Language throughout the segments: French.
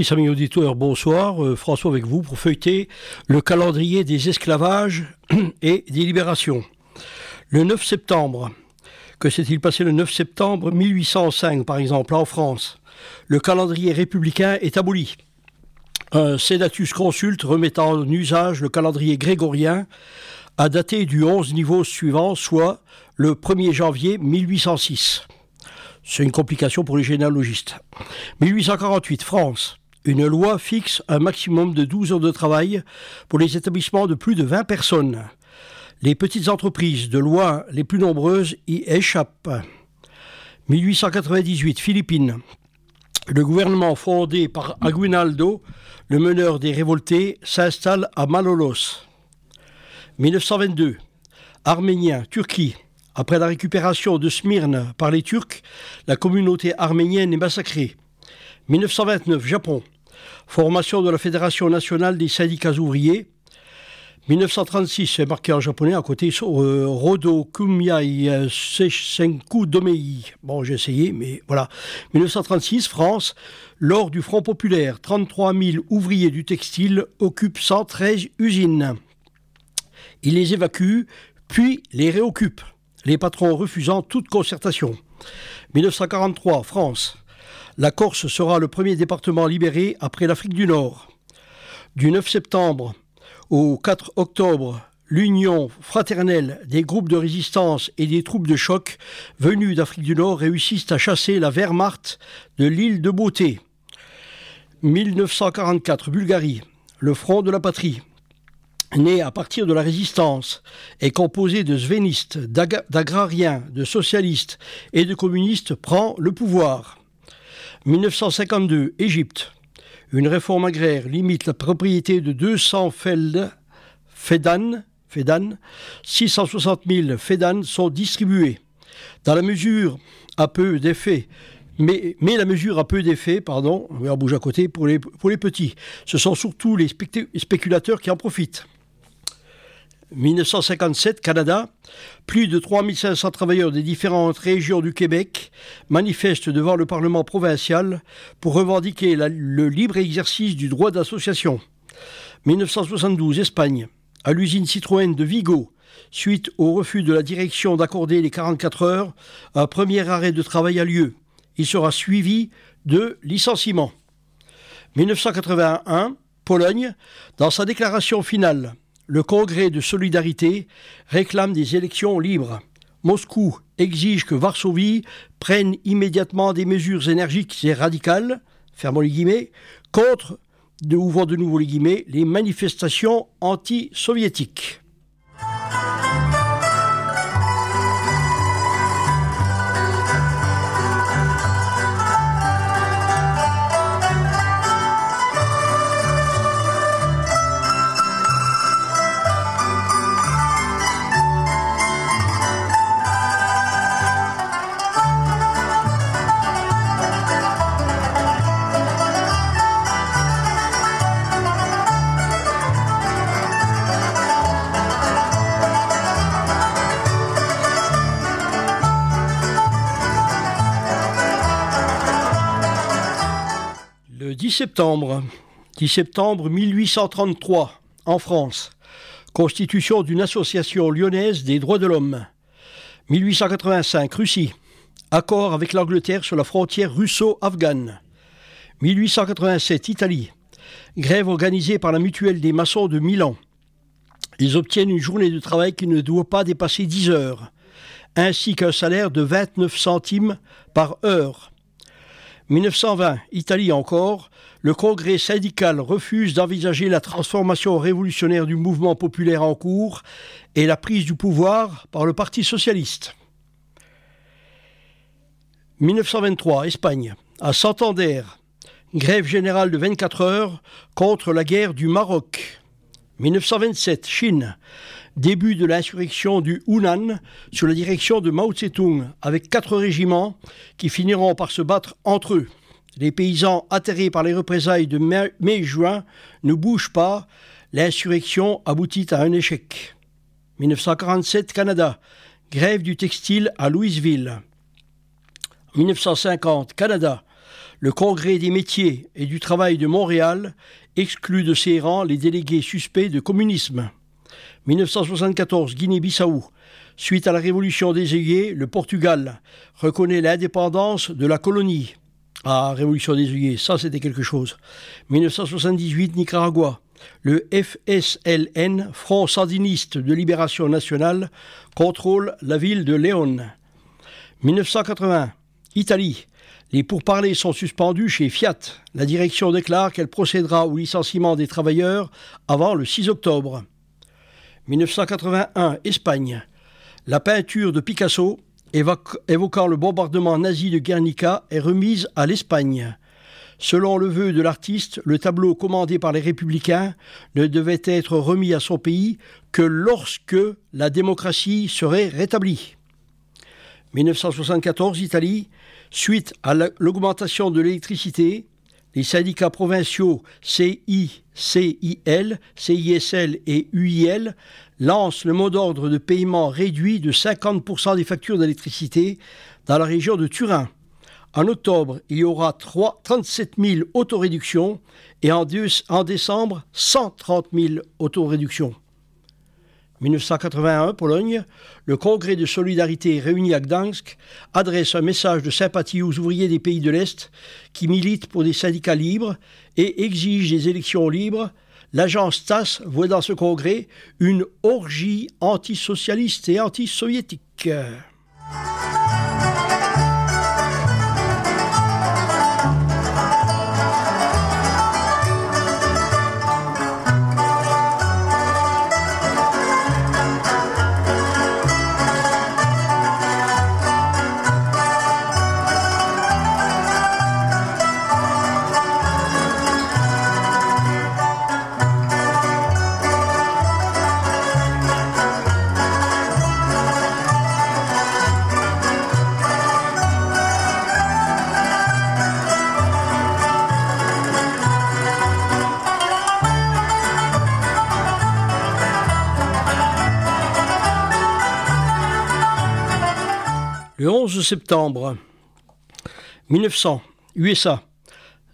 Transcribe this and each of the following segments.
auditrices, amis bonsoir. Euh, François avec vous pour feuilleter le calendrier des esclavages et des libérations. Le 9 septembre, que s'est-il passé le 9 septembre 1805 par exemple en France? Le calendrier républicain est aboli. Un sénatus consulte remettant en usage le calendrier grégorien a daté du 11 niveau suivant, soit le 1er janvier 1806. C'est une complication pour les généalogistes. 1848, France. Une loi fixe un maximum de 12 heures de travail pour les établissements de plus de 20 personnes. Les petites entreprises de loi les plus nombreuses y échappent. 1898, Philippines. Le gouvernement fondé par Aguinaldo, le meneur des révoltés, s'installe à Malolos. 1922, Arménien, Turquie. Après la récupération de Smyrne par les Turcs, la communauté arménienne est massacrée. 1929, Japon. Formation de la Fédération nationale des syndicats ouvriers. 1936, c'est marqué en japonais à côté euh, Rodo Kumyai Senku Domei. Bon, j'ai essayé, mais voilà. 1936, France. Lors du Front populaire, 33 000 ouvriers du textile occupent 113 usines. Ils les évacuent, puis les réoccupent les patrons refusant toute concertation. 1943, France. La Corse sera le premier département libéré après l'Afrique du Nord. Du 9 septembre au 4 octobre, l'union fraternelle des groupes de résistance et des troupes de choc venus d'Afrique du Nord réussissent à chasser la Wehrmacht de l'île de Beauté. 1944, Bulgarie. Le front de la patrie né à partir de la résistance, est composé de svénistes, d'agrariens, de socialistes et de communistes, prend le pouvoir. 1952, Égypte. Une réforme agraire limite la propriété de 200 feld, fedan, fedan, 660 000 fedan sont distribués. Dans la mesure à peu d'effet mais, la mesure a peu d'effet, pardon, on bouge à côté, pour les petits. Ce sont surtout les spéculateurs qui en profitent. 1957, Canada, plus de 3500 travailleurs des différentes régions du Québec manifestent devant le Parlement provincial pour revendiquer le libre exercice du droit d'association. 1972, Espagne, à l'usine Citroën de Vigo, suite au refus de la direction d'accorder les 44 heures, un premier arrêt de travail a lieu. Il sera suivi de licenciement. 1981, Pologne, dans sa déclaration finale, le Congrès de solidarité réclame des élections libres. Moscou exige que Varsovie prenne immédiatement des mesures énergiques et radicales, fermons les guillemets, contre, de, ouvrons de nouveau les guillemets, les manifestations anti-soviétiques. 10 septembre, 10 septembre 1833, en France, constitution d'une association lyonnaise des droits de l'homme. 1885, Russie, accord avec l'Angleterre sur la frontière russo-afghane. 1887, Italie, grève organisée par la mutuelle des maçons de Milan. Ils obtiennent une journée de travail qui ne doit pas dépasser 10 heures, ainsi qu'un salaire de 29 centimes par heure. 1920, Italie encore, le Congrès syndical refuse d'envisager la transformation révolutionnaire du mouvement populaire en cours et la prise du pouvoir par le Parti socialiste. 1923, Espagne, à Santander, grève générale de 24 heures contre la guerre du Maroc. 1927, Chine, début de l'insurrection du Hunan sous la direction de Mao Tse-tung, avec quatre régiments qui finiront par se battre entre eux. Les paysans atterrés par les représailles de mai-juin ne bougent pas. L'insurrection aboutit à un échec. 1947, Canada. Grève du textile à Louisville. 1950, Canada. Le Congrès des métiers et du travail de Montréal exclut de ses rangs les délégués suspects de communisme. 1974, Guinée-Bissau. Suite à la révolution des œillets, le Portugal reconnaît l'indépendance de la colonie. Ah, révolution des œillets, ça c'était quelque chose. 1978, Nicaragua. Le FSLN, Front sandiniste de libération nationale, contrôle la ville de Léon. 1980, Italie. Les pourparlers sont suspendus chez Fiat. La direction déclare qu'elle procédera au licenciement des travailleurs avant le 6 octobre. 1981, Espagne. La peinture de Picasso, évoquant le bombardement nazi de Guernica, est remise à l'Espagne. Selon le vœu de l'artiste, le tableau commandé par les républicains ne devait être remis à son pays que lorsque la démocratie serait rétablie. 1974, Italie, suite à l'augmentation de l'électricité, les syndicats provinciaux CI, CIL, CISL et UIL lancent le mot d'ordre de paiement réduit de 50% des factures d'électricité dans la région de Turin. En octobre, il y aura 3, 37 000 autoréductions et en, en décembre, 130 000 autoréductions. 1981, Pologne, le Congrès de solidarité réuni à Gdansk adresse un message de sympathie aux ouvriers des pays de l'Est qui militent pour des syndicats libres et exigent des élections libres. L'agence TASS voit dans ce congrès une orgie antisocialiste et anti-soviétique. 11 septembre 1900, USA,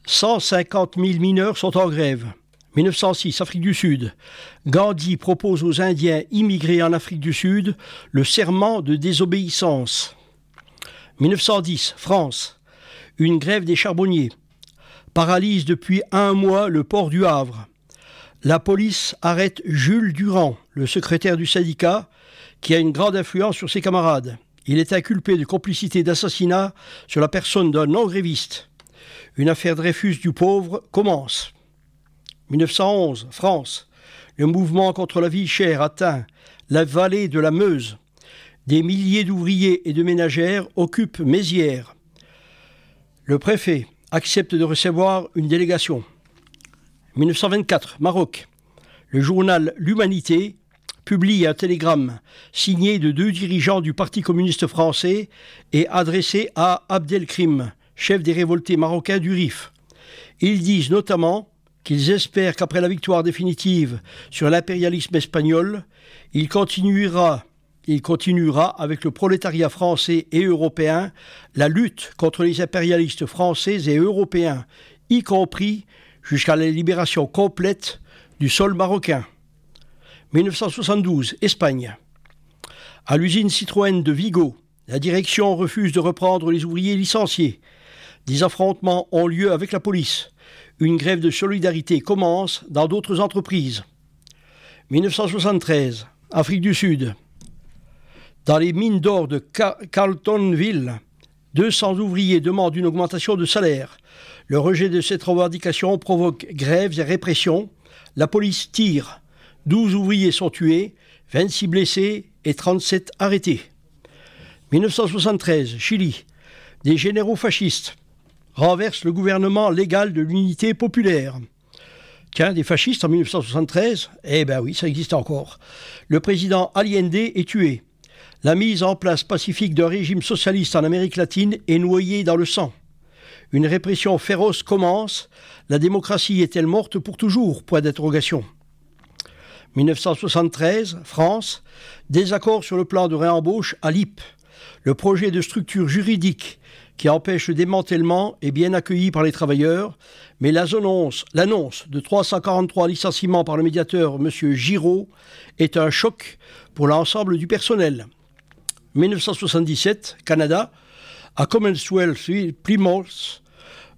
150 000 mineurs sont en grève. 1906, Afrique du Sud. Gandhi propose aux Indiens immigrés en Afrique du Sud le serment de désobéissance. 1910, France. Une grève des charbonniers. Paralyse depuis un mois le port du Havre. La police arrête Jules Durand, le secrétaire du syndicat, qui a une grande influence sur ses camarades. Il est inculpé de complicité d'assassinat sur la personne d'un non-gréviste. Une affaire Dreyfus du pauvre commence. 1911, France. Le mouvement contre la vie chère atteint la vallée de la Meuse. Des milliers d'ouvriers et de ménagères occupent Mézières. Le préfet accepte de recevoir une délégation. 1924, Maroc. Le journal L'Humanité publie un télégramme signé de deux dirigeants du Parti communiste français et adressé à Abdelkrim, chef des révoltés marocains du RIF. Ils disent notamment qu'ils espèrent qu'après la victoire définitive sur l'impérialisme espagnol, il continuera, il continuera avec le prolétariat français et européen la lutte contre les impérialistes français et européens, y compris jusqu'à la libération complète du sol marocain. 1972, Espagne. À l'usine Citroën de Vigo, la direction refuse de reprendre les ouvriers licenciés. Des affrontements ont lieu avec la police. Une grève de solidarité commence dans d'autres entreprises. 1973, Afrique du Sud. Dans les mines d'or de Carltonville, 200 ouvriers demandent une augmentation de salaire. Le rejet de cette revendication provoque grèves et répression. La police tire. 12 ouvriers sont tués, 26 blessés et 37 arrêtés. 1973, Chili. Des généraux fascistes renversent le gouvernement légal de l'unité populaire. Tiens, des fascistes en 1973 Eh ben oui, ça existe encore. Le président Allende est tué. La mise en place pacifique d'un régime socialiste en Amérique latine est noyée dans le sang. Une répression féroce commence. La démocratie est-elle morte pour toujours? Point d'interrogation. 1973, France, désaccord sur le plan de réembauche à l'IP. Le projet de structure juridique qui empêche le démantèlement est bien accueilli par les travailleurs, mais l'annonce, de 343 licenciements par le médiateur M. Giraud est un choc pour l'ensemble du personnel. 1977, Canada, à Commonwealth Plymouth,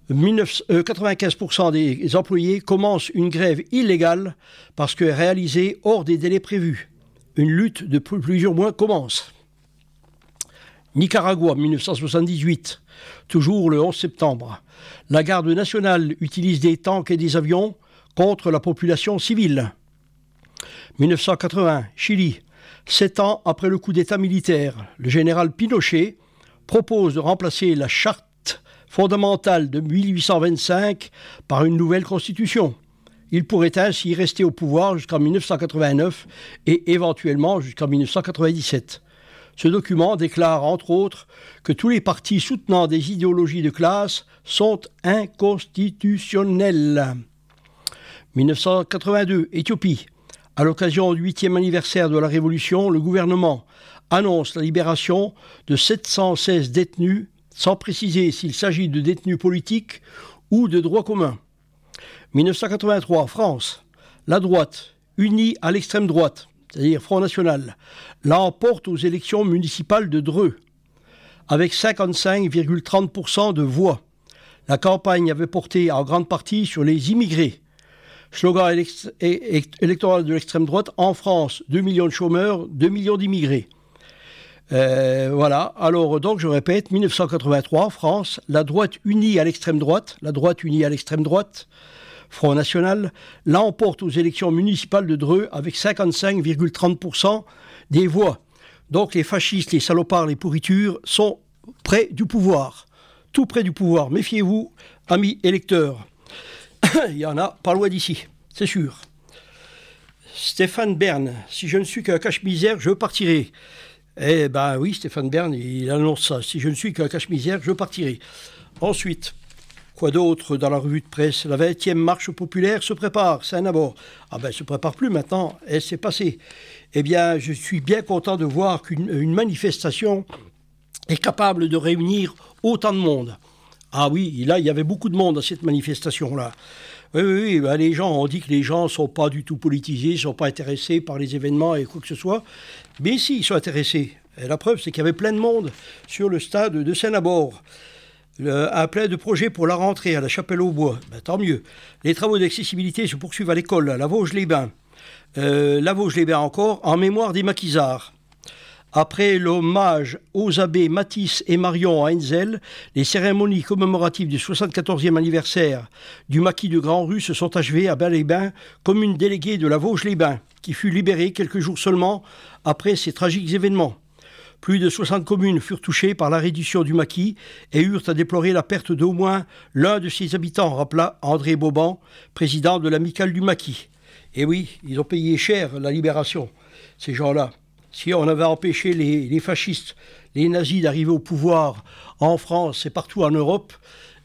95% euh, des employés commencent une grève illégale parce que réalisée hors des délais prévus. Une lutte de plusieurs mois commence. Nicaragua, 1978, toujours le 11 septembre. La garde nationale utilise des tanks et des avions contre la population civile. 1980, Chili. Sept ans après le coup d'État militaire, le général Pinochet propose de remplacer la charte fondamentale de 1825 par une nouvelle constitution. Il pourrait ainsi rester au pouvoir jusqu'en 1989 et éventuellement jusqu'en 1997. Ce document déclare entre autres que tous les partis soutenant des idéologies de classe sont inconstitutionnels. 1982, Éthiopie. À l'occasion du huitième anniversaire de la Révolution, le gouvernement annonce la libération de 716 détenus sans préciser s'il s'agit de détenus politiques ou de droit commun. 1983, France. La droite, unie à l'extrême droite, c'est-à-dire Front National, l'emporte aux élections municipales de Dreux, avec 55,30% de voix. La campagne avait porté en grande partie sur les immigrés. Slogan électoral de l'extrême droite, en France, 2 millions de chômeurs, 2 millions d'immigrés. Euh, voilà, alors donc je répète, 1983, France, la droite unie à l'extrême droite, la droite unie à l'extrême droite, Front National, l'emporte aux élections municipales de Dreux avec 55,30% des voix. Donc les fascistes, les salopards, les pourritures sont près du pouvoir. Tout près du pouvoir. Méfiez-vous, amis électeurs. Il y en a pas loin d'ici, c'est sûr. Stéphane Bern, si je ne suis qu'un cache-misère, je partirai. Eh ben oui, Stéphane Bern, il annonce ça. Si je ne suis qu'un cache-misère, je partirai. Ensuite, quoi d'autre dans la revue de presse? La 20e marche populaire se prépare, c'est un abord. Ah ben, se prépare plus maintenant, elle s'est passée. Eh bien, je suis bien content de voir qu'une manifestation est capable de réunir autant de monde. Ah oui, là, il y avait beaucoup de monde à cette manifestation-là. Oui, oui, oui ben, les gens, on dit que les gens ne sont pas du tout politisés, ne sont pas intéressés par les événements et quoi que ce soit. Mais si, ils sont intéressés. La preuve, c'est qu'il y avait plein de monde sur le stade de Seine-à-Bord. Un plein de projets pour la rentrée à la Chapelle-au-Bois. Ben, tant mieux. Les travaux d'accessibilité se poursuivent à l'école, à la Vosges-les-Bains. Euh, la Vosges-les-Bains encore, en mémoire des maquisards. Après l'hommage aux abbés Matisse et Marion à Enzel, les cérémonies commémoratives du 74e anniversaire du maquis de Grand Rue se sont achevées à Bain-les-Bains comme une déléguée de la Vosges-les-Bains, qui fut libérée quelques jours seulement après ces tragiques événements. Plus de 60 communes furent touchées par la reddition du maquis et eurent à déplorer la perte d'au moins l'un de ses habitants, rappela André Boban, président de l'amicale du maquis. Et oui, ils ont payé cher la libération, ces gens-là si on avait empêché les, fascistes, les nazis d'arriver au pouvoir en France et partout en Europe,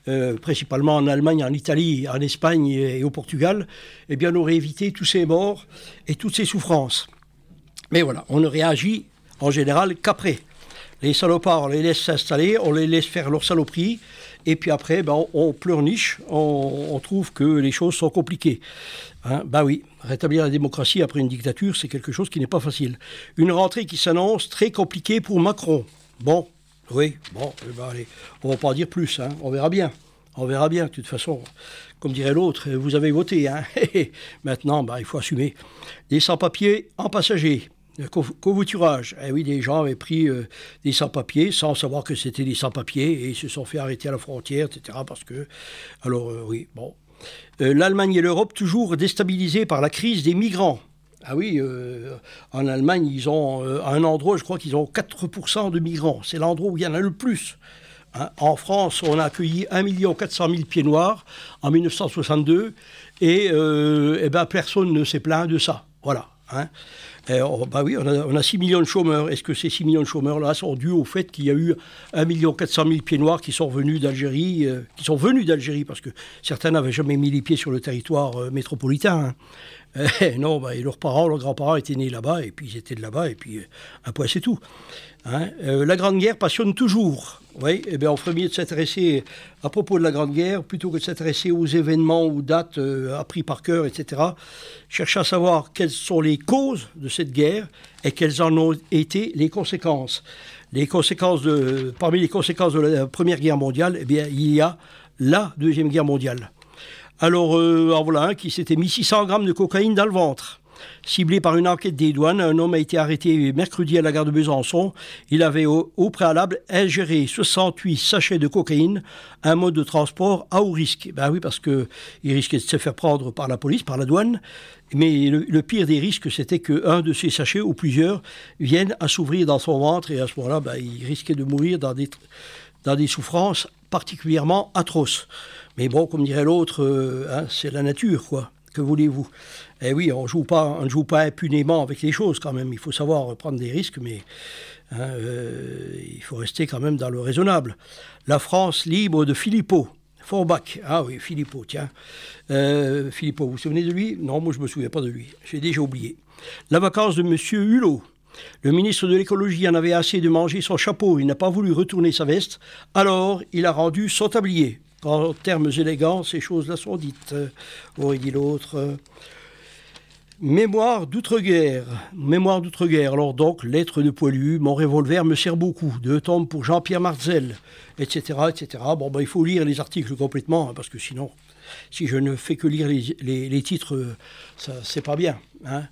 euh, principalement en Allemagne, en Italie, en Espagne et, au Portugal, eh bien on aurait évité tous ces morts et toutes ces souffrances. Mais voilà, on ne réagit en général qu'après. Les salopards, on les laisse s'installer, on les laisse faire leur saloperie, et puis après, ben, on, pleurniche, on, on, trouve que les choses sont compliquées. Bah oui, rétablir la démocratie après une dictature, c'est quelque chose qui n'est pas facile. Une rentrée qui s'annonce très compliquée pour Macron. Bon, oui, bon, eh ben allez, on va pas dire plus, hein, on verra bien. On verra bien, de toute façon. Comme dirait l'autre, vous avez voté. Hein. Maintenant, bah, il faut assumer. Des sans-papiers en passagers. Covoiturage. Eh oui, des gens avaient pris euh, des sans-papiers sans savoir que c'était des sans-papiers et se sont fait arrêter à la frontière, etc. Parce que. Alors, euh, oui, bon, l'Allemagne et l'Europe toujours déstabilisées par la crise des migrants. Ah oui, euh, en Allemagne, ils ont euh, un endroit, je crois qu'ils ont 4% de migrants. C'est l'endroit où il y en a le plus. Hein. en France, on a accueilli 1 400 000 pieds noirs en 1962 et, eh ben, personne ne s'est plaint de ça. Voilà. Hein. Bah oui, on a, on a 6 millions de chômeurs. Est-ce que ces 6 millions de chômeurs-là sont dus au fait qu'il y a eu 1 400 000 pieds noirs qui sont venus d'Algérie, qui sont venus d'Algérie, parce que certains n'avaient jamais mis les pieds sur le territoire métropolitain. Hein. Eh, non, bah, leurs parents, leurs grands-parents étaient nés là-bas, et puis ils étaient de là-bas, et puis un point c'est tout. Hein. Euh, la Grande Guerre passionne toujours. Oui, eh bien, on ferait mieux de s'intéresser à propos de la Grande Guerre plutôt que de s'intéresser aux événements ou dates euh, appris par cœur, etc. Chercher à savoir quelles sont les causes de cette guerre et quelles en ont été les conséquences. Les conséquences de, parmi les conséquences de la Première Guerre mondiale, eh bien, il y a la Deuxième Guerre mondiale. Alors, euh, en voilà un qui s'était mis 600 grammes de cocaïne dans le ventre. Ciblé par une enquête des douanes, un homme a été arrêté mercredi à la gare de Besançon. Il avait au, préalable ingéré 68 sachets de cocaïne, un mode de transport à haut risque. Ben oui, parce qu'il risquait de se faire prendre par la police, par la douane. Mais le, pire des risques, c'était qu'un de ces sachets, ou plusieurs, viennent à s'ouvrir dans son ventre. Et à ce moment-là, ben, il risquait de mourir dans des, souffrances particulièrement atroces. Mais bon, comme dirait l'autre, euh, hein, c'est la nature, quoi. Que voulez-vous? Eh oui, on joue pas, ne joue pas impunément avec les choses quand même. Il faut savoir prendre des risques, mais hein, euh, il faut rester quand même dans le raisonnable. La France libre de Philippot. Forbach, ah oui, Philippot, tiens. Euh, Philippot, vous vous souvenez de lui? Non, moi je ne me souviens pas de lui. J'ai déjà oublié. La vacance de M. Hulot. Le ministre de l'écologie en avait assez de manger son chapeau, il n'a pas voulu retourner sa veste, alors il a rendu son tablier. En termes élégants, ces choses-là sont dites. Aurait dit l'autre. Mémoire d'outre-guerre. Mémoire d'outre-guerre. Alors donc, lettre de poilu, mon revolver me sert beaucoup. Deux tombes pour Jean-Pierre Marzel, etc., etc. Bon, ben, il faut lire les articles complètement, hein, parce que sinon, si je ne fais que lire les, titres, ça, c'est pas bien. Hein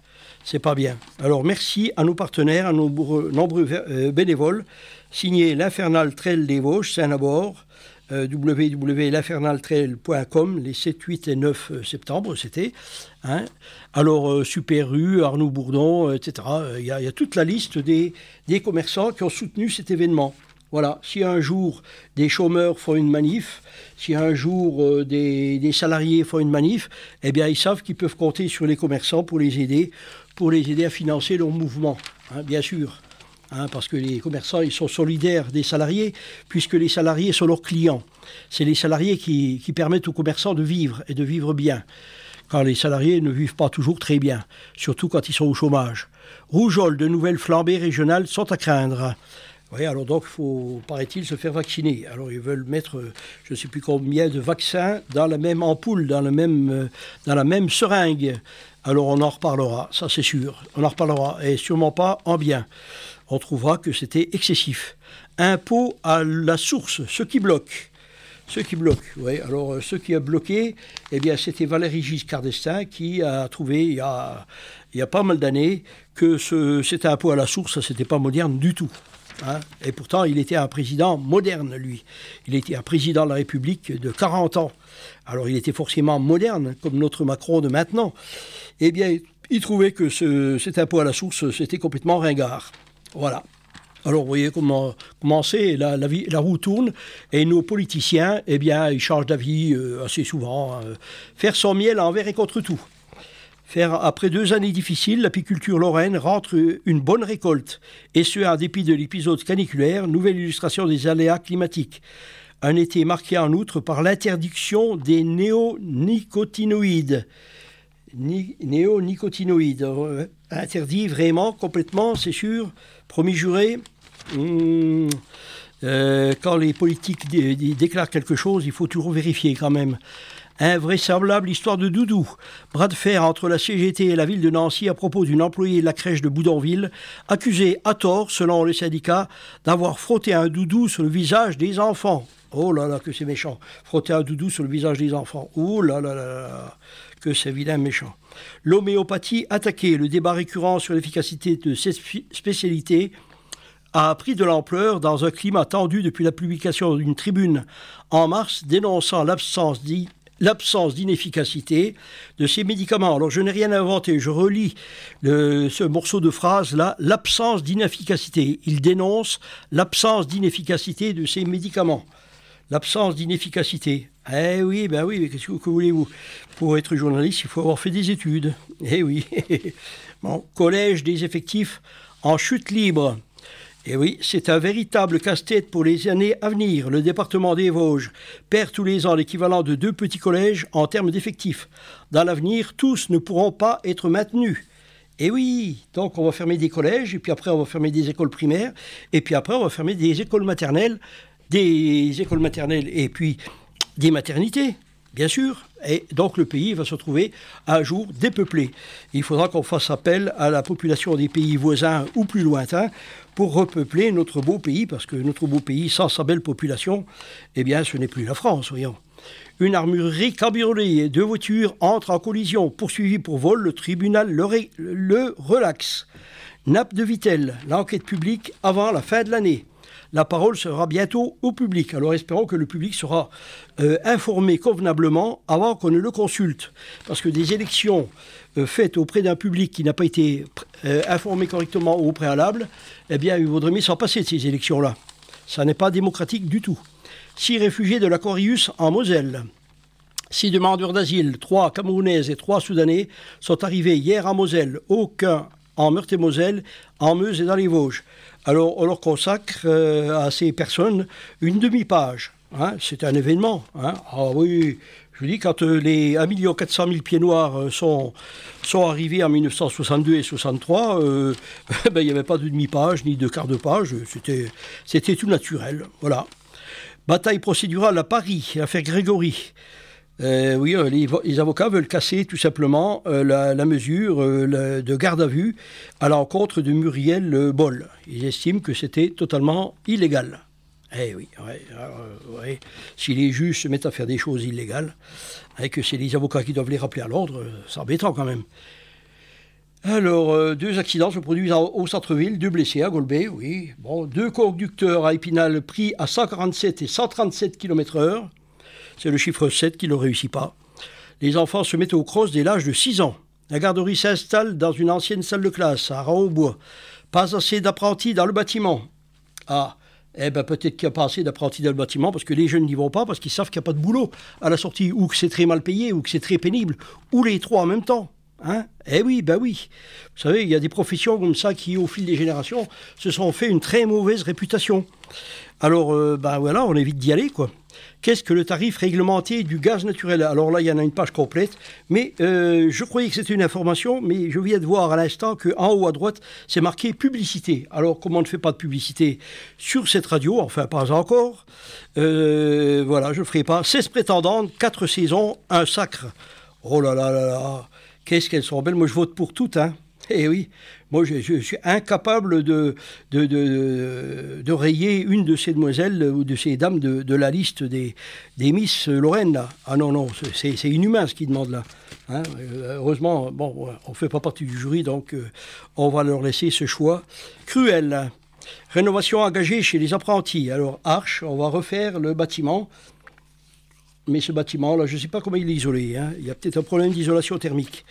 c'est pas bien. Alors merci à nos partenaires, à nos nombreux euh, bénévoles. Signé l'Infernal Trail des Vosges, Saint-Nabord, euh, www.l'infernaltrail.com les 7, 8 et 9 euh, septembre, c'était. Hein. Alors, euh, Super Arnaud Bourdon, etc. Il y, a toute la liste des, commerçants qui ont soutenu cet événement. Voilà, si un jour des chômeurs font une manif, si un jour des, des, salariés font une manif, eh bien ils savent qu'ils peuvent compter sur les commerçants pour les aider, pour les aider à financer leur mouvement, hein, bien sûr. Hein, parce que les commerçants, sont solidaires des salariés, puisque les salariés sont leurs clients. C'est les salariés qui, permettent aux commerçants de vivre et de vivre bien. Quand les salariés ne vivent pas toujours très bien, surtout quand ils sont au chômage. Rougeole, de nouvelles flambées régionales sont à craindre. Oui, alors donc, il faut, paraît-il, se faire vacciner. Alors, ils veulent mettre, je ne sais plus combien de vaccins dans la même ampoule, dans, le même, euh, dans la même seringue. Alors, on en reparlera, ça c'est sûr. On en reparlera, et sûrement pas en bien on trouvera que c'était excessif. Impôt à la source, ce qui bloque. Ce qui bloque, oui. Alors, euh, ce qui a bloqué, eh bien, c'était Valéry Giscard d'Estaing qui a trouvé, il y a, pas mal d'années, que ce, cet impôt à la source, ce n'était pas moderne du tout. Hein. Et pourtant, il était un président moderne, lui. Il était un président de la République de 40 ans. Alors, il était forcément moderne, comme notre Macron de maintenant. Eh bien, il trouvait que ce, cet impôt à la source, c'était complètement ringard. Voilà. Alors, vous voyez comment, comment c'est, la, roue tourne, et nos politiciens, eh bien, ils changent d'avis euh, assez souvent. Hein. Faire son miel envers et contre tout. Faire, après deux années difficiles, l'apiculture lorraine rentre une bonne récolte, et ce, en dépit de l'épisode caniculaire, nouvelle illustration des aléas climatiques. Un été marqué en outre par l'interdiction des néonicotinoïdes néonicotinoïdes. Euh, interdit vraiment, complètement, c'est sûr. Promis juré. Hmm, euh, quand les politiques déclarent quelque chose, il faut toujours vérifier quand même. Invraisemblable histoire de doudou. Bras de fer entre la CGT et la ville de Nancy à propos d'une employée de la crèche de Boudonville, accusée à tort, selon le syndicat, d'avoir frotté un doudou sur le visage des enfants. Oh là là, que c'est méchant. Frotter un doudou sur le visage des enfants. Oh là là là là que c'est vilain méchant. L'homéopathie attaquée, le débat récurrent sur l'efficacité de cette spécialité a pris de l'ampleur dans un climat tendu depuis la publication d'une tribune en mars dénonçant l'absence d'inefficacité de ces médicaments. Alors je n'ai rien inventé, je relis ce morceau de phrase-là, l'absence d'inefficacité. Il dénonce l'absence d'inefficacité de ces médicaments. L'absence d'inefficacité. Eh oui, ben oui, qu'est-ce que, voulez-vous? Pour être journaliste, il faut avoir fait des études. Eh oui. bon, collège des effectifs en chute libre. Eh oui, c'est un véritable casse-tête pour les années à venir. Le département des Vosges perd tous les ans l'équivalent de deux petits collèges en termes d'effectifs. Dans l'avenir, tous ne pourront pas être maintenus. Eh oui, donc on va fermer des collèges, et puis après on va fermer des écoles primaires, et puis après on va fermer des écoles maternelles, des écoles maternelles, et puis des maternités, bien sûr. Et donc le pays va se retrouver un jour dépeuplé. Il faudra qu'on fasse appel à la population des pays voisins ou plus lointains pour repeupler notre beau pays, parce que notre beau pays, sans sa belle population, eh bien, ce n'est plus la France, voyons. Une armurerie cabriolet et deux voitures entrent en collision. Poursuivi pour vol, le tribunal le, le relaxe. Nappe de Vitel, l'enquête publique avant la fin de l'année la parole sera bientôt au public. Alors espérons que le public sera euh, informé convenablement avant qu'on ne le consulte. Parce que des élections euh, faites auprès d'un public qui n'a pas été euh, informé correctement au préalable, eh bien, il vaudrait mieux s'en passer de ces élections-là. Ça n'est pas démocratique du tout. Six réfugiés de la en Moselle. Six demandeurs d'asile, trois Camerounaises et trois Soudanais, sont arrivés hier en Moselle. Aucun en Meurthe-et-Moselle, en Meuse et dans les Vosges. Alors on leur consacre euh, à ces personnes une demi-page. Hein. c'est un événement. Hein. Ah oui, je vous dis, quand euh, les 1 400 000 pieds noirs euh, sont, sont arrivés en 1962 et 63, ben, il n'y avait pas de demi-page ni de quart de page, c'était, c'était tout naturel. Voilà. Bataille procédurale à Paris, l'affaire Grégory. Euh, oui, euh, les, avocats veulent casser tout simplement euh, la, mesure de garde à vue à l'encontre de Muriel Boll. Ils estiment que c'était totalement illégal. Eh oui, si les juges se mettent à faire des choses illégales, et que c'est les avocats qui doivent les rappeler à l'ordre, c'est embêtant quand même. Alors, deux accidents se produisent au centre-ville, deux blessés à Golbet, oui. Bon, deux conducteurs à Épinal pris à 147 et 137 km/h. C'est le chiffre 7 qui ne réussit pas. Les enfants se mettent au cross dès l'âge de 6 ans. La garderie s'installe dans une ancienne salle de classe à Raobois. Pas assez d'apprentis dans le bâtiment. Ah, eh ben peut-être qu'il n'y a pas assez d'apprentis dans le bâtiment parce que les jeunes n'y vont pas parce qu'ils savent qu'il n'y a pas de boulot à la sortie ou que c'est très mal payé ou que c'est très pénible ou les trois en même temps. Hein eh oui, ben oui. Vous savez, il y a des professions comme ça qui, au fil des générations, se sont fait une très mauvaise réputation. Alors, euh, ben voilà, on évite d'y aller, quoi. Qu'est-ce que le tarif réglementé du gaz naturel? Alors là, il y en a une page complète, mais euh, je croyais que c'était une information, mais je viens de voir à l'instant qu'en haut à droite, c'est marqué publicité. Alors comment on ne fait pas de publicité sur cette radio? Enfin, pas encore. Euh, voilà, je ne ferai pas. 16 prétendantes, 4 saisons, un sacre. Oh là là là là, qu'est-ce qu'elles sont belles. Moi, je vote pour toutes, hein. Eh oui, moi je, suis incapable de rayer une de ces demoiselles ou de ces dames de, la liste des, des Miss Lorraine. Ah non, non, c'est inhumain ce qu'ils demandent là. Hein. Euh, heureusement, bon, on ne fait pas partie du jury, donc euh, on va leur laisser ce choix cruel. Rénovation engagée chez les apprentis. Alors, Arche, on va refaire le bâtiment. Mais ce bâtiment-là, je ne sais pas comment il est isolé. Hein. Il y a peut-être un problème d'isolation thermique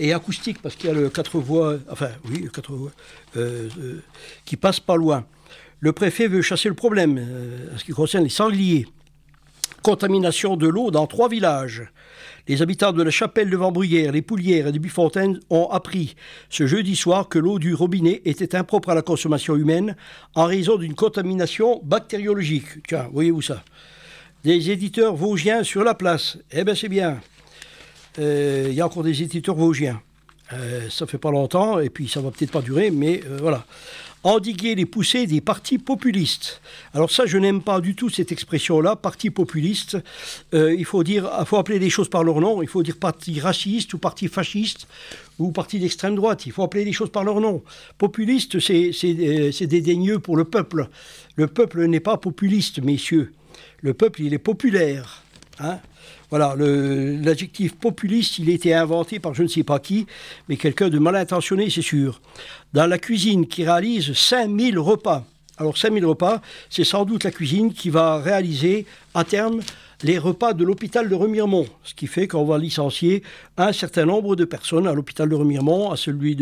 et acoustique, parce qu'il y a le quatre voies, enfin oui, le quatre voies, euh, euh, qui passe pas loin. Le préfet veut chasser le problème euh, en ce qui concerne les sangliers. Contamination de l'eau dans trois villages. Les habitants de la chapelle de Vambruyère, les Poulières et de Bufontaine ont appris ce jeudi soir que l'eau du robinet était impropre à la consommation humaine en raison d'une contamination bactériologique. Tiens, voyez-vous ça Des éditeurs vosgiens sur la place. Eh bien, c'est bien. Euh, il y a encore des éditeurs vosgiens. Euh, ça fait pas longtemps, et puis ça va peut-être pas durer, mais euh, voilà. Endiguer les poussées des partis populistes. Alors ça, je n'aime pas du tout cette expression-là, parti populiste. il faut dire, faut appeler les choses par leur nom. Il faut dire parti raciste ou parti fasciste ou parti d'extrême droite. Il faut appeler les choses par leur nom. Populiste, c'est dédaigneux pour le peuple. Le peuple n'est pas populiste, messieurs. Le peuple, il est populaire. Hein voilà, l'adjectif populiste, il a été inventé par je ne sais pas qui, mais quelqu'un de mal intentionné, c'est sûr. Dans la cuisine qui réalise 5000 repas. Alors 5000 repas, c'est sans doute la cuisine qui va réaliser à terme les repas de l'hôpital de Remiremont, ce qui fait qu'on va licencier un certain nombre de personnes à l'hôpital de Remiremont, à celui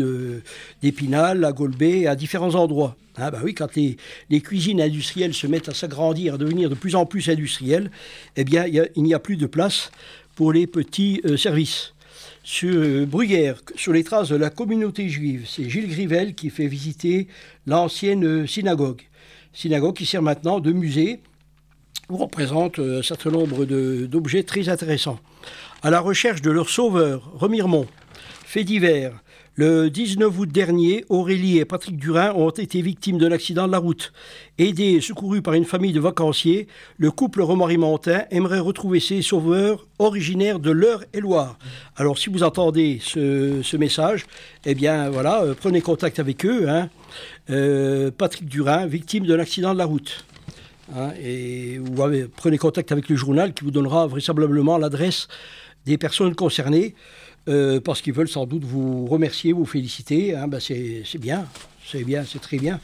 d'Épinal, à Golbet, à différents endroits. Ah bah oui, quand les, cuisines industrielles se mettent à s'agrandir, à devenir de plus en plus industrielles, eh bien, il n'y a, plus de place pour les petits euh, services. Sur euh, Bruyère, sur les traces de la communauté juive, c'est Gilles Grivel qui fait visiter l'ancienne euh, synagogue. Synagogue qui sert maintenant de musée, représente un certain nombre d'objets très intéressants. À la recherche de leur sauveur, Remiremont, fait divers, le 19 août dernier, Aurélie et Patrick Durin ont été victimes d'un accident de la route. Aidés et secourus par une famille de vacanciers, le couple remarimontain aimerait retrouver ses sauveurs originaires de l'Eure et Loire. Alors si vous entendez ce, message, eh bien voilà, euh, prenez contact avec eux. Hein. Euh, Patrick Durin, victime d'un accident de la route. Hein, et vous prenez contact avec le journal qui vous donnera vraisemblablement l'adresse des personnes concernées. Euh, parce qu'ils veulent sans doute vous remercier, vous féliciter. Hein, ben c'est bien, c'est bien, c'est très bien,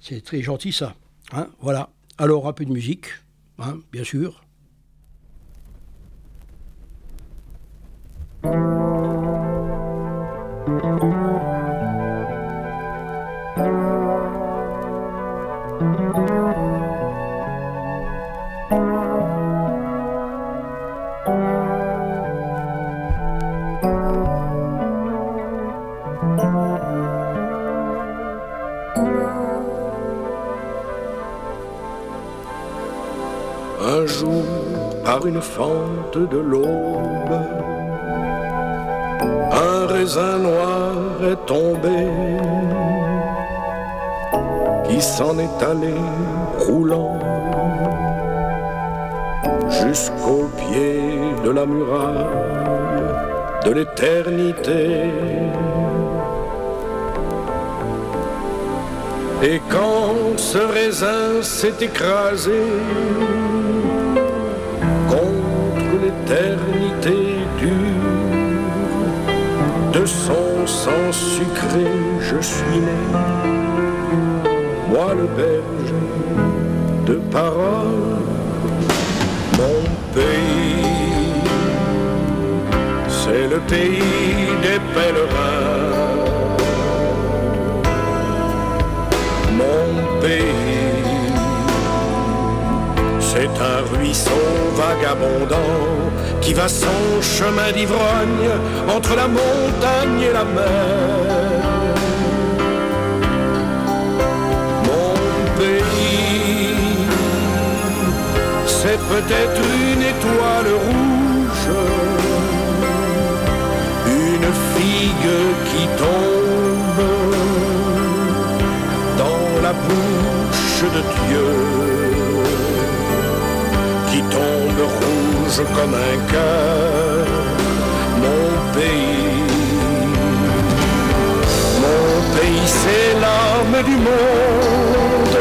c'est très gentil ça. Hein, voilà. Alors un peu de musique, bien sûr. Par une fente de l'aube. Un raisin noir est tombé, qui s'en est allé roulant jusqu'au pied de la muraille de l'éternité. Et quand ce raisin s'est écrasé, l'éternité dure. De son sang sucré, je suis né, moi le belge de parole, mon pays, c'est le pays des pèlerins. Mon pays un ruisseau vagabondant qui va son chemin d'ivrogne entre la montagne et la mer. Mon pays, c'est peut-être une étoile rouge, une figue qui tombe dans la bouche de Dieu tombe rouge comme un cœur, mon pays. Mon pays, c'est l'âme du monde,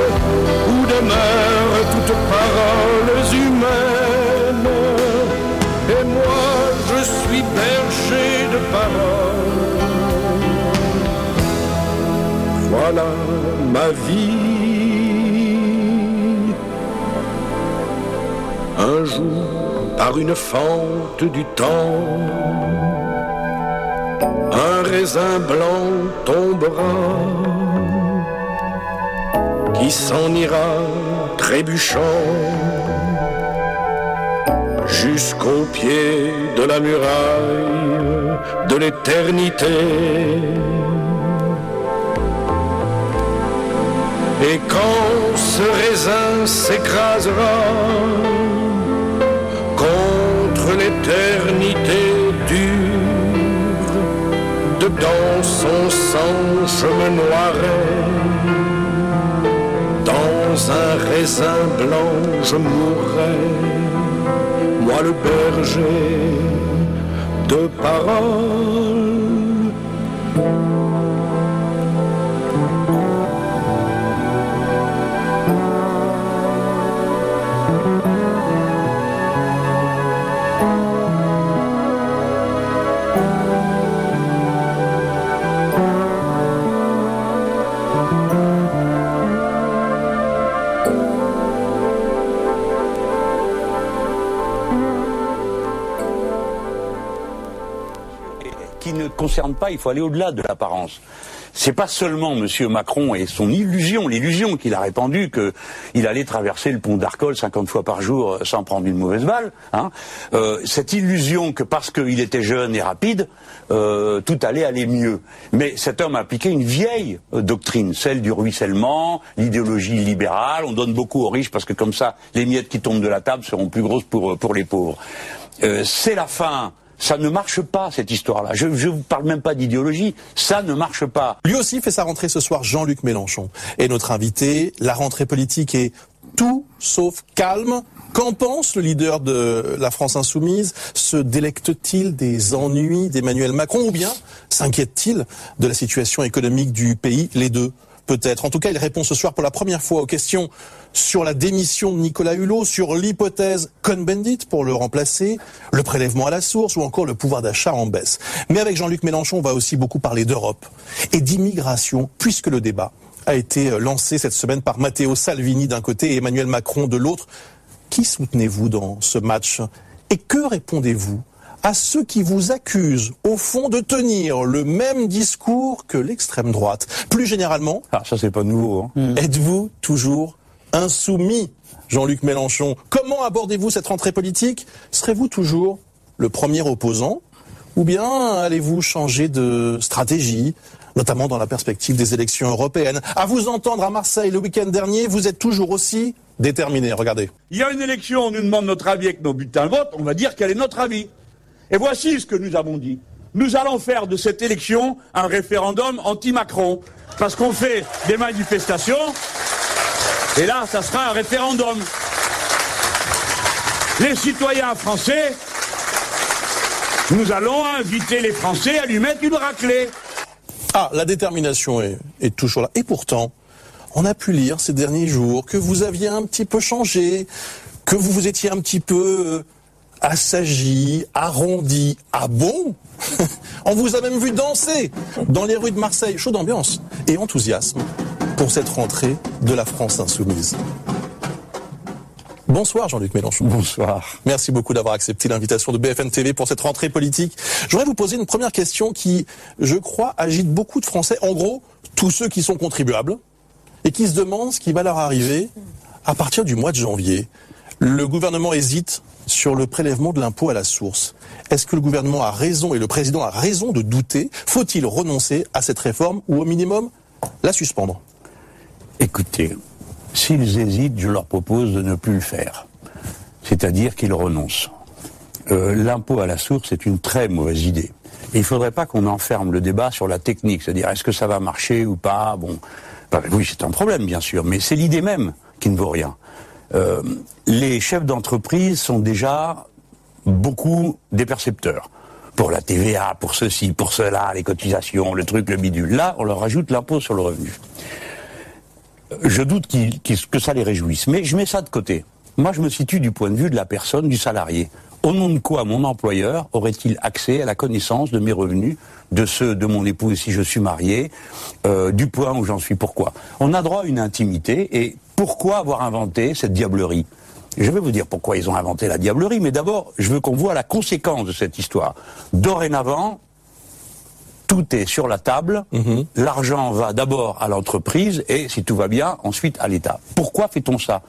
où demeurent toutes paroles humaines. Et moi, je suis berger de paroles. Voilà ma vie. Un jour, par une fente du temps, un raisin blanc tombera, qui s'en ira trébuchant jusqu'au pied de la muraille de l'éternité. Et quand ce raisin s'écrasera, l'éternité dure, dedans son sang je me noirais, dans un raisin blanc je mourrais, moi le berger de parole. Concerne pas, il faut aller au-delà de l'apparence c'est pas seulement M. Macron et son illusion, l'illusion qu'il a répandue qu'il allait traverser le pont d'Arcole 50 fois par jour euh, sans prendre une mauvaise balle. Hein. Euh, cette illusion que parce qu'il était jeune et rapide, euh, tout allait aller mieux. Mais cet homme a appliqué une vieille doctrine, celle du ruissellement, l'idéologie libérale. On donne beaucoup aux riches parce que comme ça, les miettes qui tombent de la table seront plus grosses pour, pour les pauvres. c'est la fin ça ne marche pas, cette histoire-là. Je ne vous parle même pas d'idéologie. Ça ne marche pas. Lui aussi fait sa rentrée ce soir, Jean-Luc Mélenchon. Et notre invité, la rentrée politique est tout sauf calme. Qu'en pense le leader de la France insoumise? Se délecte-t-il des ennuis d'Emmanuel Macron ou bien s'inquiète-t-il de la situation économique du pays? Les deux peut-être. En tout cas, il répond ce soir pour la première fois aux questions sur la démission de Nicolas Hulot, sur l'hypothèse Cohn-Bendit pour le remplacer, le prélèvement à la source ou encore le pouvoir d'achat en baisse. Mais avec Jean-Luc Mélenchon, on va aussi beaucoup parler d'Europe et d'immigration, puisque le débat a été lancé cette semaine par Matteo Salvini d'un côté et Emmanuel Macron de l'autre. Qui soutenez-vous dans ce match Et que répondez-vous à ceux qui vous accusent, au fond, de tenir le même discours que l'extrême droite? Plus généralement, ah, ça c'est pas nouveau. Hein. Êtes-vous toujours insoumis, Jean-Luc Mélenchon Comment abordez-vous cette rentrée politique? Serez-vous toujours le premier opposant? Ou bien allez-vous changer de stratégie, notamment dans la perspective des élections européennes? À vous entendre à Marseille le week-end dernier, vous êtes toujours aussi déterminé. Regardez. Il y a une élection, on nous demande notre avis avec nos bulletins de vote, on va dire quel est notre avis. Et voici ce que nous avons dit. Nous allons faire de cette élection un référendum anti-Macron. Parce qu'on fait des manifestations, et là, ça sera un référendum. Les citoyens français, nous allons inviter les Français à lui mettre une raclée. Ah, la détermination est, toujours là. Et pourtant, on a pu lire ces derniers jours que vous aviez un petit peu changé, que vous vous étiez un petit peu euh, assagi, arrondi. Ah bon? On vous a même vu danser dans les rues de Marseille. Chaud d'ambiance et enthousiasme pour cette rentrée de la France insoumise. Bonsoir Jean-Luc Mélenchon. Bonsoir. Merci beaucoup d'avoir accepté l'invitation de BFM TV pour cette rentrée politique. Je voudrais vous poser une première question qui, je crois, agite beaucoup de Français. En gros, tous ceux qui sont contribuables et qui se demandent ce qui va leur arriver à partir du mois de janvier. Le gouvernement hésite sur le prélèvement de l'impôt à la source. Est-ce que le gouvernement a raison et le président a raison de douter? Faut-il renoncer à cette réforme ou au minimum la suspendre? Écoutez, s'ils hésitent, je leur propose de ne plus le faire. C'est-à-dire qu'ils renoncent. Euh, l'impôt à la source est une très mauvaise idée. il ne faudrait pas qu'on enferme le débat sur la technique, c'est-à-dire est-ce que ça va marcher ou pas. Oui, c'est un problème bien sûr, mais c'est l'idée même qui ne vaut rien. Euh, les chefs d'entreprise sont déjà beaucoup des percepteurs. Pour la TVA, pour ceci, pour cela, les cotisations, le truc, le bidule. Là, on leur ajoute l'impôt sur le revenu. Je doute que ça les réjouisse, mais je mets ça de côté. Moi, je me situe du point de vue de la personne, du salarié. Au nom de quoi mon employeur aurait-il accès à la connaissance de mes revenus, de ceux de mon épouse si je suis marié, euh, du point où j'en suis Pourquoi? On a droit à une intimité et pourquoi avoir inventé cette diablerie? Je vais vous dire pourquoi ils ont inventé la diablerie, mais d'abord, je veux qu'on voit la conséquence de cette histoire. Dorénavant, tout est sur la table, mhm. l'argent va d'abord à l'entreprise et, si tout va bien, ensuite à l'État. Pourquoi fait-on ça?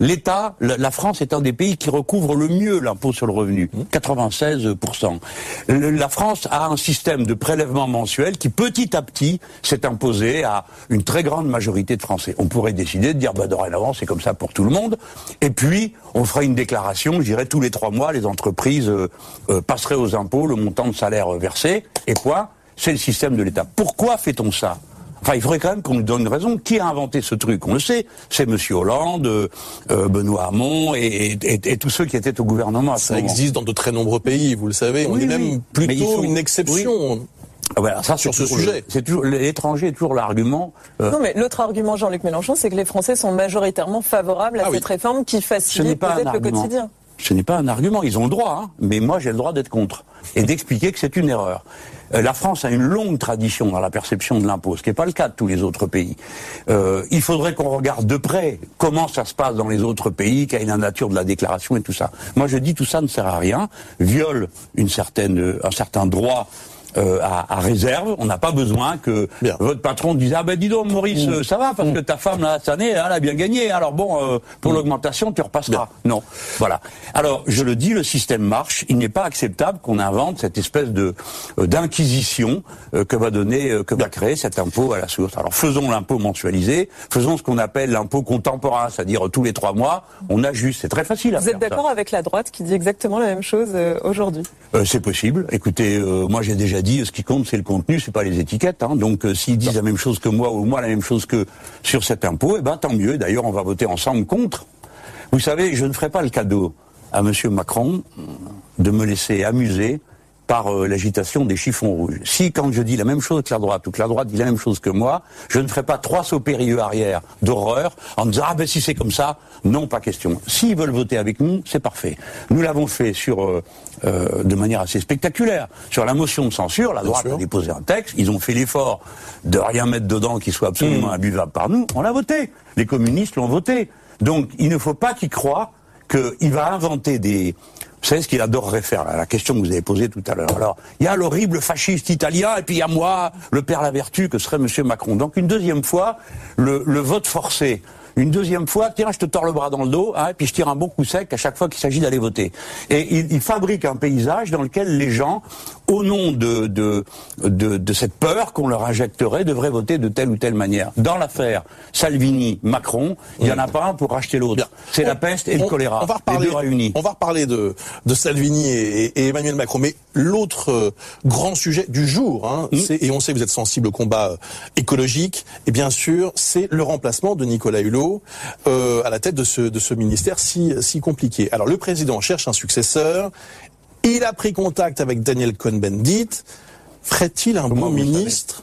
L'État, la France est un des pays qui recouvre le mieux l'impôt sur le revenu, 96%. La France a un système de prélèvement mensuel qui petit à petit s'est imposé à une très grande majorité de Français. On pourrait décider de dire, bah, dorénavant, c'est comme ça pour tout le monde. Et puis, on ferait une déclaration, je dirais, tous les trois mois, les entreprises euh, euh, passeraient aux impôts le montant de salaire versé. Et quoi C'est le système de l'État. Pourquoi fait-on ça? Enfin, il faudrait quand même qu'on nous donne une raison. Qui a inventé ce truc? On le sait. C'est M. Hollande, euh, Benoît Hamon et, tous ceux qui étaient au gouvernement à Ça existe dans de très nombreux pays, vous le savez. On est même plutôt une exception. Ah, voilà, ça, sur ce sujet. C'est toujours l'étranger est toujours l'argument. Euh, non, mais l'autre argument, Jean-Luc Mélenchon, c'est que les Français sont majoritairement favorables à ah cette réforme qui facilite peut-être le quotidien. Ce n'est pas un argument. Ils ont le droit, hein, mais moi j'ai le droit d'être contre et d'expliquer que c'est une erreur. Euh, la France a une longue tradition dans la perception de l'impôt, ce qui n'est pas le cas de tous les autres pays. Euh, il faudrait qu'on regarde de près comment ça se passe dans les autres pays, quelle est la nature de la déclaration et tout ça. Moi, je dis tout ça ne sert à rien, viole une certaine, un certain droit euh, à, réserve. On n'a pas besoin que votre patron dise ah ben dis donc Maurice mm. ça va parce que ta femme là cette année elle a bien gagné. Alors bon euh, pour mm. l'augmentation tu repasseras. Non, voilà. Alors je le dis, le système marche. Il n'est pas acceptable qu'on invente cette espèce de d'inquisition que va donner que va créer cet impôt à la source. Alors faisons l'impôt mensualisé, faisons ce qu'on appelle l'impôt contemporain, c'est-à-dire tous les trois mois on ajuste. C'est très facile à Vous êtes d'accord avec la droite qui dit exactement la même chose aujourd'hui? C'est possible. Écoutez, moi j'ai déjà dit, ce qui compte, c'est le contenu, c'est pas les étiquettes. Hein. Donc, euh, s'ils disent la même chose que moi ou moi la même chose que sur cet impôt, eh ben tant mieux. D'ailleurs, on va voter ensemble contre. Vous savez, je ne ferai pas le cadeau à M. Macron de me laisser amuser par euh, l'agitation des chiffons rouges. Si, quand je dis la même chose que la droite, ou que la droite dit la même chose que moi, je ne ferai pas trois sauts périlleux arrière d'horreur en disant ah ben si c'est comme ça, non pas question. S'ils veulent voter avec nous, c'est parfait. Nous l'avons fait sur euh, euh, de manière assez spectaculaire sur la motion de censure. La droite a déposé un texte, ils ont fait l'effort de rien mettre dedans qui soit absolument imbuvable par nous. On l'a voté. Les communistes l'ont voté. Donc il ne faut pas qu'ils croient qu'il va inventer des, vous savez ce qu'il adorerait faire, la question que vous avez posée tout à l'heure. Alors, il y a l'horrible fasciste italien, et puis il y a moi, le père la vertu, que serait M. Macron. Donc une deuxième fois, le, vote forcé une deuxième fois, tiens, je te tords le bras dans le dos, hein, et puis je tire un bon coup sec à chaque fois qu'il s'agit d'aller voter. Et il, fabrique un paysage dans lequel les gens, au nom de, de, de, de cette peur qu'on leur injecterait, devraient voter de telle ou telle manière. Dans l'affaire Salvini-Macron, il n'y en a pas un pour racheter l'autre. C'est la peste et le choléra, on va reparler, les deux réunis. On va reparler de, de Salvini et, et, Emmanuel Macron. Mais l'autre euh, grand sujet du jour, hein, mmh. et on sait que vous êtes sensible au combat euh, écologique, et bien sûr, c'est le remplacement de Nicolas Hulot euh, à la tête de ce, de ce ministère si, si compliqué. Alors le président cherche un successeur. Il a pris contact avec Daniel Cohn-Bendit. Ferait-il un bon ministre?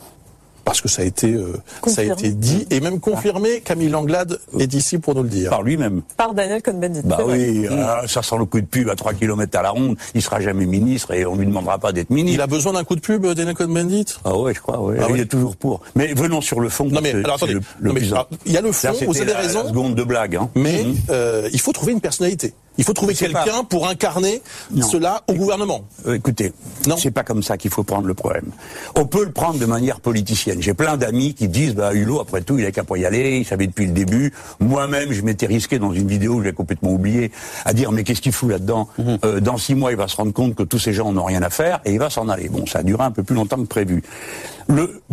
Parce que ça a été euh, ça a été dit et même confirmé. Camille Langlade est ici pour nous le dire. Par lui-même. Par Daniel Cohn-Bendit. Bah oui, euh, ça sent le coup de pub à 3 km à la ronde. Il sera jamais ministre et on lui demandera pas d'être ministre. Il a besoin d'un coup de pub, Daniel Cohn-Bendit? Ah ouais, je crois. Ouais. Ah il est toujours pour. Mais venons sur le fond. Non mais alors attendez. il y a le fond. vous avez raison. La seconde de blague. Hein. Mais euh, il faut trouver une personnalité. Il faut trouver quelqu'un pour incarner cela au gouvernement. Écoutez, non, c'est pas comme ça qu'il faut prendre le problème. On peut le prendre de manière politicienne. J'ai plein d'amis qui disent, bah Hulot, après tout, il a qu'à pas y aller, il savait depuis le début. Moi-même, je m'étais risqué dans une vidéo, je l'ai complètement oublié, à dire, mais qu'est-ce qu'il fout là-dedans mhm. euh, Dans six mois, il va se rendre compte que tous ces gens n'ont rien à faire et il va s'en aller. Bon, ça a duré un peu plus longtemps que prévu.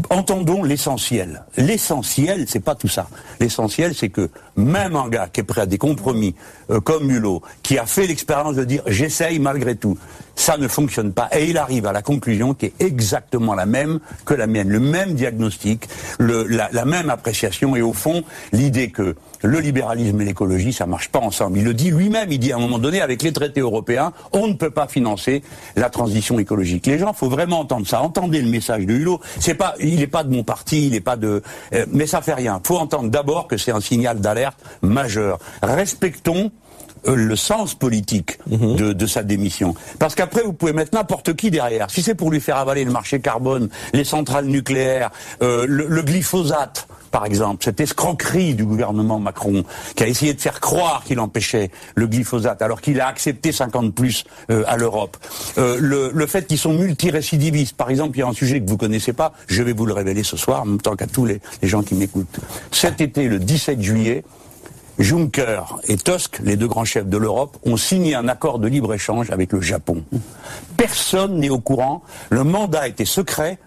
Entendons l'essentiel. L'essentiel, c'est pas tout ça. L'essentiel, c'est que même un gars qui est prêt à des compromis, euh, comme Hulot, qui a fait l'expérience de dire j'essaye malgré tout, ça ne fonctionne pas. Et il arrive à la conclusion qui est exactement la même que la mienne, le même diagnostic, le, la, même appréciation et au fond l'idée que le libéralisme et l'écologie, ça marche pas ensemble. Il le dit lui-même, il dit à un moment donné, avec les traités européens, on ne peut pas financer la transition écologique. Les gens, faut vraiment entendre ça. Entendez le message de Hulot. C'est pas, il n'est pas de mon parti, il n'est pas de, euh, mais ça fait rien. Faut entendre d'abord que c'est un signal d'alerte majeur. Respectons le sens politique mhm. de, de, sa démission. Parce qu'après, vous pouvez mettre n'importe qui derrière. Si c'est pour lui faire avaler le marché carbone, les centrales nucléaires, euh, le, le, glyphosate, par exemple, cette escroquerie du gouvernement Macron, qui a essayé de faire croire qu'il empêchait le glyphosate, alors qu'il a accepté 50 plus euh, à l'Europe. Euh, le, le, fait qu'ils sont multirécidivistes, par exemple, il y a un sujet que vous connaissez pas, je vais vous le révéler ce soir, en même temps qu'à tous les, les gens qui m'écoutent. Cet été, le 17 juillet, Juncker et Tusk, les deux grands chefs de l'Europe, ont signé un accord de libre-échange avec le Japon. Personne n'est au courant. Le mandat était secret.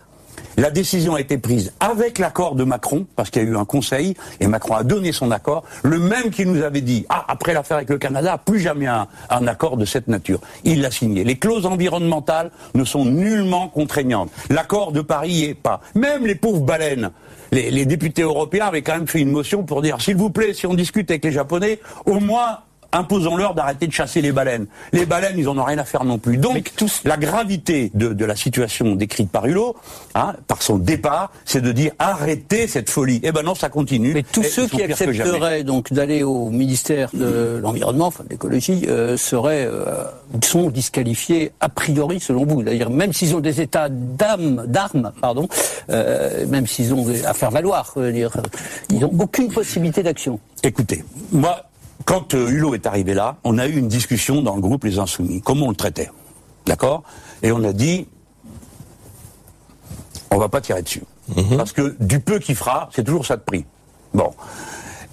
La décision a été prise avec l'accord de Macron, parce qu'il y a eu un conseil, et Macron a donné son accord, le même qui nous avait dit, ah, après l'affaire avec le Canada, plus jamais un, un accord de cette nature. Il l'a signé. Les clauses environnementales ne sont nullement contraignantes. L'accord de Paris n'y est pas. Même les pauvres baleines les, députés européens avaient quand même fait une motion pour dire, s'il vous plaît, si on discute avec les Japonais, au moins imposons-leur d'arrêter de chasser les baleines. Les baleines, ils en ont rien à faire non plus. Donc, la gravité de, la situation décrite par Hulot, hein, par son départ, c'est de dire arrêtez cette folie. Eh ben non, ça continue. Mais tous ceux qui accepteraient donc d'aller au ministère de l'environnement, enfin de l'écologie, euh, seraient euh, sont disqualifiés a priori selon vous. D'ailleurs, même s'ils ont des états d'âme, d'armes, pardon, euh, même s'ils ont à faire valoir, dire, ils n'ont aucune possibilité d'action. Écoutez, moi, quand euh, Hulot est arrivé là, on a eu une discussion dans le groupe Les Insoumis. Comment on le traitait? D'accord? Et on a dit, on va pas tirer dessus. Mhm. Parce que du peu qu'il fera, c'est toujours ça de prix. Bon.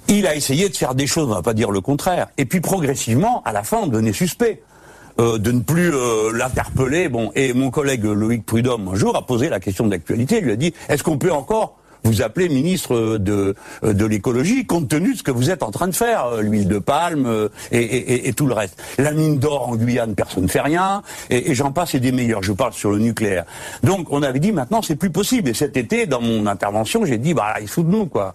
Il a essayé de faire des choses, on va pas dire le contraire. Et puis progressivement, à la fin, on devenait suspect. Euh, de ne plus euh, l'interpeller. Bon, et mon collègue Loïc Prudhomme un jour a posé la question d'actualité. Il lui a dit est-ce qu'on peut encore vous appelez ministre de, de l'écologie, compte tenu de ce que vous êtes en train de faire, euh, l'huile de palme euh, et, tout le reste. La mine d'or en Guyane, personne ne fait rien, et, j'en passe et des meilleurs. Je parle sur le nucléaire. Donc on avait dit maintenant c'est plus possible. Et cet été, dans mon intervention, j'ai dit bah il faut de nous quoi.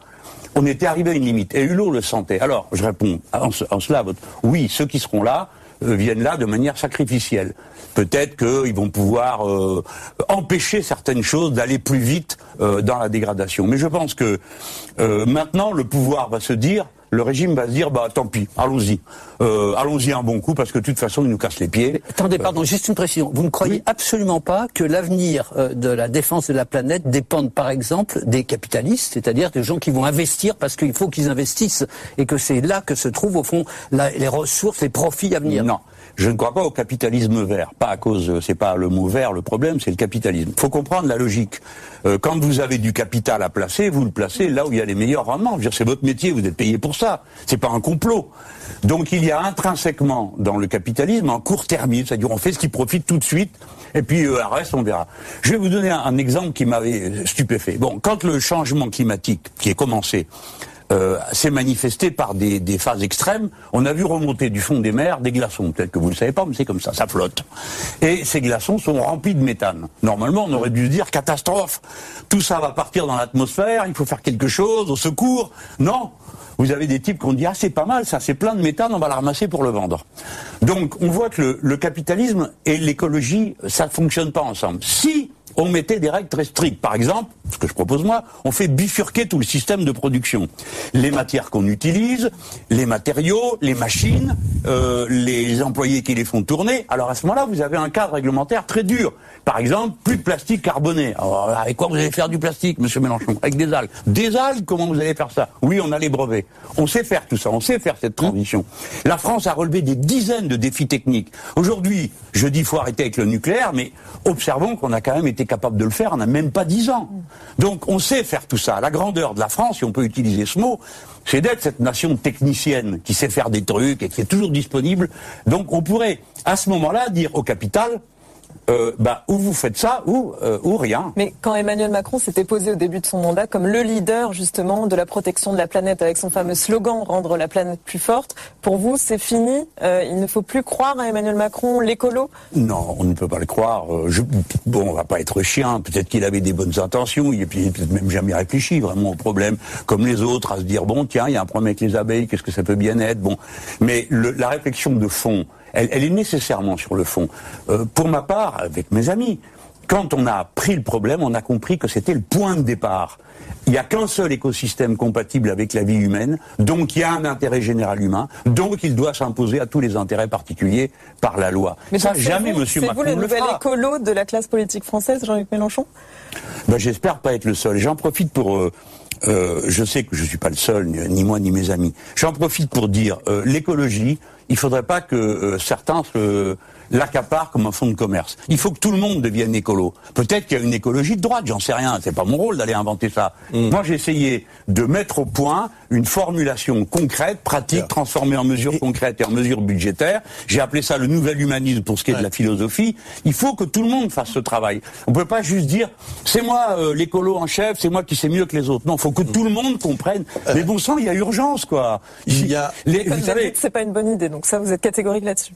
On était arrivé à une limite. Et Hulot le sentait. Alors je réponds en, cela, oui, ceux qui seront là euh, viennent là de manière sacrificielle. Peut-être qu'ils vont pouvoir euh, empêcher certaines choses d'aller plus vite euh, dans la dégradation. Mais je pense que maintenant, le pouvoir va se dire le régime va se dire bah tant pis, allons-y, euh, allons-y un bon coup parce que de toute façon ils nous cassent les pieds. attendez, pardon, juste une précision. Vous ne croyez absolument pas que l'avenir euh, de la défense de la planète dépende par exemple des capitalistes, c'est-à-dire des gens qui vont investir parce qu'il faut qu'ils investissent et que c'est là que se trouvent au fond les ressources, les profits à venir? Non. Je ne crois pas au capitalisme vert. Pas à cause, c'est pas le mot vert le problème, c'est le capitalisme. Il faut comprendre la logique. Euh, quand vous avez du capital à placer, vous le placez là où il y a les meilleurs rendements. C'est votre métier, vous êtes payé pour ça. C'est pas un complot. Donc il y a intrinsèquement dans le capitalisme un court terme, c'est-à-dire on fait ce qui profite tout de suite, et puis euh, le reste on verra. Je vais vous donner un exemple qui m'avait stupéfait. Bon, quand le changement climatique qui est commencé euh, s'est manifesté par des, des, phases extrêmes. On a vu remonter du fond des mers des glaçons. Peut-être que vous ne le savez pas, mais c'est comme ça, ça flotte. Et ces glaçons sont remplis de méthane. Normalement, on aurait dû se dire catastrophe. Tout ça va partir dans l'atmosphère, il faut faire quelque chose, au secours. Non, vous avez des types qui ont dit ah c'est pas mal ça, c'est plein de méthane, on va la ramasser pour le vendre. Donc on voit que le, le capitalisme et l'écologie ça ne fonctionne pas ensemble. Si on mettait des règles très strictes. Par exemple, ce que je propose moi, on fait bifurquer tout le système de production. Les matières qu'on utilise, les matériaux, les machines, euh, les employés qui les font tourner. Alors à ce moment-là, vous avez un cadre réglementaire très dur. Par exemple, plus de plastique carboné. Alors, avec quoi vous allez faire du plastique, monsieur Mélenchon? Avec des algues. Des algues, comment vous allez faire ça? Oui, on a les brevets. On sait faire tout ça, on sait faire cette transition. La France a relevé des dizaines de défis techniques. Aujourd'hui, je dis faut arrêter avec le nucléaire, mais observons qu'on a quand même été capable de le faire, on n'a même pas dix ans. Donc on sait faire tout ça. La grandeur de la France, si on peut utiliser ce mot, c'est d'être cette nation technicienne qui sait faire des trucs et qui est toujours disponible. Donc on pourrait, à ce moment-là, dire au capital, euh, bah, ou vous faites ça ou, euh, ou rien. Mais quand Emmanuel Macron s'était posé au début de son mandat comme le leader justement de la protection de la planète avec son fameux slogan rendre la planète plus forte, pour vous c'est fini euh, Il ne faut plus croire à Emmanuel Macron, l'écolo? Non, on ne peut pas le croire. Je, bon, on va pas être chien. Peut-être qu'il avait des bonnes intentions. Il n'a peut-être même jamais réfléchi vraiment au problème, comme les autres, à se dire bon tiens, il y a un problème avec les abeilles. Qu'est-ce que ça peut bien être Bon, mais le, la réflexion de fond elle, est nécessairement sur le fond. Euh, pour ma part, avec mes amis, quand on a pris le problème, on a compris que c'était le point de départ. Il n'y a qu'un seul écosystème compatible avec la vie humaine, donc il y a un intérêt général humain, donc il doit s'imposer à tous les intérêts particuliers par la loi. Mais ça, jamais M. Macron C'est vous le nouvel écolo de la classe politique française, Jean-Luc Mélenchon? Ben, J'espère pas être le seul. J'en profite pour... Euh, euh, je sais que je ne suis pas le seul, ni, moi ni mes amis. J'en profite pour dire, l'écologie, il ne faudrait pas que euh, certains se l'accaparent comme un fonds de commerce. Il faut que tout le monde devienne écolo. Peut-être qu'il y a une écologie de droite, j'en sais rien. C'est pas mon rôle d'aller inventer ça. Mm. Moi, j'ai essayé de mettre au point une formulation concrète, pratique, transformée en mesures concrètes et en mesures budgétaires. J'ai appelé ça le nouvel humanisme pour ce qui est de la philosophie. Il faut que tout le monde fasse ce travail. On peut pas juste dire c'est moi euh, l'écolo en chef, c'est moi qui sais mieux que les autres. Non, il faut que tout le monde comprenne. Euh. Mais bon sang, il y a urgence, quoi. Il y a. vous savez, c'est pas une bonne idée. Donc ça, vous êtes catégorique là-dessus.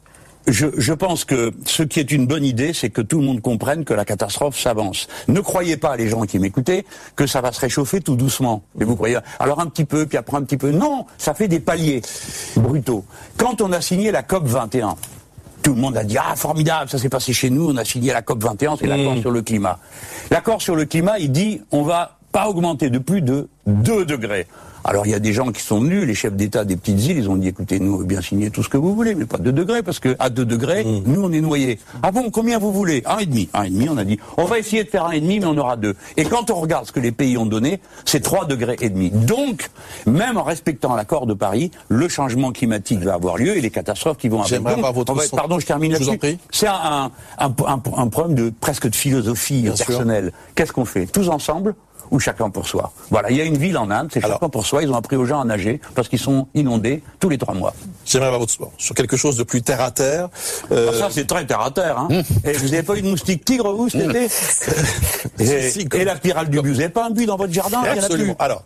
Je, je, pense que ce qui est une bonne idée, c'est que tout le monde comprenne que la catastrophe s'avance. Ne croyez pas, les gens qui m'écoutaient, que ça va se réchauffer tout doucement. Et vous croyez, alors un petit peu, puis après un petit peu. Non, ça fait des paliers brutaux. Quand on a signé la COP 21, tout le monde a dit ah formidable, ça s'est passé chez nous, on a signé la COP 21, c'est l'accord mmh. sur le climat. L'accord sur le climat, il dit on va pas augmenter de plus de 2 degrés. Alors il y a des gens qui sont venus, les chefs d'État des petites îles, ils ont dit écoutez, nous on veut bien signer tout ce que vous voulez, mais pas 2 degrés, parce que à 2 degrés, Mmh. nous on est noyés. Ah bon, combien vous voulez? Un et demi. Un et demi, on a dit on va essayer de faire un et demi, mais on aura deux. Et quand on regarde ce que les pays ont donné, c'est 3 degrés et demi. Donc, même en respectant l'accord de Paris, le changement climatique va avoir lieu et les catastrophes qui vont avoir J'aimerais Donc, votre va- Pardon, je termine Je vous en là-dessus. prie. C'est un, un, un- problème de presque de philosophie Bien personnelle. Qu'est-ce qu'on fait? Tous ensemble ou chacun pour soi Voilà, il y a une ville en Inde, c'est chacun pour soi. Ils ont appris aux gens à nager parce qu'ils sont inondés tous les trois mois. J'aimerais avoir votre sport sur quelque chose de plus terre à terre. Euh, Ah, ça, c'est très terre à terre. Hein. Et vous n'avez pas eu de moustique tigre, vous, cet été et, Si, si, comme- et la pyrale du bus, vous n'avez pas un but dans votre jardin Il y en a absolument. plus. Alors,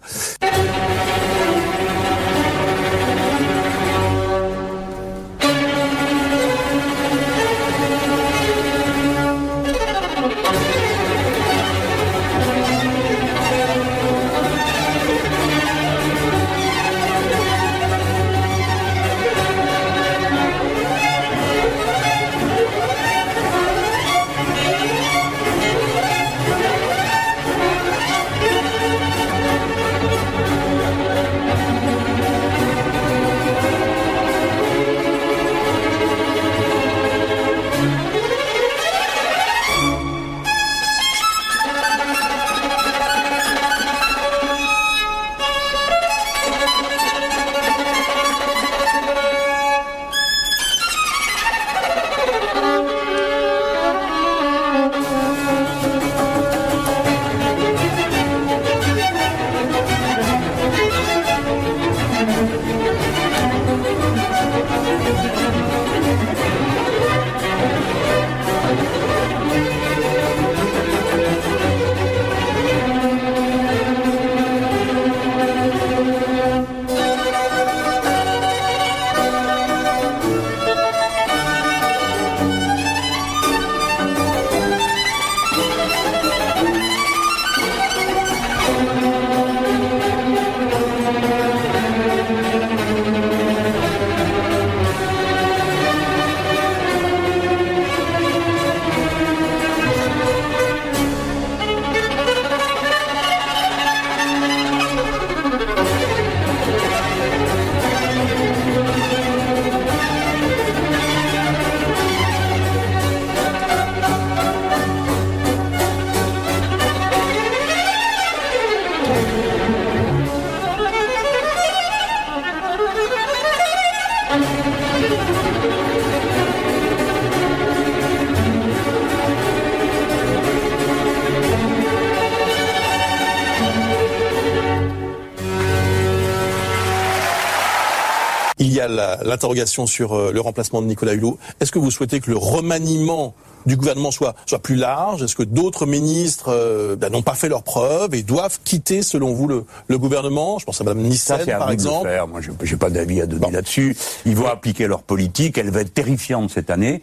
l'interrogation sur euh, le remplacement de Nicolas Hulot. Est-ce que vous souhaitez que le remaniement du gouvernement soit, soit plus large? Est-ce que d'autres ministres euh, ben, n'ont pas fait leurs preuves et doivent quitter, selon vous, le, le gouvernement? Je pense à Mme Ça, Nissen, à par exemple. faire. Moi, je n'ai pas d'avis à donner Bon. là-dessus. Ils vont appliquer leur politique. Elle va être terrifiante cette année.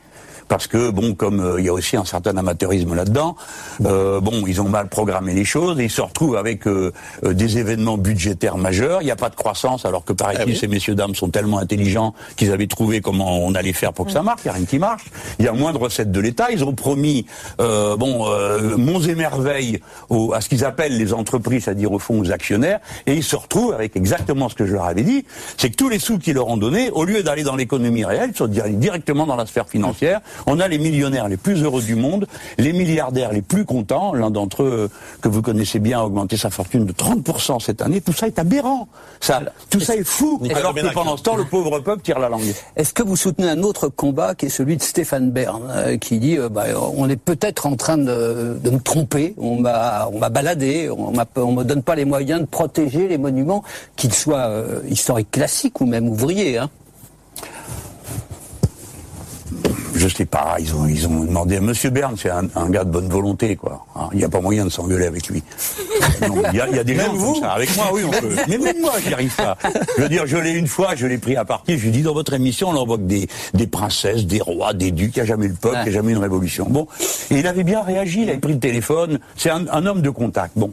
Parce que, bon, comme euh, il y a aussi un certain amateurisme là-dedans, euh, bon, ils ont mal programmé les choses et ils se retrouvent avec euh, euh, des événements budgétaires majeurs. Il n'y a pas de croissance, alors que, paraît-il, Ah oui. ces messieurs-dames sont tellement intelligents qu'ils avaient trouvé comment on allait faire pour que ça marche. Il n'y a rien qui marche. Il y a moins de recettes de l'État. Ils ont promis, euh, bon, euh, monts et merveilles aux- à ce qu'ils appellent les entreprises, c'est-à-dire au fond aux actionnaires, et ils se retrouvent avec exactement ce que je leur avais dit, c'est que tous les sous qu'ils leur ont donnés, au lieu d'aller dans l'économie réelle, ils sont allés directement dans la sphère financière. On a les millionnaires les plus heureux du monde, les milliardaires les plus contents. L'un d'entre eux, que vous connaissez bien, a augmenté sa fortune de 30% cette année. Tout ça est aberrant. Ça, tout ça est fou. Nicolas Alors que pendant ce temps, le pauvre peuple tire la langue. Est-ce que vous soutenez un autre combat qui est celui de Stéphane Bern, euh, qui dit euh, bah, on est peut-être en train de, de me tromper, on m'a on m'a baladé, on m'a on me donne pas les moyens de protéger les monuments, qu'ils soient euh, historiques classiques ou même ouvriers. Hein. Je sais pas, ils ont, ils ont demandé. Monsieur Bern, c'est un, un gars de bonne volonté, quoi. Hein, Il n'y a pas moyen de s'engueuler avec lui. Il y a, il y a des gens comme ça. Avec moi, oui, on peut. Mais même moi, j'y arrive pas. Je veux dire, je l'ai une fois, je l'ai pris à partie. Je lui ai dit, dans votre émission, on envoie que des, des princesses, des rois, des ducs. Il n'y a jamais eu le peuple, il n'y a jamais eu une révolution. Bon. Et il avait bien réagi, il avait pris le téléphone. C'est un, un homme de contact. Bon.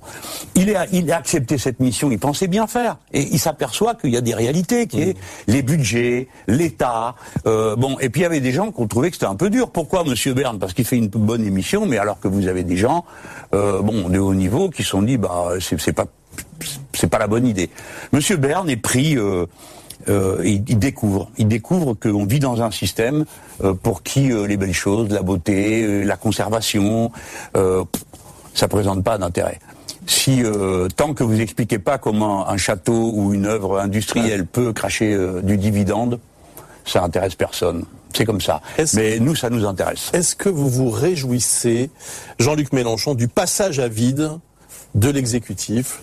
Il a, il a accepté cette mission, il pensait bien faire. Et il s'aperçoit qu'il y a des réalités, qui est les budgets, l'État. euh, bon. Et puis il y avait des gens qui ont trouvé que c'était un peu dur. Pourquoi, Monsieur Bern Parce qu'il fait une bonne émission, mais alors que vous avez des gens, euh, bon, de haut niveau, qui sont dit, bah, c'est pas c'est pas la bonne idée. Monsieur Bern est pris. Euh, euh, il, découvre, il découvre qu'on vit dans un système pour qui les belles choses, la beauté, la conservation, ça présente pas d'intérêt. Si tant que vous expliquez pas comment un château ou une œuvre industrielle peut cracher du dividende, ça intéresse personne. C'est comme ça. Mais nous, ça nous intéresse. Est-ce que vous vous réjouissez, Jean-Luc Mélenchon, du passage à vide de l'exécutif,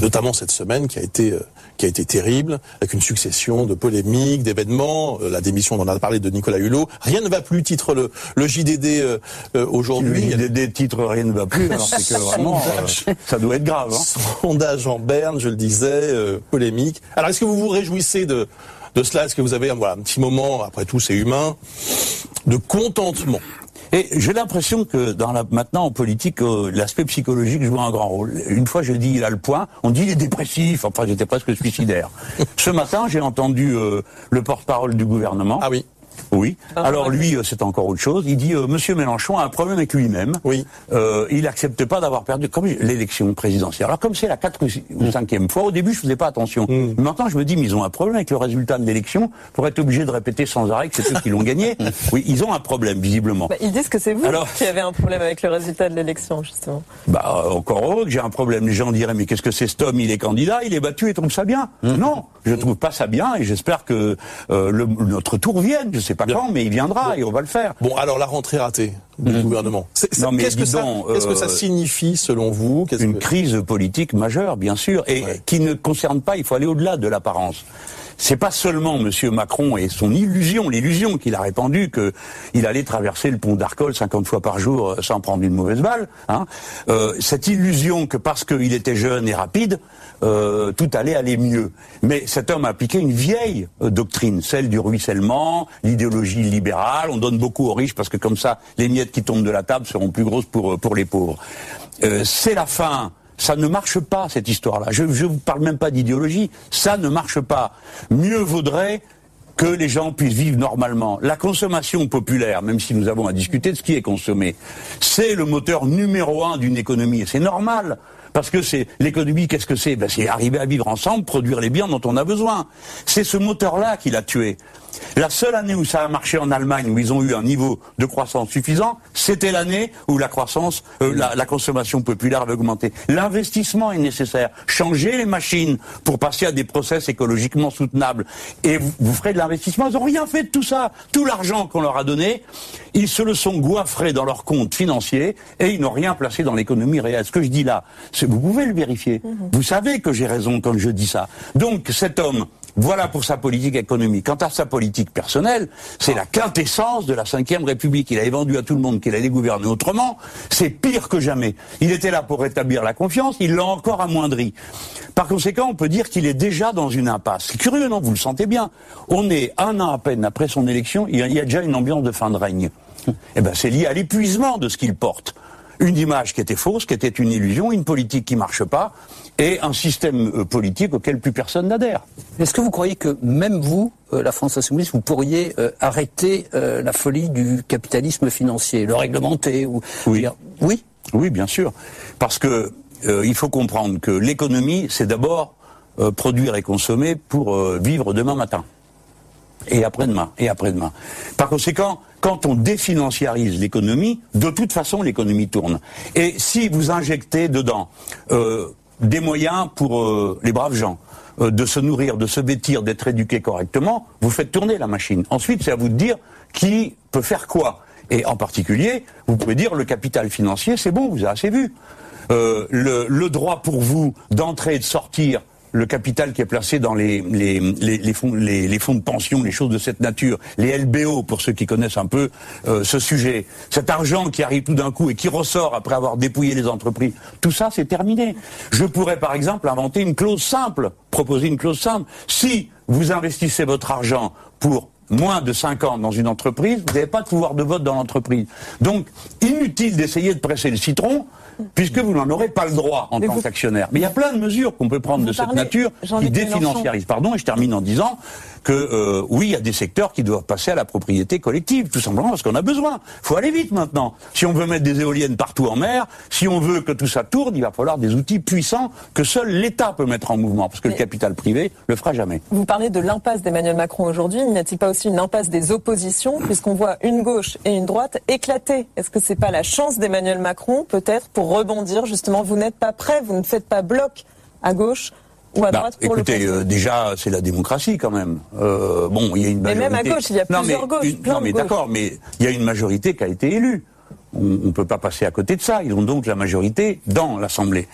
notamment cette semaine qui a été euh, qui a été terrible, avec une succession de polémiques, d'événements, euh, la démission, on en a parlé de Nicolas Hulot. Rien ne va plus, titre le, le JDD euh, aujourd'hui. Le JDD titre rien ne va plus, alors c'est que vraiment, ça doit être grave. Hein. Sondage en berne, je le disais, polémique. Alors est-ce que vous vous réjouissez de, de cela Est-ce que vous avez voilà, un petit moment, après tout c'est humain, de contentement et j'ai l'impression que dans la, maintenant en politique, euh, l'aspect psychologique joue un grand rôle. Une fois, je dis il a le point, on dit il est dépressif. Enfin, j'étais presque suicidaire. Ce matin, j'ai entendu euh, le porte-parole du gouvernement. Ah oui. Oui. Ah, Alors lui, euh, c'est encore autre chose. Il dit euh, Monsieur Mélenchon a un problème avec lui-même. Oui. Euh, il n'accepte pas d'avoir perdu comme l'élection présidentielle. Alors comme c'est la quatre ou cinquième fois, au début je faisais pas attention. Mm. Maintenant je me dis mais ils ont un problème avec le résultat de l'élection pour être obligé de répéter sans arrêt que c'est eux qui l'ont gagné. Oui, ils ont un problème visiblement. Bah, ils disent que c'est vous qui avez un problème avec le résultat de l'élection justement. Bah encore heureux que j'ai un problème. Les gens diraient mais qu'est-ce que c'est cet homme? Il est candidat, il est battu et trouve ça bien. Mm. Non, je trouve pas ça bien et j'espère que le, notre tour vienne. Je sais pas quand, mais il viendra et on va le faire. Bon, alors la rentrée ratée du mmh. gouvernement. Qu'est-ce que, ça, que ça euh, signifie selon vous? Une crise politique majeure, bien sûr, et qui ne concerne pas. Il faut aller au-delà de l'apparence c'est pas seulement M. Macron et son illusion, l'illusion qu'il a répandue qu'il allait traverser le pont d'Arcole 50 fois par jour euh, sans prendre une mauvaise balle. Hein. Euh, cette illusion que parce qu'il était jeune et rapide, euh, tout allait aller mieux. Mais cet homme a appliqué une vieille doctrine, celle du ruissellement, l'idéologie libérale. On donne beaucoup aux riches parce que comme ça, les miettes qui tombent de la table seront plus grosses pour, pour les pauvres. c'est la fin ça ne marche pas, cette histoire-là. Je ne vous parle même pas d'idéologie. Ça ne marche pas. Mieux vaudrait que les gens puissent vivre normalement. La consommation populaire, même si nous avons à discuter de ce qui est consommé, c'est le moteur numéro un d'une économie. Et c'est normal. Parce que c'est l'économie, qu'est-ce que c'est? Ben, C'est arriver à vivre ensemble, produire les biens dont on a besoin. C'est ce moteur-là qui l'a tué. La seule année où ça a marché en Allemagne, où ils ont eu un niveau de croissance suffisant, c'était l'année où la croissance, euh, la, consommation populaire avait augmenté. L'investissement est nécessaire. Changer les machines pour passer à des process écologiquement soutenables. Et vous, ferez de l'investissement. Ils n'ont rien fait de tout ça. Tout l'argent qu'on leur a donné, ils se le sont goiffrés dans leurs comptes financiers et ils n'ont rien placé dans l'économie réelle. Ce que je dis là, vous pouvez le vérifier. Mhm. Vous savez que j'ai raison quand je dis ça. Donc cet homme, voilà pour sa politique économique. Quant à sa politique personnelle, c'est la quintessence de la Ve République. Il avait vendu à tout le monde qu'il allait gouverner autrement. C'est pire que jamais. Il était là pour rétablir la confiance, il l'a encore amoindri. Par conséquent, on peut dire qu'il est déjà dans une impasse. C'est curieux, non? Vous le sentez bien. On est un an à peine après son élection, il y a déjà une ambiance de fin de règne. Eh ben, c'est lié à l'épuisement de ce qu'il porte une image qui était fausse, qui était une illusion, une politique qui marche pas, et un système euh, politique auquel plus personne n'adhère. Est-ce que vous croyez que même vous, euh, la France insoumise, vous pourriez euh, arrêter la folie du capitalisme financier, le réglementer ou Oui. Oui? Oui, bien sûr, parce que il faut comprendre que l'économie, c'est d'abord produire et consommer pour vivre demain matin et après-demain, et après-demain. Par conséquent, quand on définanciarise l'économie, de toute façon l'économie tourne. Et si vous injectez dedans euh, des moyens pour euh, les braves gens, euh, de se nourrir, de se vêtir, d'être éduqués correctement, vous faites tourner la machine. Ensuite, c'est à vous de dire qui peut faire quoi. Et en particulier, vous pouvez dire le capital financier, c'est bon, vous avez assez vu. le, le, droit pour vous d'entrer et de sortir le capital qui est placé dans les, fonds de pension, les choses de cette nature, les LBO pour ceux qui connaissent un peu euh, ce sujet, cet argent qui arrive tout d'un coup et qui ressort après avoir dépouillé les entreprises, tout ça c'est terminé. Je pourrais par exemple inventer une clause simple, proposer une clause simple. Si vous investissez votre argent pour moins de 5 ans dans une entreprise, vous n'avez pas de pouvoir de vote dans l'entreprise. Donc, inutile d'essayer de presser le citron, puisque vous n'en aurez pas le droit en tant qu'actionnaire. Mais il y a plein de mesures qu'on peut prendre de cette nature qui définanciarisent. Pardon, et je termine en disant que euh, oui, il y a des secteurs qui doivent passer à la propriété collective, tout simplement parce qu'on a besoin. Il faut aller vite maintenant. Si on veut mettre des éoliennes partout en mer, si on veut que tout ça tourne, il va falloir des outils puissants que seul l'État peut mettre en mouvement, parce que le capital privé le fera jamais. Vous parlez de l'impasse d'Emmanuel Macron aujourd'hui. N'y a-t-il pas aussi une impasse des oppositions, puisqu'on voit une gauche et une droite éclater? Est-ce que c'est pas la chance d'Emmanuel Macron, peut-être, pour rebondir justement Vous n'êtes pas prêt, vous ne faites pas bloc à gauche ou à bah, droite pour écoutez, euh, déjà, c'est la démocratie quand même. Euh, bon, il y a une majorité. Mais même à gauche, il y a plusieurs gauches. non, mais d'accord, mais il y a une majorité qui a été élue. On ne peut pas passer à côté de ça. Ils ont donc la majorité dans l'Assemblée.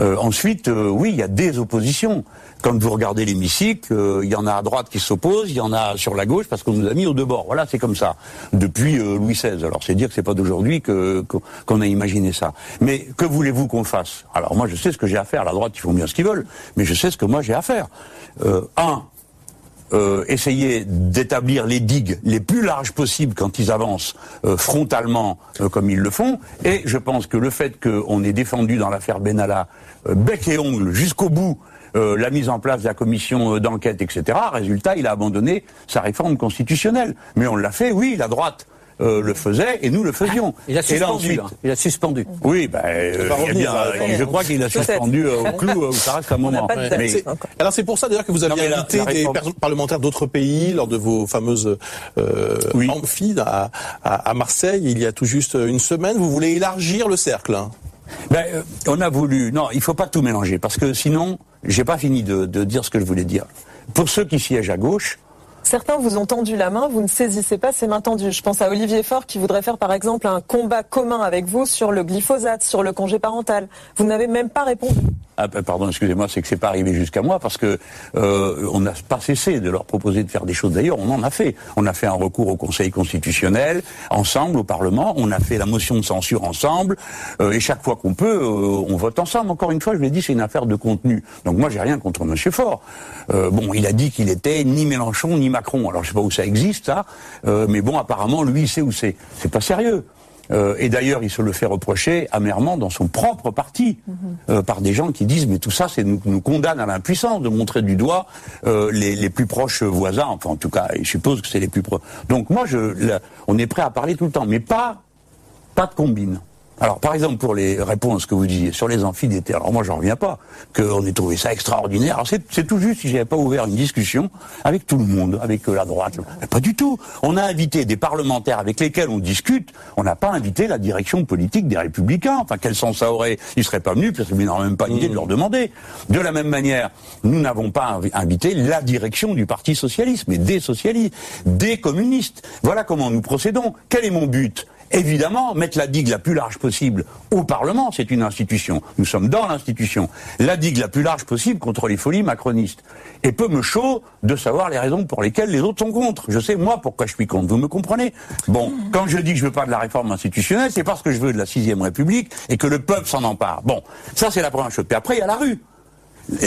Euh, ensuite, euh, oui, il y a des oppositions. Quand vous regardez l'hémicycle, euh, il y en a à droite qui s'opposent, il y en a sur la gauche parce qu'on nous a mis aux deux bords. Voilà, c'est comme ça depuis Louis XVI. Alors c'est dire que c'est pas d'aujourd'hui que qu'on a imaginé ça. Mais que voulez-vous qu'on fasse? Alors moi, je sais ce que j'ai à faire. La droite, ils font bien ce qu'ils veulent, mais je sais ce que moi j'ai à faire. un, euh, essayer d'établir les digues les plus larges possibles quand ils avancent euh, frontalement euh, comme ils le font. Et je pense que le fait qu'on ait défendu dans l'affaire Benalla bec et ongle jusqu'au bout la mise en place de la commission d'enquête, etc. Résultat, il a abandonné sa réforme constitutionnelle. Mais on l'a fait, oui, la droite euh, le faisait et nous le faisions. Il a suspendu. Hein. Il a suspendu. Oui, ben, euh, je crois qu'il a suspendu euh, au clou où ça reste un moment. Alors c'est pour ça d'ailleurs que vous avez invité des parlementaires d'autres pays lors de vos fameuses euh, oui. à, à, Marseille il y a tout juste une semaine. Vous voulez élargir le cercle hein? Ben, On a voulu. Non, il faut pas tout mélanger parce que sinon, j'ai pas fini de, de dire ce que je voulais dire. Pour ceux qui siègent à gauche, Certains vous ont tendu la main, vous ne saisissez pas ces mains tendues. Je pense à Olivier Faure qui voudrait faire par exemple un combat commun avec vous sur le glyphosate, sur le congé parental. Vous n'avez même pas répondu. Ah, bah, pardon, excusez-moi, c'est que c'est pas arrivé jusqu'à moi parce que euh, on n'a pas cessé de leur proposer de faire des choses. D'ailleurs, on en a fait. On a fait un recours au Conseil constitutionnel ensemble au Parlement. On a fait la motion de censure ensemble. Euh, et chaque fois qu'on peut, euh, on vote ensemble. Encore une fois, je l'ai dit, c'est une affaire de contenu. Donc moi, j'ai rien contre Monsieur Faure. bon, il a dit qu'il était ni Mélenchon ni Macron. Alors je sais pas où ça existe, ça. mais bon, apparemment, lui, il sait où c'est. C'est pas sérieux. Euh, et d'ailleurs, il se le fait reprocher amèrement dans son propre parti, mhm. euh, par des gens qui disent mais tout ça, c'est nous, nous condamne à l'impuissance de montrer du doigt euh, les, les, plus proches voisins. Enfin, en tout cas, je suppose que c'est les plus proches. Donc moi, je, on est prêt à parler tout le temps, mais pas, pas de combine. Alors, par exemple, pour les réponses que vous disiez sur les amphis d'été, alors moi, j'en reviens pas qu'on ait trouvé ça extraordinaire. Alors, c'est tout juste si j'avais pas ouvert une discussion avec tout le monde, avec la droite. pas du tout. On a invité des parlementaires avec lesquels on discute. On n'a pas invité la direction politique des Républicains. Enfin, quel sens ça aurait? Ils seraient pas venus parce qu'ils n'auraient même pas l'idée de leur demander. De la même manière, nous n'avons pas invité la direction du Parti socialiste, mais des socialistes, des communistes. Voilà comment nous procédons. Quel est mon but? Évidemment, mettre la digue la plus large possible au Parlement, c'est une institution. Nous sommes dans l'institution. La digue la plus large possible contre les folies macronistes. Et peu me chaud de savoir les raisons pour lesquelles les autres sont contre. Je sais, moi, pourquoi je suis contre. Vous me comprenez? Bon, quand je dis que je veux pas de la réforme institutionnelle, c'est parce que je veux de la sixième République et que le peuple s'en empare. Bon, ça c'est la première chose. Puis après, il y a la rue.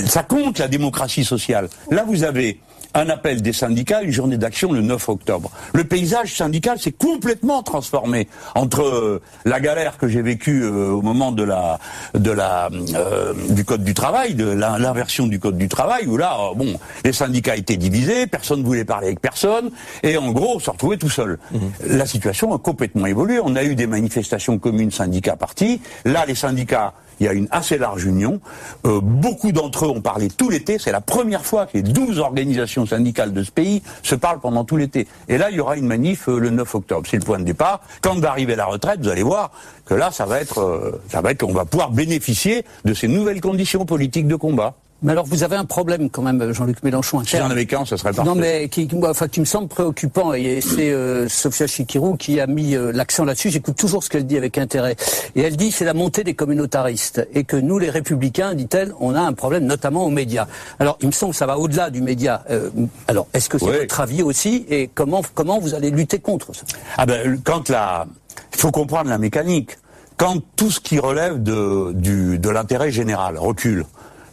Ça compte, la démocratie sociale. Là, vous avez un appel des syndicats, une journée d'action le 9 octobre. Le paysage syndical s'est complètement transformé entre euh, la galère que j'ai vécue euh, au moment de la, de la, euh, du code du travail, de l'inversion du code du travail, où là, bon, les syndicats étaient divisés, personne ne voulait parler avec personne, et en gros, on se retrouvait tout seul. Mmh. La situation a complètement évolué. On a eu des manifestations communes syndicats partis. Là, les syndicats il y a une assez large union. Euh, beaucoup d'entre eux ont parlé tout l'été. C'est la première fois que les 12 organisations syndicales de ce pays se parlent pendant tout l'été. Et là, il y aura une manif euh, le 9 octobre. C'est le point de départ. Quand va arriver la retraite, vous allez voir que là, ça va être, euh, ça va être, on va pouvoir bénéficier de ces nouvelles conditions politiques de combat. Mais alors vous avez un problème quand même, Jean-Luc Mélenchon. Si en avait qu'un, ça serait parfait. Non, mais qui, enfin, qui me semble préoccupant, et c'est euh, Sophia Chikirou qui a mis euh, l'accent là-dessus. J'écoute toujours ce qu'elle dit avec intérêt. Et elle dit c'est la montée des communautaristes et que nous, les républicains, dit-elle, on a un problème notamment aux médias. Alors il me semble que ça va au-delà du média. Euh, alors est-ce que c'est votre avis aussi et comment comment vous allez lutter contre ça? Ah ben quand la, il faut comprendre la mécanique. Quand tout ce qui relève de, du, de l'intérêt général recule,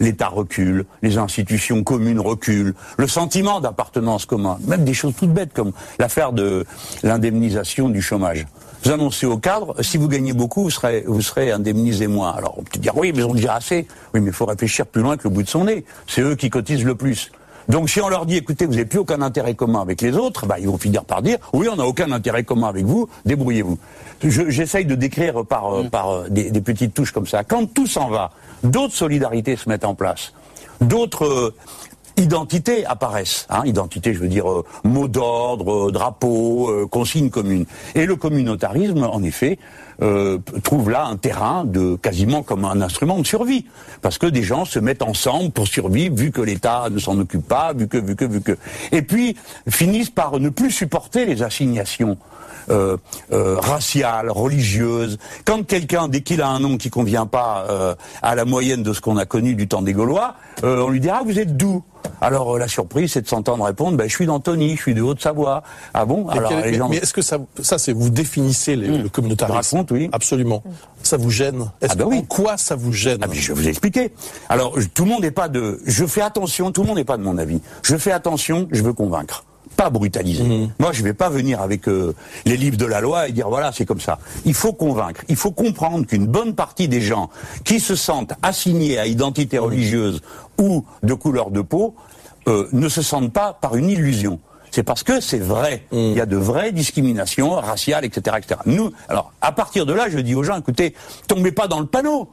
l'État recule, les institutions communes reculent, le sentiment d'appartenance commun, même des choses toutes bêtes comme l'affaire de l'indemnisation du chômage. vous annoncez au cadre, si vous gagnez beaucoup, vous serez, vous serez indemnisé moins. Alors on peut dire oui, mais ils ont déjà assez. Oui, mais il faut réfléchir plus loin que le bout de son nez. C'est eux qui cotisent le plus. Donc si on leur dit, écoutez, vous n'avez plus aucun intérêt commun avec les autres, bah, ils vont finir par dire, oui, on n'a aucun intérêt commun avec vous, débrouillez-vous. J'essaye de décrire par, euh, mm. par euh, des, des, petites touches comme ça. Quand tout s'en va, d'autres solidarités se mettent en place. D'autres euh, identités apparaissent. Hein, identité, je veux dire, euh, mot d'ordre, euh, drapeau, euh, consigne commune. Et le communautarisme, en effet, trouve là un terrain de quasiment comme un instrument de survie, parce que des gens se mettent ensemble pour survivre, vu que l'État ne s'en occupe pas, vu que, vu que, vu que, et puis finissent par ne plus supporter les assignations. Euh, euh, raciale, religieuse. Quand quelqu'un, dès qu'il a un nom qui convient pas euh, à la moyenne de ce qu'on a connu du temps des Gaulois, on lui dira ah, vous êtes d'où alors la surprise, c'est de s'entendre répondre, ben, je suis d'Antony, je suis de Haute-Savoie. Ah bon Alors, Mais est-ce que ça, ça c'est vous définissez les, hmm. le communautarisme raconte, oui. Absolument. Ça vous gêne? Ah ben oui. En quoi ça vous gêne? Ah, Je vais vous expliquer. Alors tout le monde n'est pas de. Je fais attention. Tout le monde n'est pas de mon avis. Je fais attention. Je veux convaincre pas brutaliser. Mhm. Moi, je ne vais pas venir avec euh, les livres de la loi et dire voilà, c'est comme ça. Il faut convaincre. Il faut comprendre qu'une bonne partie des gens qui se sentent assignés à identité religieuse ou de couleur de peau euh, ne se sentent pas par une illusion. C'est parce que c'est vrai. Mhm. Il y a de vraies discriminations raciales, etc., etc. Nous, alors, à partir de là, je dis aux gens, écoutez, tombez pas dans le panneau.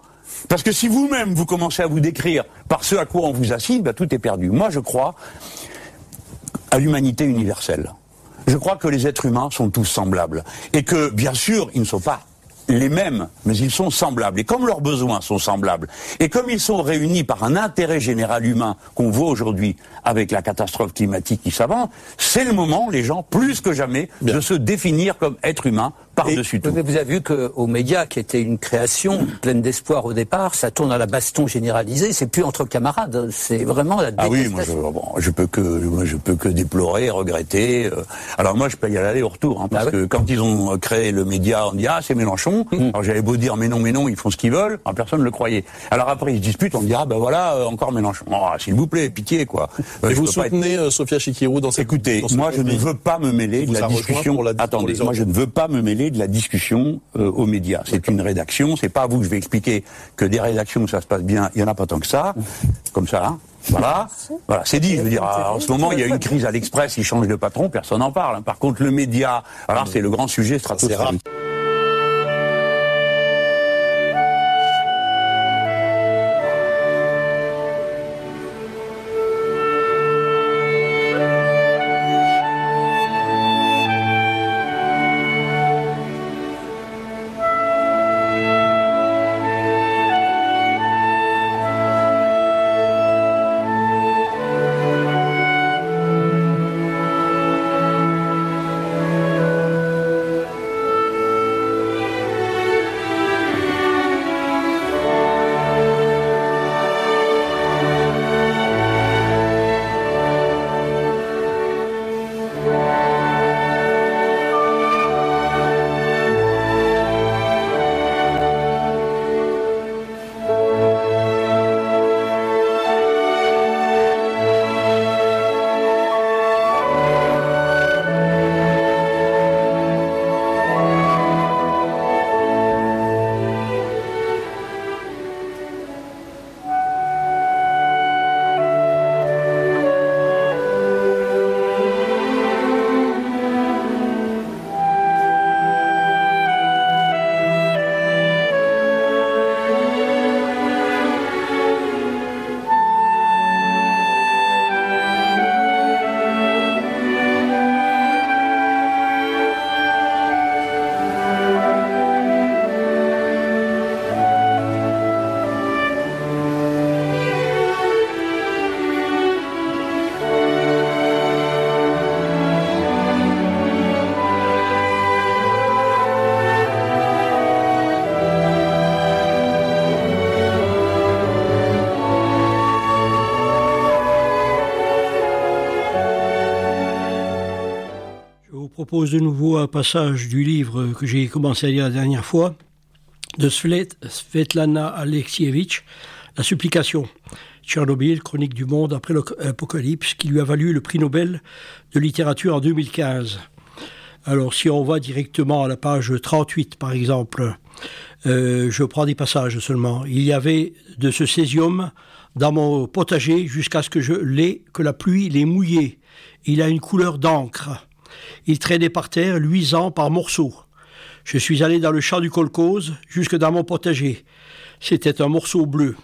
Parce que si vous-même vous commencez à vous décrire par ce à quoi on vous assigne, bah, tout est perdu. Moi, je crois à l'humanité universelle. Je crois que les êtres humains sont tous semblables. Et que, bien sûr, ils ne sont pas les mêmes, mais ils sont semblables. Et comme leurs besoins sont semblables, et comme ils sont réunis par un intérêt général humain qu'on voit aujourd'hui avec la catastrophe climatique qui s'avance, c'est le moment, les gens, plus que jamais, de se définir comme êtres humains par-dessus tout. vous avez vu qu'aux médias, qui était une création pleine d'espoir au départ, ça tourne à la baston généralisée. C'est plus entre camarades, c'est vraiment la Ah oui, moi je, bon, je peux que moi, je peux que déplorer, regretter. Euh. Alors moi, je peux y aller au retour, hein, parce ah que quand ils ont créé le média, on dit ah c'est Mélenchon. Hum. Alors j'avais beau dire mais non, mais non, ils font ce qu'ils veulent. Alors, personne ne le croyait. Alors après ils se disputent, on dit ah ben voilà euh, encore Mélenchon. Oh, S'il vous plaît, pitié quoi. Euh, Et vous soutenez Sophia Chikirou dans cette Écoutez, moi je ne veux pas me mêler de la discussion. Attendez, moi je ne veux pas me mêler de la discussion euh, aux médias. C'est une rédaction, c'est pas à vous que je vais expliquer que des rédactions où ça se passe bien, il y en a pas tant que ça, comme ça. Hein. Voilà, voilà, c'est dit. Je veux dire, en ce moment, il y a une crise à l'Express, il change de patron, personne n'en parle. Hein. Par contre, le média, alors c'est le grand sujet stratosphérique. Propose de nouveau un passage du livre que j'ai commencé à lire la dernière fois, de Svetlana Alexievitch, La supplication. Tchernobyl, chronique du monde après l'apocalypse, qui lui a valu le prix Nobel de littérature en 2015. Alors si on va directement à la page 38 par exemple, euh, je prends des passages seulement. Il y avait de ce césium dans mon potager jusqu'à ce que je l'ai, que la pluie l'ait mouillé. Il a une couleur d'encre. Il traînait par terre, luisant par morceaux. Je suis allé dans le champ du colcose, jusque dans mon potager. C'était un morceau bleu.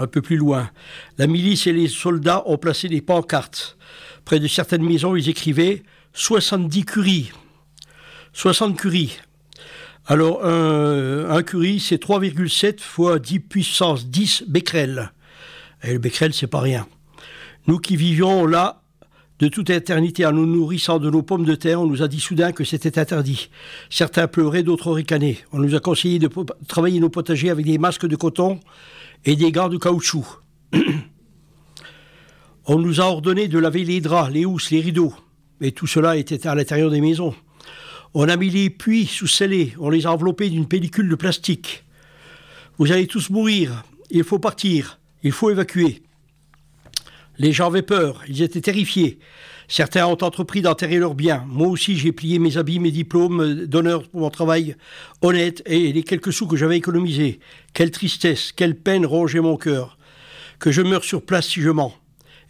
Un peu plus loin, la milice et les soldats ont placé des pancartes. Près de certaines maisons, ils écrivaient 70 curies. 60 curies. Alors, un, un curie, c'est 3,7 fois 10 puissance 10 becquerel. Et le becquerel, c'est pas rien. Nous qui vivions là de toute éternité en nous nourrissant de nos pommes de terre, on nous a dit soudain que c'était interdit. Certains pleuraient, d'autres ricanaient. On nous a conseillé de travailler nos potagers avec des masques de coton et des gants de caoutchouc. on nous a ordonné de laver les draps, les housses, les rideaux. Mais tout cela était à l'intérieur des maisons. On a mis les puits sous scellés, on les a enveloppés d'une pellicule de plastique. Vous allez tous mourir, il faut partir, il faut évacuer. Les gens avaient peur, ils étaient terrifiés. Certains ont entrepris d'enterrer leurs biens. Moi aussi, j'ai plié mes habits, mes diplômes d'honneur pour mon travail honnête et les quelques sous que j'avais économisés. Quelle tristesse, quelle peine rongeait mon cœur. Que je meure sur place si je mens.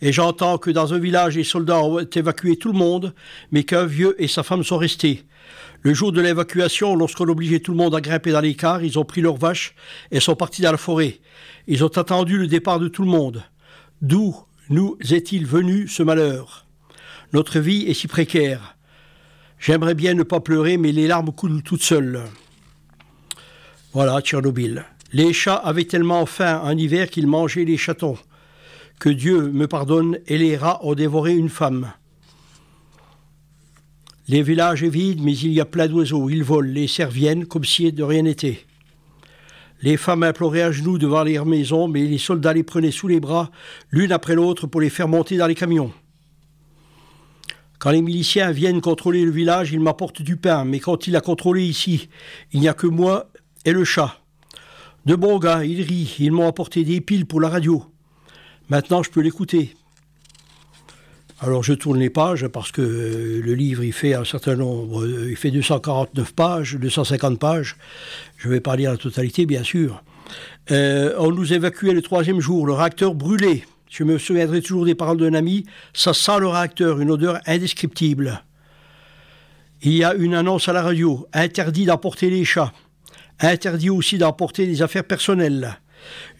Et j'entends que dans un village, les soldats ont évacué tout le monde, mais qu'un vieux et sa femme sont restés. Le jour de l'évacuation, lorsqu'on obligeait tout le monde à grimper dans les cars, ils ont pris leurs vaches et sont partis dans la forêt. Ils ont attendu le départ de tout le monde. D'où nous est-il venu ce malheur? Notre vie est si précaire. J'aimerais bien ne pas pleurer, mais les larmes coulent toutes seules. Voilà, Tchernobyl. Les chats avaient tellement faim en hiver qu'ils mangeaient les chatons. Que Dieu me pardonne, et les rats ont dévoré une femme. Les villages est vide, mais il y a plein d'oiseaux. Ils volent, les cerfs viennent comme si de rien n'était. Les femmes imploraient à genoux devant leurs maisons, mais les soldats les prenaient sous les bras, l'une après l'autre, pour les faire monter dans les camions. Quand les miliciens viennent contrôler le village, ils m'apportent du pain, mais quand il a contrôlé ici, il n'y a que moi et le chat. De bons gars, ils rient, ils m'ont apporté des piles pour la radio. Maintenant, je peux l'écouter. Alors je tourne les pages parce que euh, le livre il fait un certain nombre, euh, il fait 249 pages, 250 pages. Je vais pas lire la totalité bien sûr. Euh, on nous évacuait le troisième jour, le réacteur brûlé. Je me souviendrai toujours des paroles d'un ami. Ça sent le réacteur, une odeur indescriptible. Il y a une annonce à la radio interdit d'emporter les chats, interdit aussi d'emporter des affaires personnelles.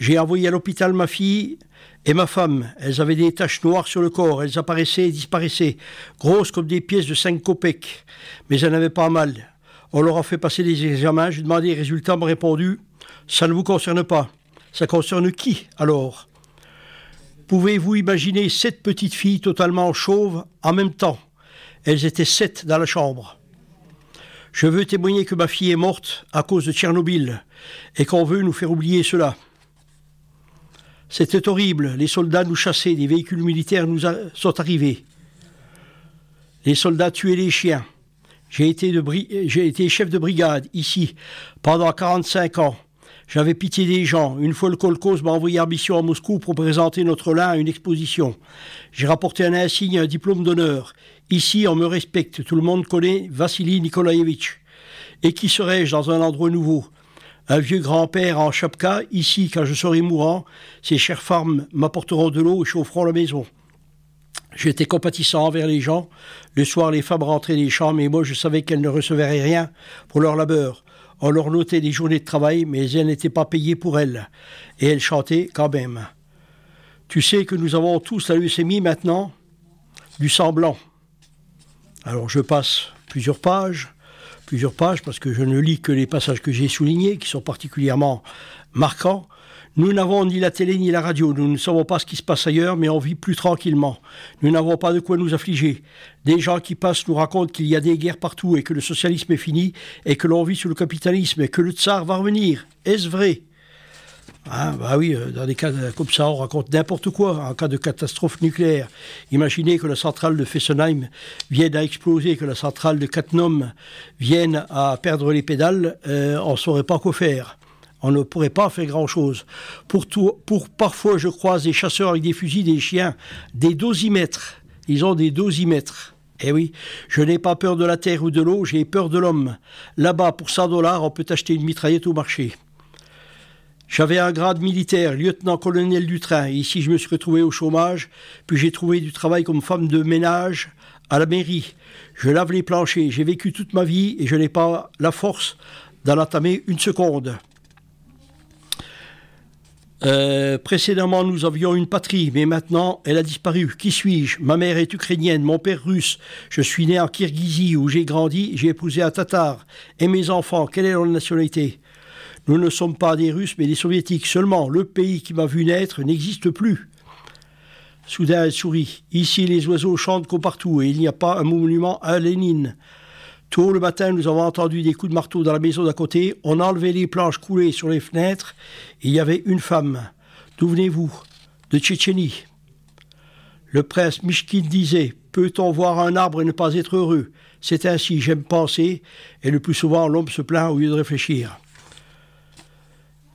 J'ai envoyé à l'hôpital ma fille et ma femme, elles avaient des taches noires sur le corps, elles apparaissaient et disparaissaient, grosses comme des pièces de 5 kopecks, mais elles n'avaient pas mal. On leur a fait passer des examens, j'ai demandé les résultats, m'ont répondu Ça ne vous concerne pas. Ça concerne qui alors? Pouvez-vous imaginer sept petites filles totalement chauves en même temps? Elles étaient sept dans la chambre. Je veux témoigner que ma fille est morte à cause de Tchernobyl et qu'on veut nous faire oublier cela. C'était horrible. Les soldats nous chassaient, des véhicules militaires nous sont arrivés. Les soldats tuaient les chiens. J'ai été, chef de brigade ici pendant 45 ans. J'avais pitié des gens. Une fois le Kolkhoz m'a envoyé en mission à Moscou pour présenter notre lin à une exposition. J'ai rapporté un insigne et un diplôme d'honneur. Ici, on me respecte. Tout le monde connaît Vassili Nikolaevitch. Et qui serais-je dans un endroit nouveau? Un vieux grand-père en chapka, ici, quand je serai mourant, ces chères femmes m'apporteront de l'eau et chaufferont la maison. J'étais compatissant envers les gens. Le soir, les femmes rentraient des champs, mais moi, je savais qu'elles ne recevaient rien pour leur labeur. On leur notait des journées de travail, mais elles n'étaient pas payées pour elles. Et elles chantaient quand même. Tu sais que nous avons tous la leucémie maintenant Du sang blanc. Alors je passe plusieurs pages plusieurs pages parce que je ne lis que les passages que j'ai soulignés, qui sont particulièrement marquants. Nous n'avons ni la télé ni la radio, nous ne savons pas ce qui se passe ailleurs, mais on vit plus tranquillement. Nous n'avons pas de quoi nous affliger. Des gens qui passent nous racontent qu'il y a des guerres partout et que le socialisme est fini et que l'on vit sous le capitalisme et que le tsar va revenir. Est-ce vrai? Ah, bah oui, euh, dans des cas comme ça, on raconte n'importe quoi. En cas de catastrophe nucléaire, imaginez que la centrale de Fessenheim vienne à exploser, que la centrale de Katnum vienne à perdre les pédales, euh, on ne saurait pas quoi faire. On ne pourrait pas faire grand-chose. Pour, pour parfois, je croise des chasseurs avec des fusils, des chiens, des dosimètres. Ils ont des dosimètres. Eh oui, je n'ai pas peur de la terre ou de l'eau, j'ai peur de l'homme. Là-bas, pour 100 dollars, on peut acheter une mitraillette au marché. J'avais un grade militaire, lieutenant-colonel du train. ici, je me suis retrouvé au chômage. Puis j'ai trouvé du travail comme femme de ménage à la mairie. Je lave les planchers. J'ai vécu toute ma vie et je n'ai pas la force d'en entamer une seconde. Euh, précédemment, nous avions une patrie, mais maintenant, elle a disparu. Qui suis-je? Ma mère est ukrainienne, mon père russe. Je suis né en Kirghizie, où j'ai grandi. J'ai épousé un Tatar. Et mes enfants, quelle est leur nationalité? Nous ne sommes pas des Russes, mais des Soviétiques. Seulement, le pays qui m'a vu naître n'existe plus. Soudain, elle sourit. Ici, les oiseaux chantent comme partout, et il n'y a pas un monument à Lénine. Tôt le matin, nous avons entendu des coups de marteau dans la maison d'à côté. On enlevait les planches coulées sur les fenêtres. Et il y avait une femme. D'où venez-vous? De Tchétchénie. Le prince Mishkin disait Peut-on voir un arbre et ne pas être heureux? C'est ainsi, j'aime penser, et le plus souvent l'homme se plaint au lieu de réfléchir.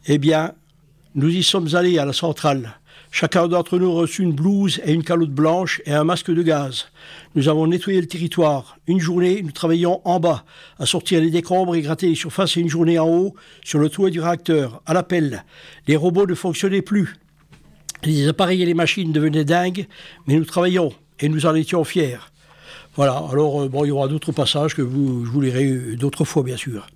Eh bien, nous y sommes allés à la centrale. Chacun d'entre nous a reçu une blouse et une calotte blanche et un masque de gaz. Nous avons nettoyé le territoire. Une journée, nous travaillions en bas, à sortir les décombres et gratter les surfaces, et une journée en haut, sur le toit du réacteur, à l'appel. Les robots ne fonctionnaient plus. Les appareils et les machines devenaient dingues, mais nous travaillions et nous en étions fiers. Voilà, alors euh, bon, il y aura d'autres passages que vous, je vous lirai d'autres fois, bien sûr.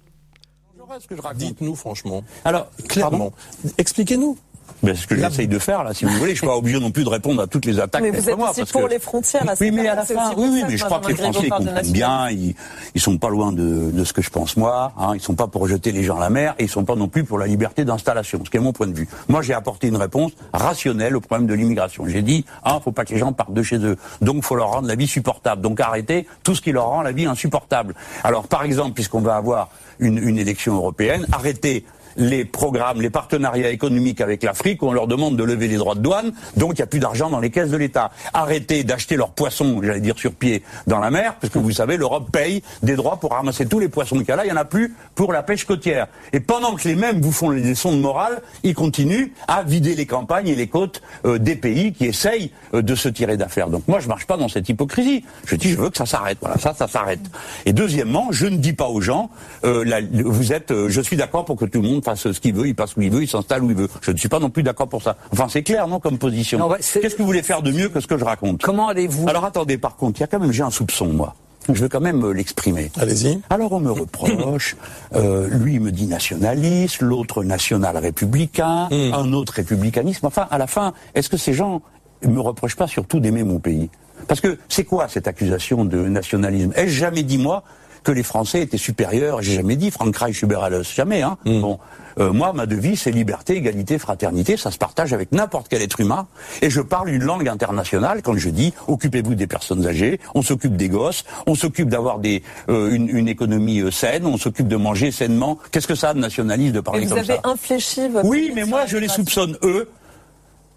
Dites-nous franchement. Alors, clairement, expliquez-nous. Ben, ce que j'essaye de faire là, si vous voulez, je suis pas obligé non plus de répondre à toutes les attaques. Mais vous êtes moi, aussi pour les frontières. Là, oui, mais à la fin, oui, oui, mais je crois que les Français comprennent bien. Ils, ils sont pas loin de, de ce que je pense moi. Hein, ils sont pas pour jeter les gens à la mer et ils sont pas non plus pour la liberté d'installation. Ce qui est mon point de vue. Moi, j'ai apporté une réponse rationnelle au problème de l'immigration. J'ai dit, ah, faut pas que les gens partent de chez eux. Donc, faut leur rendre la vie supportable. Donc, arrêtez tout ce qui leur rend la vie insupportable. Alors, par exemple, puisqu'on va avoir une, une élection européenne, arrêtez les programmes, les partenariats économiques avec l'Afrique où on leur demande de lever les droits de douane, donc il n'y a plus d'argent dans les caisses de l'État. Arrêtez d'acheter leurs poissons, j'allais dire sur pied, dans la mer, parce que vous savez, l'Europe paye des droits pour ramasser tous les poissons qu'il y a là, il n'y en a plus pour la pêche côtière. Et pendant que les mêmes vous font les leçons de morale, ils continuent à vider les campagnes et les côtes euh, des pays qui essayent euh, de se tirer d'affaires. Donc moi, je marche pas dans cette hypocrisie. Je dis, je veux que ça s'arrête. Voilà, ça, ça s'arrête. Et deuxièmement, je ne dis pas aux gens, euh, vous êtes, je suis d'accord pour que tout le monde fasse ce qu'il veut, il passe où il veut, il s'installe où il veut. Je ne suis pas non plus d'accord pour ça. Enfin, c'est clair, non, comme position. Qu'est-ce que vous voulez faire de mieux que ce que je raconte Comment allez-vous Alors attendez, par contre, il y a quand même, j'ai un soupçon, moi. Je veux quand même euh, l'exprimer. Allez-y. Alors on me reproche, euh, lui il me dit nationaliste, l'autre national républicain, hmm. un autre républicanisme. Enfin, à la fin, est-ce que ces gens me reprochent pas surtout d'aimer mon pays? Parce que c'est quoi cette accusation de nationalisme? Ai-je jamais dit moi que les Français étaient supérieurs J'ai jamais dit Frankreich alles, jamais. Hein. Hmm. Bon, euh, moi, ma devise, c'est liberté, égalité, fraternité. Ça se partage avec n'importe quel être humain. Et je parle une langue internationale quand je dis occupez-vous des personnes âgées, on s'occupe des gosses, on s'occupe d'avoir des euh, une, une, économie euh, saine, on s'occupe de manger sainement. Qu'est-ce que ça de nationaliste de parler comme ça Vous avez infléchi votre. Oui, mais moi, je les soupçonne eux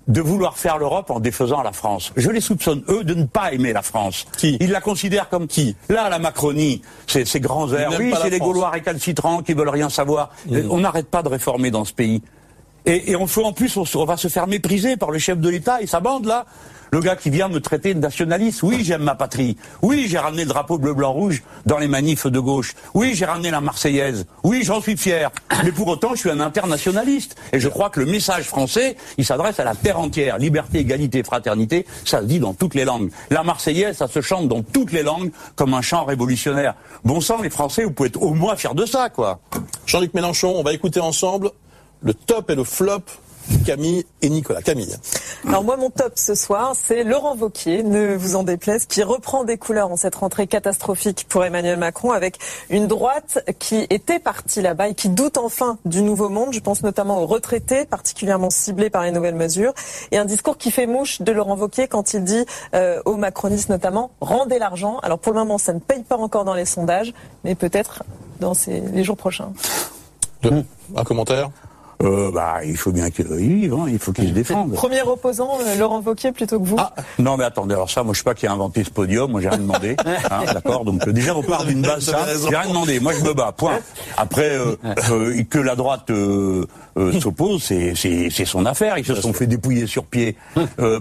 de vouloir faire l'Europe en défaisant la France. Je les soupçonne, eux, de ne pas aimer la France. Qui? Ils la considèrent comme qui? Là, la Macronie, ces, ces grands airs, oui, c'est les Gaulois récalcitrants qui veulent rien savoir. Mm. On n'arrête pas de réformer dans ce pays. Et, et on, en plus, on, on va se faire mépriser par le chef de l'État et sa bande, là. Le gars qui vient me traiter de nationaliste, oui, j'aime ma patrie. Oui, j'ai ramené le drapeau bleu-blanc-rouge dans les manifs de gauche. Oui, j'ai ramené la Marseillaise. Oui, j'en suis fier. Mais pour autant, je suis un internationaliste. Et je crois que le message français, il s'adresse à la terre entière. Liberté, égalité, fraternité, ça se dit dans toutes les langues. La Marseillaise, ça se chante dans toutes les langues comme un chant révolutionnaire. Bon sang, les Français, vous pouvez être au moins fiers de ça, quoi. Jean-Luc Mélenchon, on va écouter ensemble le top et le flop Camille et Nicolas. Camille. Alors moi, mon top ce soir, c'est Laurent Vauquier, ne vous en déplaise, qui reprend des couleurs en cette rentrée catastrophique pour Emmanuel Macron, avec une droite qui était partie là-bas et qui doute enfin du nouveau monde. Je pense notamment aux retraités, particulièrement ciblés par les nouvelles mesures, et un discours qui fait mouche de Laurent Vauquier quand il dit euh, aux macronistes notamment rendez l'argent. Alors pour le moment, ça ne paye pas encore dans les sondages, mais peut-être dans ces, les jours prochains. un commentaire? Euh, bah, il faut bien qu'il vive, hein, il faut qu'il se défende. Premier opposant, euh, Laurent Wauquiez plutôt que vous ah, Non, mais attendez, alors ça, moi, je sais pas qui a inventé ce podium, moi, j'ai rien demandé. hein, D'accord Donc, euh, déjà, on part d'une base ça, j'ai rien demandé, moi, je me bats, point. Après, euh, euh, que la droite s'oppose, c'est son affaire. Ils se sont fait dépouiller sur pied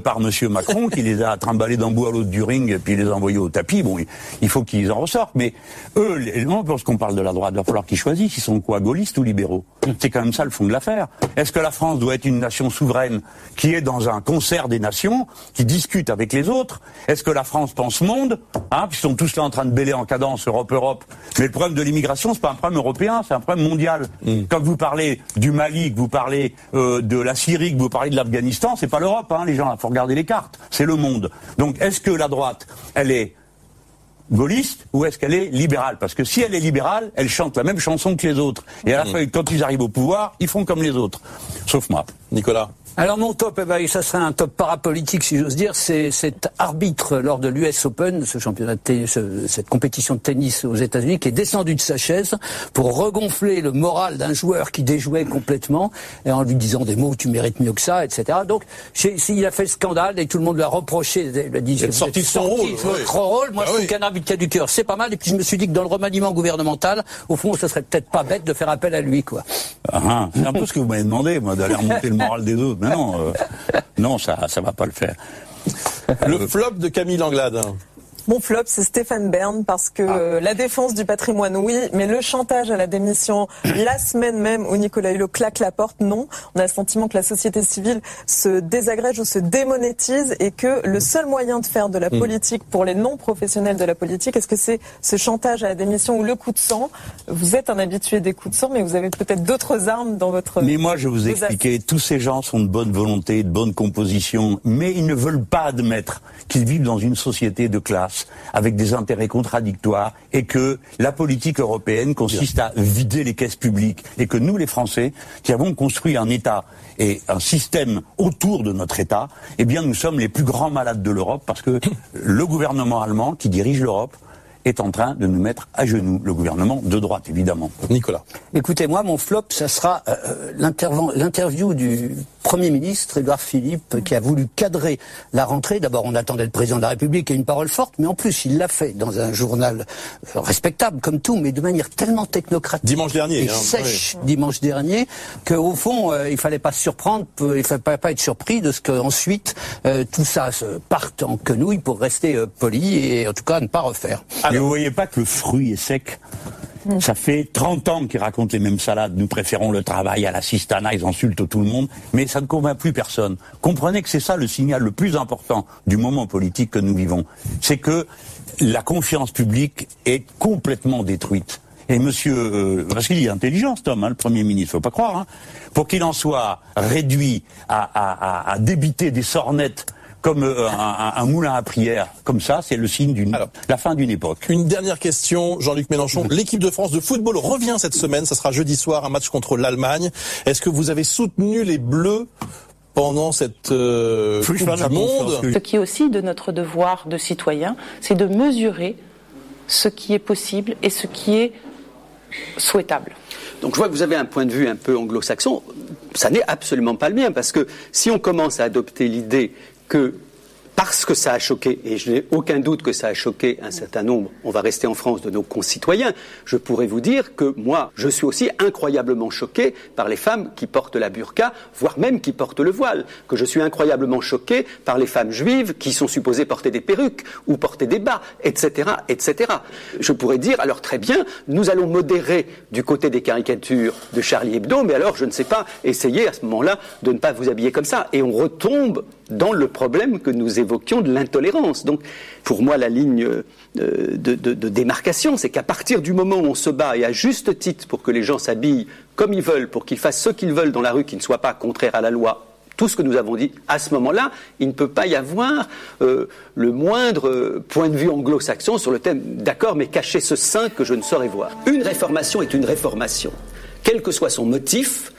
par Monsieur Macron, qui les a trimballés d'un bout à l'autre du ring, et puis les a envoyés au tapis. Bon, il faut qu'ils en ressortent. Mais eux, lorsqu'on parle de la droite, il va falloir qu'ils choisissent. Ils sont quoi, gaullistes ou libéraux? C'est quand même ça le fond de l'affaire. Est-ce que la France doit être une nation souveraine qui est dans un concert des nations, qui discute avec les autres? Est-ce que la France pense monde? Hein, Ils sont tous là en train de bêler en cadence Europe, Europe. Mais le problème de l'immigration, c'est pas un problème européen, c'est un problème mondial. Mm. Quand vous parlez du Mali, que vous parlez euh, de la Syrie, que vous parlez de l'Afghanistan, c'est pas l'Europe, hein, les gens. Il faut regarder les cartes. C'est le monde. Donc, est-ce que la droite, elle est gaulliste ou est-ce qu'elle est libérale? Parce que si elle est libérale, elle chante la même chanson que les autres. Et à la fin, quand ils arrivent au pouvoir, ils font comme les autres. Sauf moi. Nicolas alors mon top, eh ben, ça serait un top parapolitique si j'ose dire, c'est cet arbitre lors de l'US Open, ce championnat de cette compétition de tennis aux États-Unis, qui est descendu de sa chaise pour regonfler le moral d'un joueur qui déjouait complètement et en lui disant des mots tu mérites mieux que ça, etc. Donc il a fait le scandale et tout le monde lui a reproché, il a dit il sorti de son rôle, votre rôle. Moi je trouve qu'un arbitre qui a du cœur, c'est pas mal. Et puis je me suis dit que dans le remaniement gouvernemental, au fond, ce serait peut-être pas bête de faire appel à lui, quoi. Ah, ah. c'est un peu ce que vous m'avez demandé, moi, d'aller remonter le moral des autres non, euh, non, ça, ça va pas le faire. Le flop de Camille Langlade. Mon flop, c'est Stéphane Bern parce que ah. euh, la défense du patrimoine, oui, mais le chantage à la démission la semaine même où Nicolas Hulot claque la porte, non. On a le sentiment que la société civile se désagrège ou se démonétise et que le seul moyen de faire de la hmm. politique pour les non-professionnels de la politique, est-ce que c'est ce chantage à la démission ou le coup de sang? Vous êtes un habitué des coups de sang, mais vous avez peut-être d'autres armes dans votre... Mais moi, je vous ai expliqué, tous ces gens sont de bonne volonté, de bonne composition, mais ils ne veulent pas admettre qu'ils vivent dans une société de classe avec des intérêts contradictoires et que la politique européenne consiste à vider les caisses publiques et que nous, les Français, qui avons construit un État et un système autour de notre État, eh bien, nous sommes les plus grands malades de l'Europe parce que le gouvernement allemand qui dirige l'Europe est en train de nous mettre à genoux, le gouvernement de droite, évidemment. Nicolas. Écoutez, moi, mon flop, ça sera euh, l'interview du Premier ministre, Édouard Philippe, qui a voulu cadrer la rentrée. D'abord, on attendait le président de la République et une parole forte, mais en plus, il l'a fait dans un journal euh, respectable, comme tout, mais de manière tellement technocratique. Dimanche dernier. Et hein, sèche, dimanche dernier, qu'au fond, euh, il fallait pas se surprendre, il fallait pas, être surpris de ce qu'ensuite, tout ça se parte en quenouille pour rester poli et en tout cas ne pas refaire. Mais vous voyez pas que le fruit est sec ça fait 30 ans qu'ils racontent les mêmes salades. Nous préférons le travail à la cistana, ils insultent tout le monde, mais ça ne convainc plus personne. Comprenez que c'est ça le signal le plus important du moment politique que nous vivons. C'est que la confiance publique est complètement détruite. Et monsieur, euh, parce qu'il est intelligent cet homme, hein, le Premier ministre, faut pas croire, hein, pour qu'il en soit réduit à, à, à débiter des sornettes comme euh, un, moulin à prière, comme ça, c'est le signe d'une la fin d'une époque. Une dernière question, Jean-Luc Mélenchon. L'équipe de France de football revient cette semaine. Ça sera jeudi soir, un match contre l'Allemagne. Est-ce que vous avez soutenu les Bleus pendant cette euh, coupe du Monde Ce qui est aussi de notre devoir de citoyen, c'est de mesurer ce qui est possible et ce qui est souhaitable. Donc je vois que vous avez un point de vue un peu anglo-saxon. Ça n'est absolument pas le mien, parce que si on commence à adopter l'idée que parce que ça a choqué, et je n'ai aucun doute que ça a choqué un certain nombre, on va rester en France, de nos concitoyens, je pourrais vous dire que moi, je suis aussi incroyablement choqué par les femmes qui portent la burqa, voire même qui portent le voile, que je suis incroyablement choqué par les femmes juives qui sont supposées porter des perruques ou porter des bas, etc., etc. Je pourrais dire, alors très bien, nous allons modérer du côté des caricatures de Charlie Hebdo, mais alors, je ne sais pas, essayez à ce moment-là de ne pas vous habiller comme ça. Et on retombe dans le problème que nous évoquions de l'intolérance. Donc, pour moi, la ligne euh, de, démarcation, c'est qu'à partir du moment où on se bat, et à juste titre pour que les gens s'habillent comme ils veulent, pour qu'ils fassent ce qu'ils veulent dans la rue qui ne soit pas contraire à la loi, tout ce que nous avons dit, à ce moment-là, il ne peut pas y avoir euh, le moindre euh, point de vue anglo-saxon sur le thème d'accord, mais cachez ce sein que je ne saurais voir. Une réformation est une réformation. Quel que soit son motif,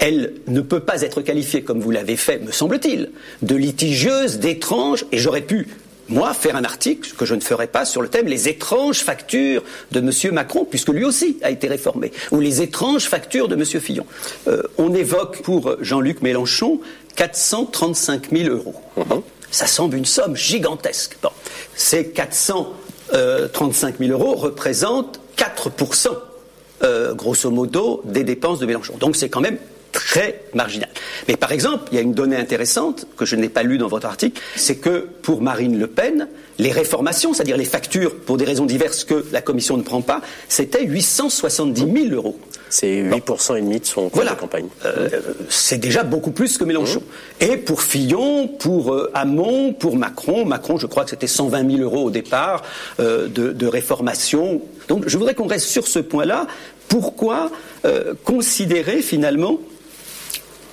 elle ne peut pas être qualifiée, comme vous l'avez fait, me semble-t-il, de litigieuse, d'étrange, et j'aurais pu moi, faire un article que je ne ferai pas sur le thème les étranges factures de M. Macron, puisque lui aussi a été réformé, ou les étranges factures de M. Fillon. Euh, on évoque pour Jean-Luc Mélenchon 435 000 euros. Mhm. Ça semble une somme gigantesque. Bon, ces 435 000 euros représentent 4% euh, grosso modo, des dépenses de Mélenchon. Donc c'est quand même très marginal. Mais par exemple, il y a une donnée intéressante que je n'ai pas lue dans votre article, c'est que pour Marine Le Pen, les réformations, c'est-à-dire les factures pour des raisons diverses que la Commission ne prend pas, c'était 870 000 euros. C'est 8% et demi de son de campagne. Euh, c'est déjà beaucoup plus que Mélenchon. Mmh. Et pour Fillon, pour euh, Hamon, pour Macron, Macron, je crois que c'était 120 000 euros au départ euh, de, de, réformation. Donc je voudrais qu'on reste sur ce point-là. Pourquoi considérer finalement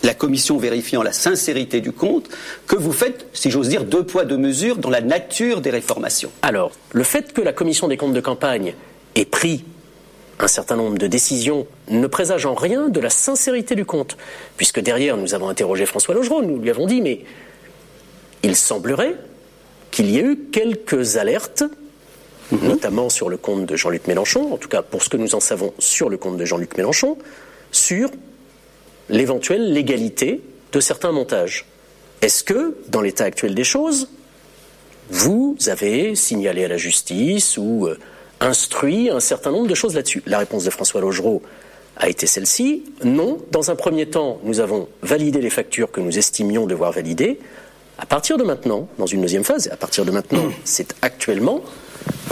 la commission vérifiant la sincérité du compte, que vous faites, si j'ose dire, deux poids, deux mesures dans la nature des réformations. Alors, le fait que la commission des comptes de campagne ait pris un certain nombre de décisions ne présage en rien de la sincérité du compte, puisque derrière, nous avons interrogé François Logereau, nous lui avons dit, mais il semblerait qu'il y ait eu quelques alertes, mhm. notamment sur le compte de Jean-Luc Mélenchon, en tout cas pour ce que nous en savons sur le compte de Jean-Luc Mélenchon, sur l'éventuelle légalité de certains montages. Est-ce que, dans l'état actuel des choses, vous avez signalé à la justice ou euh, instruit un certain nombre de choses là-dessus? La réponse de François Logereau a été celle-ci. Non. Dans un premier temps, nous avons validé les factures que nous estimions devoir valider. À partir de maintenant, dans une deuxième phase, à partir de maintenant, c'est actuellement,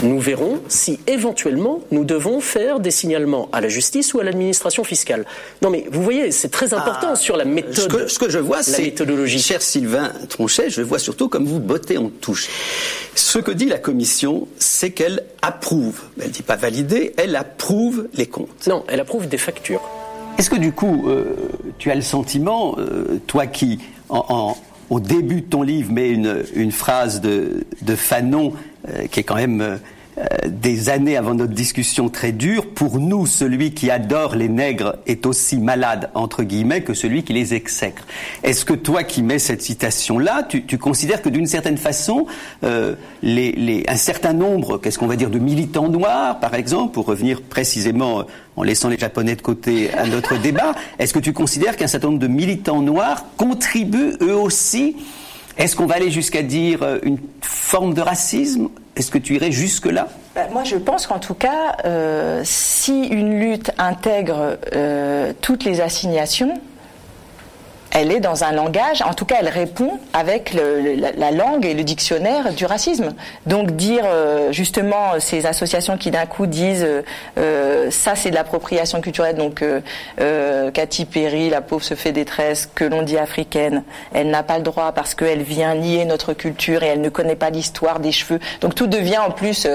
nous verrons si éventuellement nous devons faire des signalements à la justice ou à l'administration fiscale. Non mais vous voyez, c'est très important ah, sur la méthode. Ce que, je vois, c'est méthodologie. Cher Sylvain Tronchet, je vois surtout comme vous bottez en touche. Ce que dit la Commission, c'est qu'elle approuve. Elle ne dit pas valider, elle approuve les comptes. Non, elle approuve des factures. Est-ce que du coup, euh, tu as le sentiment, euh, toi qui en, au début de ton livre mets une, une phrase de, de Fanon euh, qui est quand même euh, des années avant notre discussion très dure, pour nous, celui qui adore les nègres est aussi malade, entre guillemets, que celui qui les exècre. Est-ce que toi qui mets cette citation-là, tu, tu, considères que d'une certaine façon, euh, les, les, un certain nombre, qu'est-ce qu'on va dire, de militants noirs, par exemple, pour revenir précisément en laissant les Japonais de côté à notre débat, est-ce que tu considères qu'un certain nombre de militants noirs contribuent eux aussi? Est-ce qu'on va aller jusqu'à dire euh, une forme de racisme? Est-ce que tu irais jusque-là? Bah, Moi, je pense qu'en tout cas, euh, si une lutte intègre euh, toutes les assignations, elle est dans un langage, en tout cas elle répond avec la, langue et le dictionnaire du racisme. Donc dire euh, justement ces associations qui d'un coup disent euh, euh, ça c'est de l'appropriation culturelle, donc Cathy Perry, la pauvre se fait détresse, que l'on dit africaine, elle n'a pas le droit parce qu'elle vient nier notre culture et elle ne connaît pas l'histoire des cheveux. Donc tout devient en plus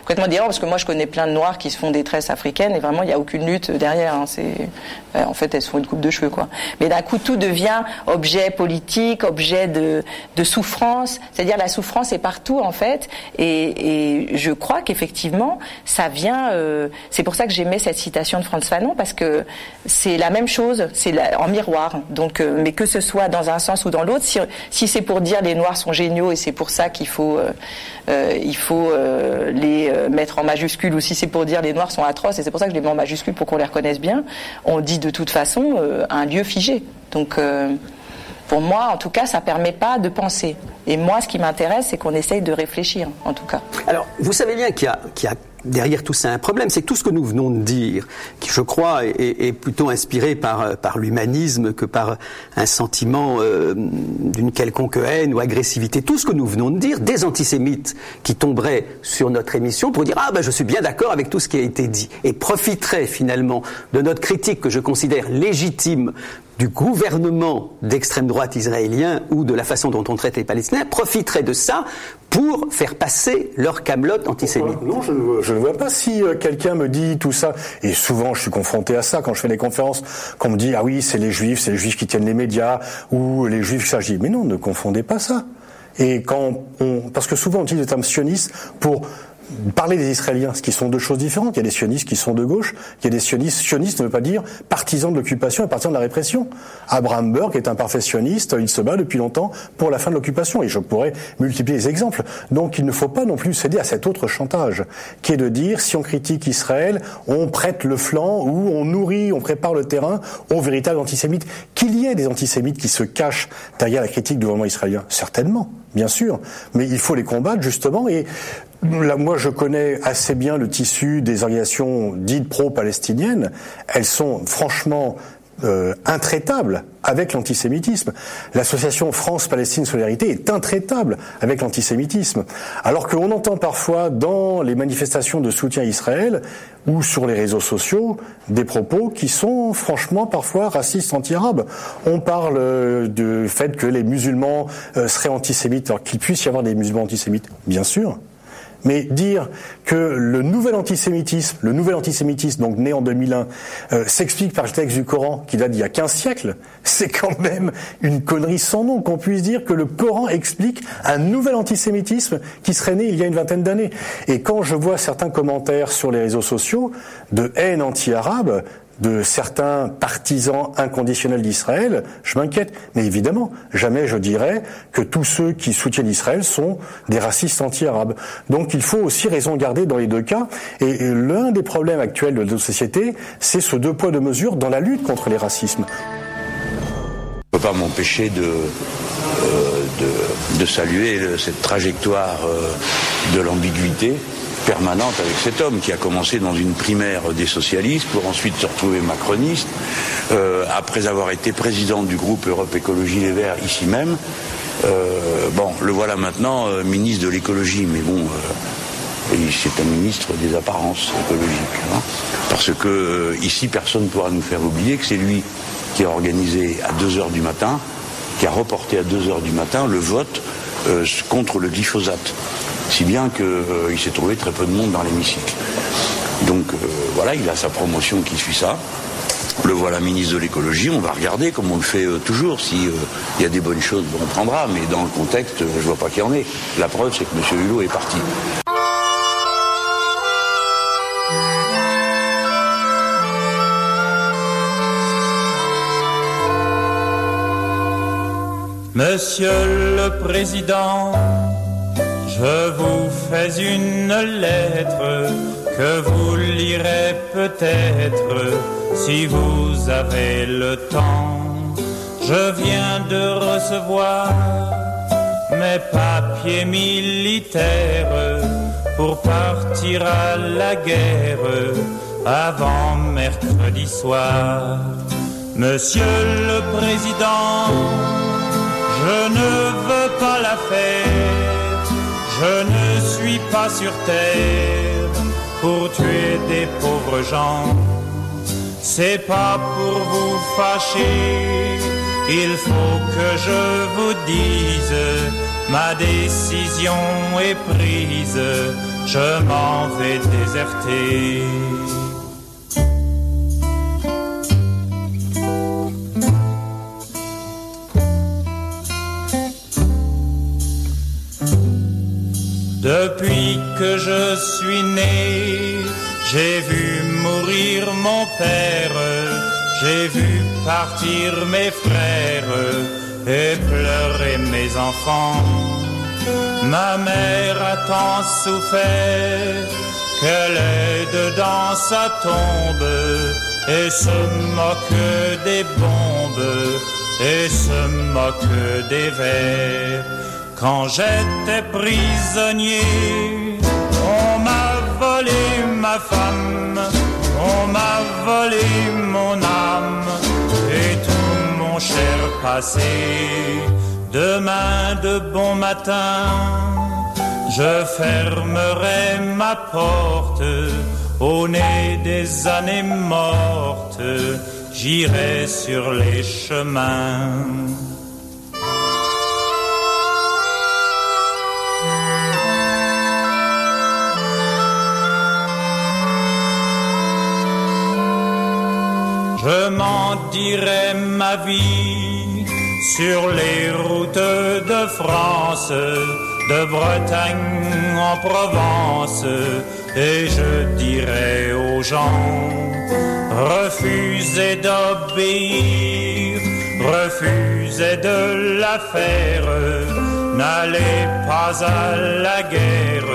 complètement différent parce que moi je connais plein de noirs qui se font détresse africaine et vraiment il n'y a aucune lutte derrière. Hein. c'est en fait elles se font une coupe de cheveux quoi. Mais d'un coup tout devient objet politique, objet de, souffrance. C'est-à-dire la souffrance est partout en fait. Et, je crois qu'effectivement, ça vient. Euh, c'est pour ça que j'aimais cette citation de Franz Fanon parce que c'est la même chose, c'est en miroir. Donc, euh, mais que ce soit dans un sens ou dans l'autre, si, c'est pour dire les Noirs sont géniaux et c'est pour ça qu'il faut euh, il faut les mettre en majuscule ou si c'est pour dire les Noirs sont atroces et c'est pour ça que je les mets en majuscule pour qu'on les reconnaisse bien, on dit de toute façon un lieu figé. Donc, euh, pour moi, en tout cas, ça ne permet pas de penser. Et moi, ce qui m'intéresse, c'est qu'on essaye de réfléchir, en tout cas. Alors, vous savez bien qu'il y, a derrière tout ça un problème, c'est que tout ce que nous venons de dire, qui je crois est, plutôt inspiré par, par l'humanisme que par un sentiment euh, d'une quelconque haine ou agressivité, tout ce que nous venons de dire, des antisémites qui tomberaient sur notre émission pour dire ah ben je suis bien d'accord avec tout ce qui a été dit et profiteraient finalement de notre critique que je considère légitime du gouvernement d'extrême droite israélien ou de la façon dont on traite les Palestiniens profiteraient de ça pour faire passer leur camelote antisémite. Non, je, ne vois pas si euh, quelqu'un me dit tout ça. Et souvent, je suis confronté à ça quand je fais des conférences, qu'on me dit ah oui, c'est les juifs, c'est les juifs qui tiennent les médias ou les juifs qui s'agissent. Mais non, ne confondez pas ça. Et quand parce que souvent on utilise le terme sioniste pour parler des Israéliens, ce qui sont deux choses différentes. Il y a des sionistes qui sont de gauche, il y a des sionistes. Sionistes ne veut pas dire partisans de l'occupation et partisans de la répression. Abraham Burke est un parfait sioniste, il se bat depuis longtemps pour la fin de l'occupation et je pourrais multiplier les exemples. Donc il ne faut pas non plus céder à cet autre chantage, qui est de dire si on critique Israël, on prête le flanc ou on nourrit, on prépare le terrain aux véritables antisémites. Qu'il y ait des antisémites qui se cachent derrière la critique du gouvernement israélien, certainement bien sûr, mais il faut les combattre justement. Et Là, moi, je connais assez bien le tissu des organisations dites pro-palestiniennes. Elles sont franchement euh, intraitables avec l'antisémitisme. L'association France-Palestine Solidarité est intraitable avec l'antisémitisme. Alors qu'on entend parfois dans les manifestations de soutien à Israël ou sur les réseaux sociaux des propos qui sont franchement parfois racistes anti-arabes. On parle euh, du fait que les musulmans euh, seraient antisémites, alors qu'il puisse y avoir des musulmans antisémites, bien sûr. Mais dire que le nouvel antisémitisme, le nouvel antisémitisme, donc né en 2001, euh, s'explique par le texte du Coran qui date d'il y a 15 siècles, c'est quand même une connerie sans nom qu'on puisse dire que le Coran explique un nouvel antisémitisme qui serait né il y a une vingtaine d'années. Et quand je vois certains commentaires sur les réseaux sociaux de haine anti-arabe, de certains partisans inconditionnels d'Israël, je m'inquiète. Mais évidemment, jamais je dirais que tous ceux qui soutiennent Israël sont des racistes anti-arabes. Donc il faut aussi raison garder dans les deux cas. Et l'un des problèmes actuels de nos sociétés, c'est ce deux poids deux mesures dans la lutte contre les racismes. Je ne peux pas m'empêcher de, euh, de, saluer cette trajectoire euh, de l'ambiguïté permanente avec cet homme qui a commencé dans une primaire des socialistes pour ensuite se retrouver macroniste, euh, après avoir été président du groupe Europe Écologie Les Verts ici même. Euh, bon, le voilà maintenant euh, ministre de l'écologie, mais bon, c'est un ministre des apparences écologiques. Hein. parce que ici, personne ne pourra nous faire oublier que c'est lui qui a organisé à 2 heures du matin, qui a reporté à 2 heures du matin le vote contre le glyphosate si bien qu'il euh, s'est trouvé très peu de monde dans l'hémicycle. Donc euh, voilà, il a sa promotion qui suit ça. Le voilà ministre de l'écologie, on va regarder comme on le fait euh, toujours. S'il y a des bonnes choses, on prendra, mais dans le contexte, je vois pas qu'il y en ait. La preuve, c'est que M. Hulot est parti. Monsieur le Président, je vous fais une lettre que vous lirez peut-être si vous avez le temps. Je viens de recevoir mes papiers militaires pour partir à la guerre avant mercredi soir. Monsieur le Président, je ne veux pas la faire je ne suis pas sur terre pour tuer des pauvres gens. C'est pas pour vous fâcher, il faut que je vous dise, ma décision est prise, je m'en vais déserter. Depuis que je suis né, j'ai vu mourir mon père, j'ai vu partir mes frères et pleurer mes enfants. Ma mère a tant souffert qu'elle est dedans sa tombe et se moque des bombes et se moque des vers. Quand j'étais prisonnier, on m'a volé ma femme, on m'a volé mon âme et tout mon cher passé. Demain de bon matin, je fermerai ma porte au nez des années mortes, j'irai sur les chemins. Je m'en dirai ma vie sur les routes de France, de Bretagne en Provence, et je dirais aux gens, refusez d'obéir, refusez de la faire, n'allez pas à la guerre,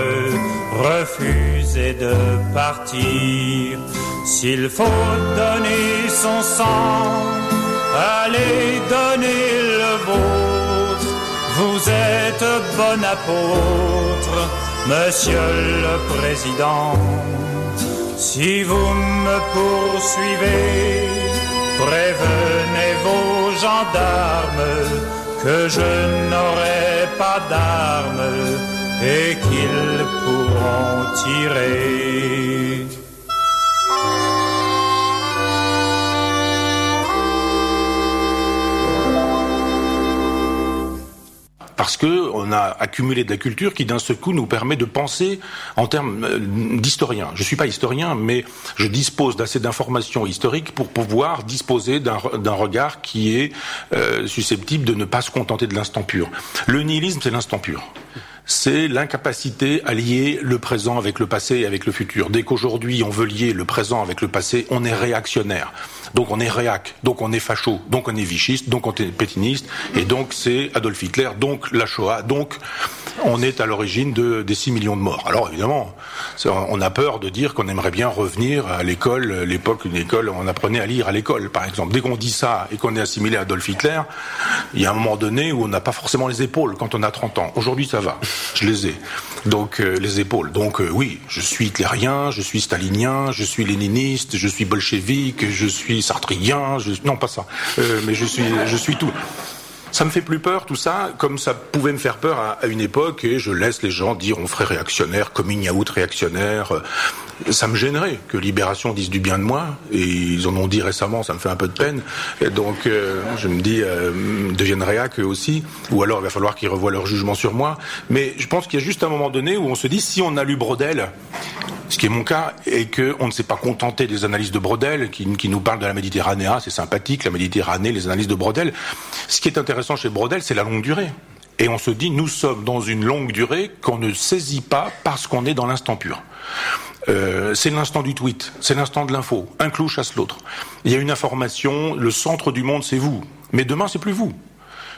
refusez de partir. S'il faut donner son sang, allez donner le vôtre. Vous êtes bon apôtre, monsieur le président. Si vous me poursuivez, prévenez vos gendarmes que je n'aurai pas d'armes et qu'ils pourront tirer. Parce que on a accumulé de la culture qui d'un seul coup nous permet de penser en termes euh, d'historien. Je suis pas historien, mais je dispose d'assez d'informations historiques pour pouvoir disposer d'un regard qui est euh, susceptible de ne pas se contenter de l'instant pur. Le nihilisme, c'est l'instant pur c'est l'incapacité à lier le présent avec le passé et avec le futur. Dès qu'aujourd'hui on veut lier le présent avec le passé, on est réactionnaire. Donc on est réac, donc on est facho, donc on est vichiste, donc on est pétiniste, et donc c'est Adolf Hitler, donc la Shoah, donc on est à l'origine de, des 6 millions de morts. Alors évidemment, on a peur de dire qu'on aimerait bien revenir à l'école, l'époque une école où on apprenait à lire à l'école, par exemple. Dès qu'on dit ça et qu'on est assimilé à Adolf Hitler, il y a un moment donné où on n'a pas forcément les épaules quand on a 30 ans. Aujourd'hui ça va, je les ai. Donc euh, les épaules. Donc euh, oui, je suis hitlérien, je suis stalinien, je suis léniniste, je suis bolchevique, je suis sartrien, non pas ça, euh, mais je suis, je suis tout. Ça me fait plus peur tout ça, comme ça pouvait me faire peur à, une époque, et je laisse les gens dire on ferait réactionnaire, coming out réactionnaire. Ça me gênerait que Libération dise du bien de moi, et ils en ont dit récemment, ça me fait un peu de peine. Et donc euh, je me dis, euh, réac eux aussi, ou alors il va falloir qu'ils revoient leur jugement sur moi. Mais je pense qu'il y a juste un moment donné où on se dit, si on a lu Brodel, ce qui est mon cas, est qu'on ne s'est pas contenté des analyses de Brodel, qui, qui nous parlent de la Méditerranée, ah, c'est sympathique, la Méditerranée, les analyses de Brodel. Ce qui est intéressant chez Brodel, c'est la longue durée. Et on se dit, nous sommes dans une longue durée qu'on ne saisit pas parce qu'on est dans l'instant pur. Euh, c'est l'instant du tweet, c'est l'instant de l'info. Un clou chasse l'autre. Il y a une information, le centre du monde, c'est vous. Mais demain, c'est plus vous.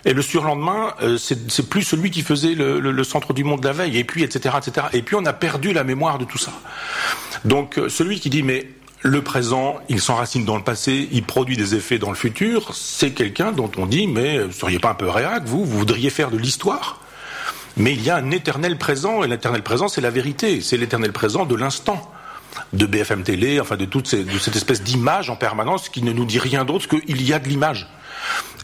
Et le surlendemain, euh, c'est plus celui qui faisait le, centre du monde la veille, et puis etc., etc. Et puis on a perdu la mémoire de tout ça. Donc euh, celui qui dit mais le présent, il s'enracine dans le passé, il produit des effets dans le futur, c'est quelqu'un dont on dit mais vous seriez pas un peu réac, vous, vous voudriez faire de l'histoire? Mais il y a un éternel présent, et l'éternel présent, c'est la vérité, c'est l'éternel présent de l'instant de BFM Télé, enfin de toute cette espèce d'image en permanence qui ne nous dit rien d'autre qu'il y a de l'image.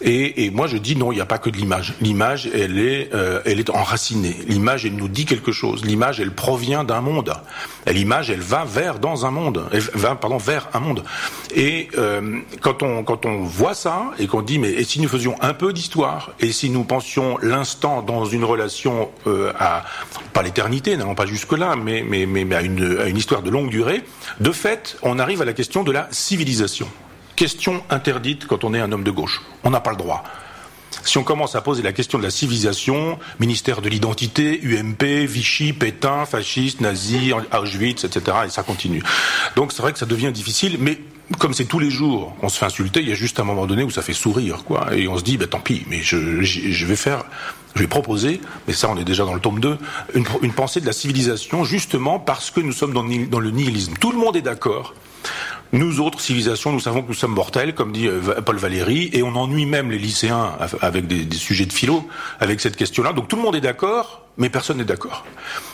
Et, moi, je dis non, il n'y a pas que de l'image. L'image, elle est, euh, elle est enracinée. L'image, elle nous dit quelque chose. L'image, elle provient d'un monde. L'image, elle va vers un monde. Va, vers un monde. Et euh, quand on voit ça et qu'on dit mais et si nous faisions un peu d'histoire et si nous pensions l'instant dans une relation euh, à pas l'éternité, n'allons pas jusque là, mais mais mais à une histoire de longue durée, de fait, on arrive à la question de la civilisation. Question interdite quand on est un homme de gauche. On n'a pas le droit. Si on commence à poser la question de la civilisation, ministère de l'identité, UMP, Vichy, Pétain, fasciste, nazi, Auschwitz, etc., et ça continue. Donc c'est vrai que ça devient difficile, mais comme c'est tous les jours qu'on se fait insulter, il y a juste un moment donné où ça fait sourire, quoi. Et on se dit, bah, tant pis, mais je, vais faire, je vais proposer, mais ça on est déjà dans le tome 2, une, pensée de la civilisation, justement parce que nous sommes dans le nihilisme. Tout le monde est d'accord nous autres civilisations, nous savons que nous sommes mortels, comme dit euh, Paul Valéry, et on ennuie même les lycéens avec des, sujets de philo, avec cette question-là. Donc tout le monde est d'accord, mais personne n'est d'accord.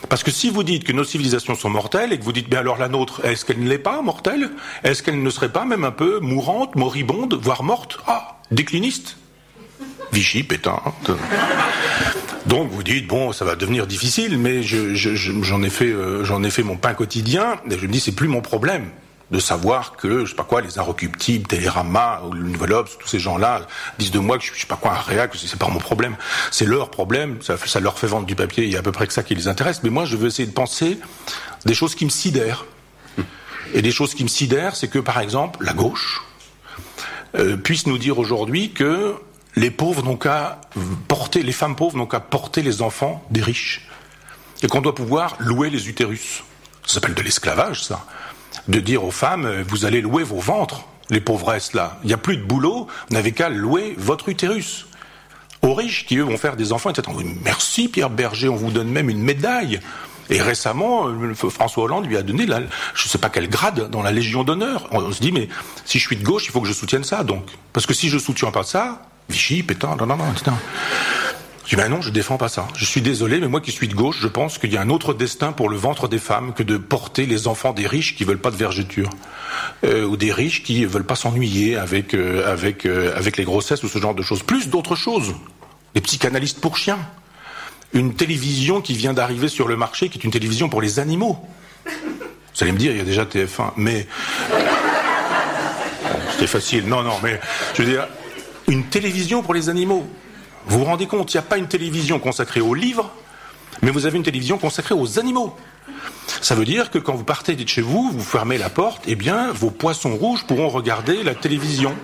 Parce que si vous dites que nos civilisations sont mortelles et que vous dites, bien alors la nôtre, est-ce qu'elle ne l'est pas mortelle? Est-ce qu'elle ne serait pas même un peu mourante, moribonde, voire morte? Ah, décliniste Vichy, Pétain. Donc vous dites bon, ça va devenir difficile, mais j'en ai fait, euh, ai fait mon pain quotidien. Et je me dis c'est plus mon problème de savoir que, je sais pas quoi, les Inrecuptibles, Télérama, le Nouvel Obs, tous ces gens-là disent de moi que je, je sais pas quoi, un réac, c'est pas mon problème. C'est leur problème, ça, ça, leur fait vendre du papier, il y a à peu près que ça qui les intéresse. Mais moi, je veux essayer de penser des choses qui me sidèrent. Et des choses qui me sidèrent, c'est que, par exemple, la gauche euh, puisse nous dire aujourd'hui que les pauvres n'ont qu'à porter, les femmes pauvres n'ont qu'à porter les enfants des riches. Et qu'on doit pouvoir louer les utérus. Ça s'appelle de l'esclavage, ça. De dire aux femmes, euh, vous allez louer vos ventres, les pauvresses là. Il n'y a plus de boulot, vous n'avez qu'à louer votre utérus. Aux riches qui, eux, vont faire des enfants, etc. Merci Pierre Berger, on vous donne même une médaille. Et récemment, euh, François Hollande lui a donné, je ne sais pas quel grade, dans la Légion d'honneur. On, se dit, mais si je suis de gauche, il faut que je soutienne ça, donc. Parce que si je soutiens pas ça, Vichy, Pétain, non, non, non, etc. Je dis, ben non, je défends pas ça. Je suis désolé, mais moi qui suis de gauche, je pense qu'il y a un autre destin pour le ventre des femmes que de porter les enfants des riches qui veulent pas de vergéture. Euh, ou des riches qui veulent pas s'ennuyer avec, euh, euh, avec les grossesses ou ce genre de choses. Plus d'autres choses. Des psychanalystes pour chiens une télévision qui vient d'arriver sur le marché, qui est une télévision pour les animaux. Vous allez me dire, il y a déjà TF1, mais c'était facile. Non, non, mais je veux dire, une télévision pour les animaux. Vous vous rendez compte, il n'y a pas une télévision consacrée aux livres, mais vous avez une télévision consacrée aux animaux. Ça veut dire que quand vous partez de chez vous, vous fermez la porte, eh bien, vos poissons rouges pourront regarder la télévision.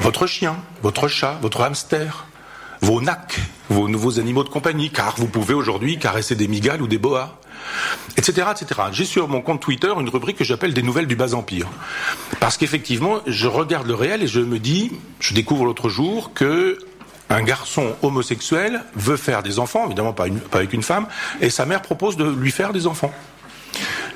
Votre chien, votre chat, votre hamster vos nacs, vos nouveaux animaux de compagnie, car vous pouvez aujourd'hui caresser des migales ou des boas, etc., etc. J'ai sur mon compte Twitter une rubrique que j'appelle des nouvelles du bas empire, parce qu'effectivement, je regarde le réel et je me dis, je découvre l'autre jour que un garçon homosexuel veut faire des enfants, évidemment pas, avec une femme, et sa mère propose de lui faire des enfants.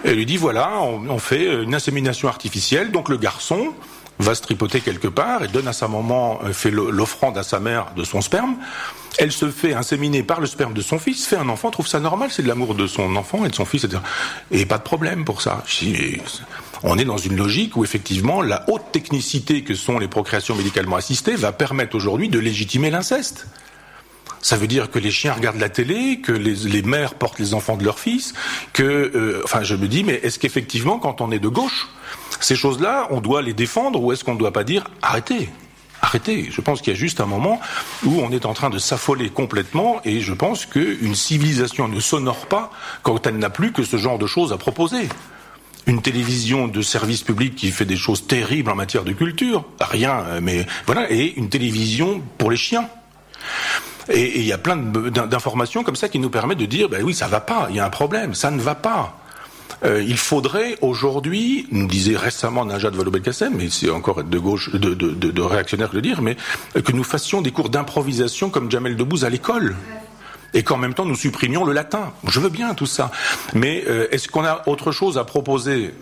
Elle lui dit voilà, on fait une insémination artificielle, donc le garçon va se tripoter quelque part et donne à sa maman, euh, fait l'offrande à sa mère de son sperme. Elle se fait inséminer par le sperme de son fils, fait un enfant, trouve ça normal, c'est de l'amour de son enfant et de son fils, etc. Et pas de problème pour ça. On est dans une logique où effectivement la haute technicité que sont les procréations médicalement assistées va permettre aujourd'hui de légitimer l'inceste. Ça veut dire que les chiens regardent la télé, que les, mères portent les enfants de leurs fils, que, euh, enfin, je me dis, mais est-ce qu'effectivement, quand on est de gauche, ces choses-là, on doit les défendre ou est-ce qu'on ne doit pas dire arrêtez Arrêtez? Je pense qu'il y a juste un moment où on est en train de s'affoler complètement et je pense qu'une civilisation ne s'honore pas quand elle n'a plus que ce genre de choses à proposer une télévision de service public qui fait des choses terribles en matière de culture, rien, mais voilà, et une télévision pour les chiens. Et il y a plein d'informations comme ça qui nous permettent de dire, ben oui, ça va pas, il y a un problème, ça ne va pas. Euh, il faudrait aujourd'hui, nous disait récemment Najat Vallaud-Belkacem, mais c'est encore être de gauche, de, de, de, réactionnaire de dire, mais que nous fassions des cours d'improvisation comme Jamel Debbouze à l'école et qu'en même temps nous supprimions le latin. Je veux bien tout ça, mais euh, est-ce qu'on a autre chose à proposer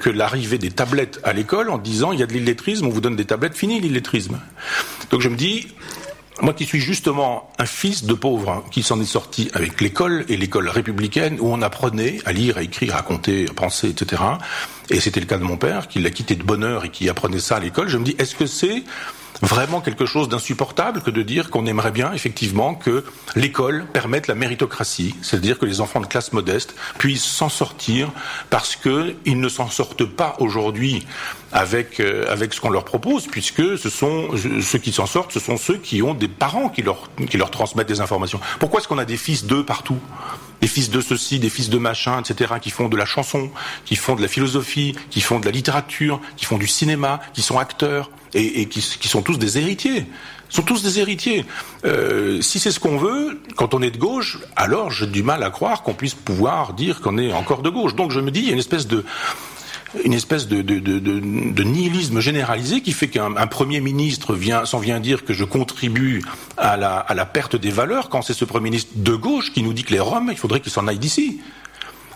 que l'arrivée des tablettes à l'école en disant il y a de l'illettrisme, on vous donne des tablettes, fini l'illettrisme. Donc je me dis moi qui suis justement un fils de pauvre, hein, qui s'en est sorti avec l'école et l'école républicaine où on apprenait à lire, à écrire, à compter, à penser, etc. Et c'était le cas de mon père, qui l'a quitté de bonne heure et qui apprenait ça à l'école. Je me dis, est-ce que c'est vraiment quelque chose d'insupportable que de dire qu'on aimerait bien effectivement que l'école permette la méritocratie, c'est-à-dire que les enfants de classe modeste puissent s'en sortir parce qu'ils ne s'en sortent pas aujourd'hui avec euh, avec ce qu'on leur propose, puisque ce sont ceux qui s'en sortent, ce sont ceux qui ont des parents qui leur qui leur transmettent des informations. Pourquoi est-ce qu'on a des fils d'eux partout? Des fils de ceci, des fils de machin, etc., qui font de la chanson, qui font de la philosophie, qui font de la littérature, qui font du cinéma, qui sont acteurs et, qui, sont tous des héritiers. sont tous des héritiers. Euh, si c'est ce qu'on veut, quand on est de gauche, alors j'ai du mal à croire qu'on puisse pouvoir dire qu'on est encore de gauche. Donc je me dis, il y a une espèce de une espèce de, nihilisme généralisé qui fait qu'un Premier ministre vient, s'en vient dire que je contribue à la, perte des valeurs quand c'est ce Premier ministre de gauche qui nous dit que les Roms, il faudrait qu'ils s'en aillent d'ici.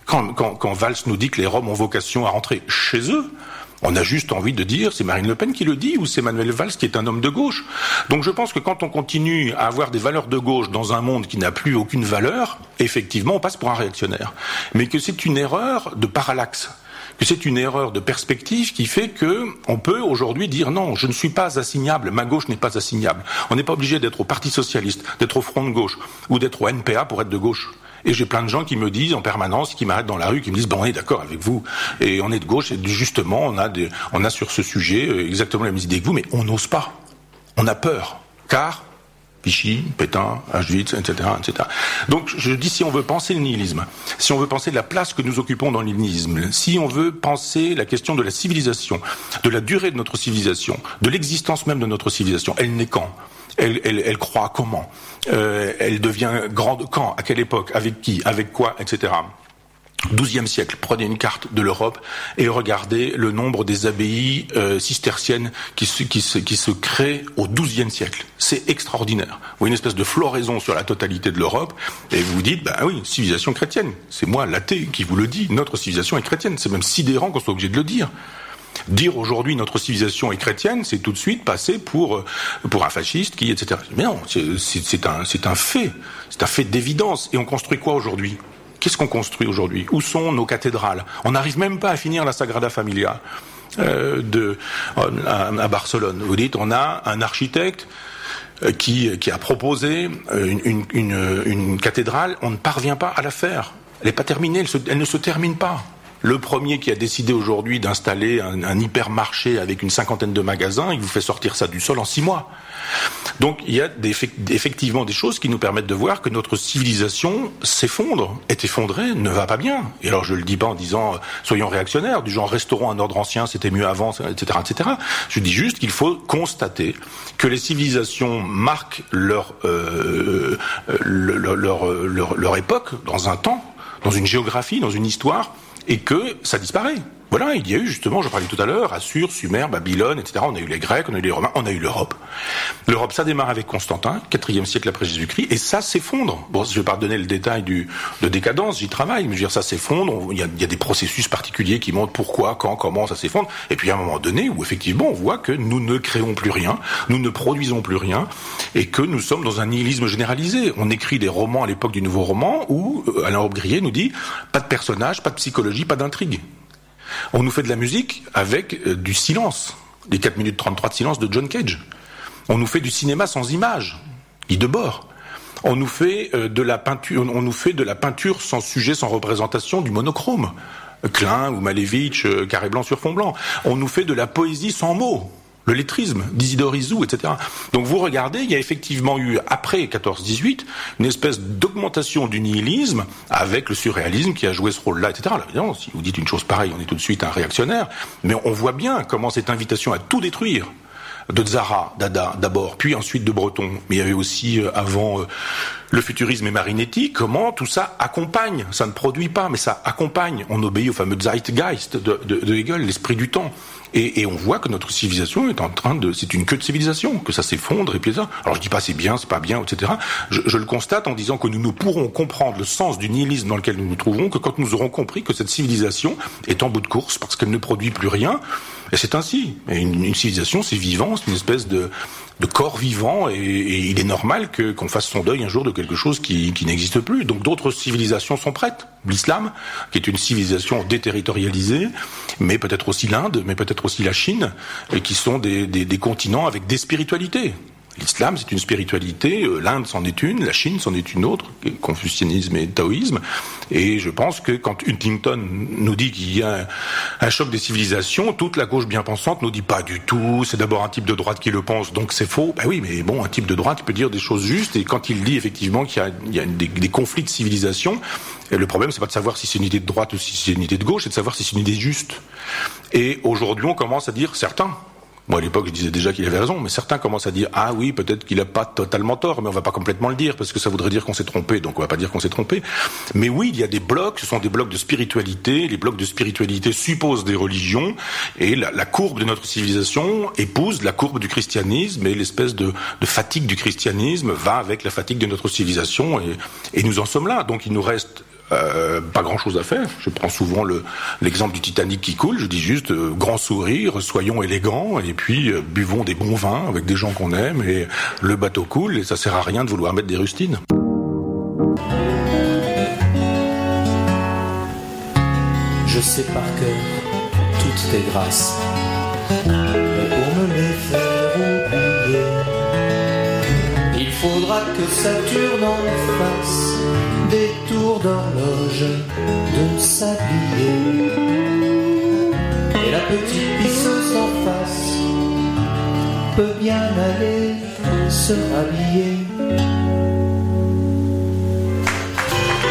Quand Valls nous dit que les Roms ont vocation à rentrer chez eux, on a juste envie de dire, c'est Marine Le Pen qui le dit ou c'est Manuel Valls qui est un homme de gauche. Donc je pense que quand on continue à avoir des valeurs de gauche dans un monde qui n'a plus aucune valeur, effectivement, on passe pour un réactionnaire. Mais que c'est une erreur de parallaxe c'est une erreur de perspective qui fait que on peut aujourd'hui dire non, je ne suis pas assignable, ma gauche n'est pas assignable. On n'est pas obligé d'être au Parti socialiste, d'être au Front de gauche ou d'être au NPA pour être de gauche. Et j'ai plein de gens qui me disent en permanence, qui m'arrêtent dans la rue, qui me disent bon, on est d'accord avec vous et on est de gauche et justement on a on a sur ce sujet euh, exactement la même idée que vous, mais on n'ose pas, on a peur, car Vichy, Pétain, Auschwitz, etc.. Donc je dis si on veut penser le nihilisme, si on veut penser la place que nous occupons dans le nihilisme, si on veut penser la question de la civilisation, de la durée de notre civilisation, de l'existence même de notre civilisation, elle n'est quand? Elle, elle, elle croit comment? Euh, Elle devient grande quand? À quelle époque? Avec qui? Avec quoi? Etc. XIIe siècle, prenez une carte de l'Europe et regardez le nombre des abbayes euh, cisterciennes qui se, créent au XIIe siècle. C'est extraordinaire. Vous voyez une espèce de floraison sur la totalité de l'Europe et vous vous dites, bah oui, civilisation chrétienne. C'est moi, l'athée, qui vous le dit. Notre civilisation est chrétienne. C'est même sidérant qu'on soit obligé de le dire. Dire aujourd'hui notre civilisation est chrétienne, c'est tout de suite passer pour pour un fasciste qui etc. Mais non, c'est un fait, c'est un fait d'évidence. Et on construit quoi aujourd'hui? Qu'est-ce qu'on construit aujourd'hui? Où sont nos cathédrales? On n'arrive même pas à finir la Sagrada Familia euh, de, à, à, Barcelone. Vous dites, on a un architecte euh, qui, qui a proposé euh, une, une, cathédrale, on ne parvient pas à la faire. Elle n'est pas terminée, elle ne se termine pas. Le premier qui a décidé aujourd'hui d'installer un, hypermarché avec une cinquantaine de magasins, il vous fait sortir ça du sol en six mois. Donc il y a des, effectivement des choses qui nous permettent de voir que notre civilisation s'effondre, est effondrée, ne va pas bien. Et alors je le dis pas en disant euh, soyons réactionnaires, du genre restaurons un ordre ancien, c'était mieux avant, etc., etc. Je dis juste qu'il faut constater que les civilisations marquent leur, euh, leur, leur, leur époque dans un temps, dans une géographie, dans une histoire, et que ça disparaît. Voilà, il y a eu justement, je parlais tout à l'heure, Assur, Sumer, Babylone, etc. On a eu les Grecs, on a eu les Romains, on a eu l'Europe. L'Europe, ça démarre avec Constantin, quatrième siècle après Jésus-Christ, et ça s'effondre. Bon, je vais pas donner le détail du, de décadence, j'y travaille, mais je veux dire, ça s'effondre. Il y, a, y a des processus particuliers qui montrent pourquoi, quand, comment ça s'effondre. Et puis à un moment donné, où effectivement, on voit que nous ne créons plus rien, nous ne produisons plus rien, et que nous sommes dans un nihilisme généralisé. On écrit des romans à l'époque du nouveau roman où euh, Alain Aubgrier nous dit pas de personnage, pas de psychologie, pas d'intrigue. On nous fait de la musique avec euh, du silence, les 4 minutes 33 de silence de John Cage. On nous fait du cinéma sans images, Guy Debord. On nous fait euh, de la peinture, on nous fait de la peinture sans sujet, sans représentation, du monochrome. Klein ou Malevich, euh, carré blanc sur fond blanc. On nous fait de la poésie sans mots le lettrisme d'Isidore Isou, etc. Donc vous regardez, il y a effectivement eu, après 14-18, une espèce d'augmentation du nihilisme avec le surréalisme qui a joué ce rôle-là, etc. Évidemment, si vous dites une chose pareille, on est tout de suite un réactionnaire, mais on voit bien comment cette invitation à tout détruire, de Zara, Dada d'abord, puis ensuite de Breton, mais il y avait aussi euh, avant euh, le futurisme et Marinetti, comment tout ça accompagne, ça ne produit pas, mais ça accompagne, on obéit au fameux Zeitgeist de, de, de Hegel, l'esprit du temps. Et, et, on voit que notre civilisation est en train de, c'est une queue de civilisation, que ça s'effondre et puis ça. Alors je dis pas c'est bien, c'est pas bien, etc. Je, je, le constate en disant que nous ne pourrons comprendre le sens du nihilisme dans lequel nous nous trouvons que quand nous aurons compris que cette civilisation est en bout de course parce qu'elle ne produit plus rien. Et c'est ainsi. Une, civilisation, c'est vivant, c'est une espèce de, corps vivant et, il est normal qu'on fasse son deuil un jour de quelque chose qui, n'existe plus. Donc d'autres civilisations sont prêtes. L'islam, qui est une civilisation déterritorialisée, mais peut-être aussi l'Inde, mais peut-être aussi la Chine, qui sont des continents avec des spiritualités. L'islam, c'est une spiritualité, euh, l'Inde c'en est une, la Chine c'en est une autre, confucianisme et taoïsme. Et je pense que quand Huntington nous dit qu'il y a un choc des civilisations, toute la gauche bien pensante nous dit pas du tout, c'est d'abord un type de droite qui le pense, donc c'est faux. Ben oui, mais bon, un type de droite peut dire des choses justes, et quand il dit effectivement qu'il y a, des, conflits de civilisation, et le problème c'est pas de savoir si c'est une idée de droite ou si c'est une idée de gauche, c'est de savoir si c'est une idée juste. Et aujourd'hui, on commence à dire certains, moi, à l'époque, je disais déjà qu'il avait raison, mais certains commencent à dire ah oui, peut-être qu'il n'a pas totalement tort, mais on va pas complètement le dire parce que ça voudrait dire qu'on s'est trompé, donc on va pas dire qu'on s'est trompé. Mais oui, il y a des blocs, ce sont des blocs de spiritualité. Les blocs de spiritualité supposent des religions et la, courbe de notre civilisation épouse la courbe du christianisme et l'espèce de, fatigue du christianisme va avec la fatigue de notre civilisation et nous en sommes là. Donc il nous reste euh, pas grand chose à faire. Je prends souvent l'exemple du Titanic qui coule. Je dis juste euh, grand sourire, soyons élégants et puis euh, buvons des bons vins avec des gens qu'on aime et le bateau coule et ça sert à rien de vouloir mettre des rustines. Je sais par cœur toutes tes grâces, pour me les faire oublier, il faudra que Saturne en fasse des tours d'horloge de s'habiller. Et la petite pisseuse en face peut bien aller se rhabiller.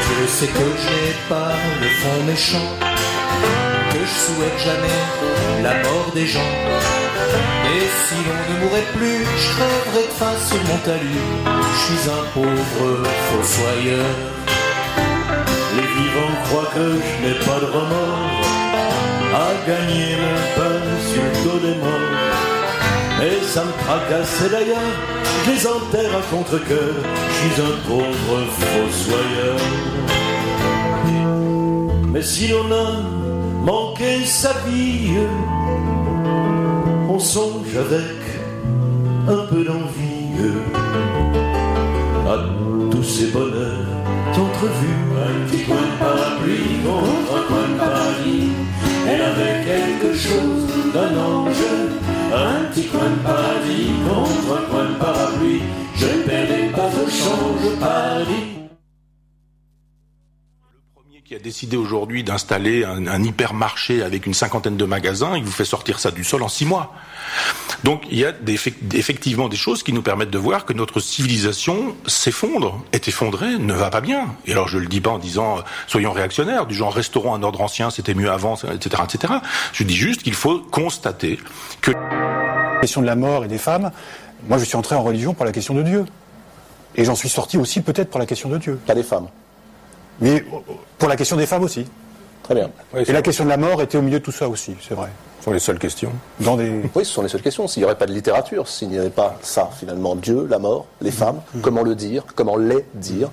Je sais que je n'ai pas le fond méchant, que je souhaite jamais la mort des gens. Et si l'on ne mourait plus, je crèverais de faim sur mon talus. Je suis un pauvre fossoyeur. Les vivants croient que je n'ai pas de remords à gagner mon pain sur le dos des morts. Et ça me tracasse d'ailleurs, je les enterre à contre-cœur. Je suis un pauvre fossoyeur. Mais si l'on a manqué sa vie, on songe avec un peu d'envie à tous ces bonheurs d'entrevue. Un petit coin de parapluie contre un coin de paradis. Elle avait quelque chose d'un ange. Un petit coin de paradis contre un coin de parapluie. Je ne perdais pas au change paradis. Qui a décidé aujourd'hui d'installer un, hypermarché avec une cinquantaine de magasins, il vous fait sortir ça du sol en six mois. Donc il y a effectivement des choses qui nous permettent de voir que notre civilisation s'effondre, est effondrée, ne va pas bien. Et alors je le dis pas en disant euh, soyons réactionnaires, du genre restaurons un ordre ancien, c'était mieux avant, etc., etc. Je dis juste qu'il faut constater que la question de la mort et des femmes, moi je suis entré en religion pour la question de Dieu. Et j'en suis sorti aussi peut-être pour la question de Dieu. Pas des femmes. Mais pour la question des femmes aussi. Très bien. Oui, et la question de la mort était au milieu de tout ça aussi, c'est vrai. Ce sont les seules questions. Dans des... Oui, ce sont les seules questions. S'il n'y aurait pas de littérature, s'il n'y avait pas ça, finalement, Dieu, la mort, les femmes, mmh. comment le dire, comment les dire.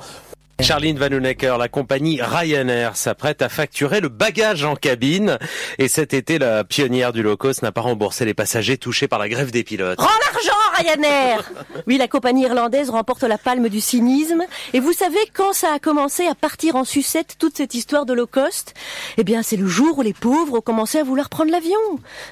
Charline Vanhoenacker, la compagnie Ryanair s'apprête à facturer le bagage en cabine. Et cet été, la pionnière du low cost n'a pas remboursé les passagers touchés par la grève des pilotes. Rends l'argent, Ryanair Oui, la compagnie irlandaise remporte la palme du cynisme. Et vous savez quand ça a commencé à partir en sucette toute cette histoire de low cost? Eh bien, c'est le jour où les pauvres ont commencé à vouloir prendre l'avion.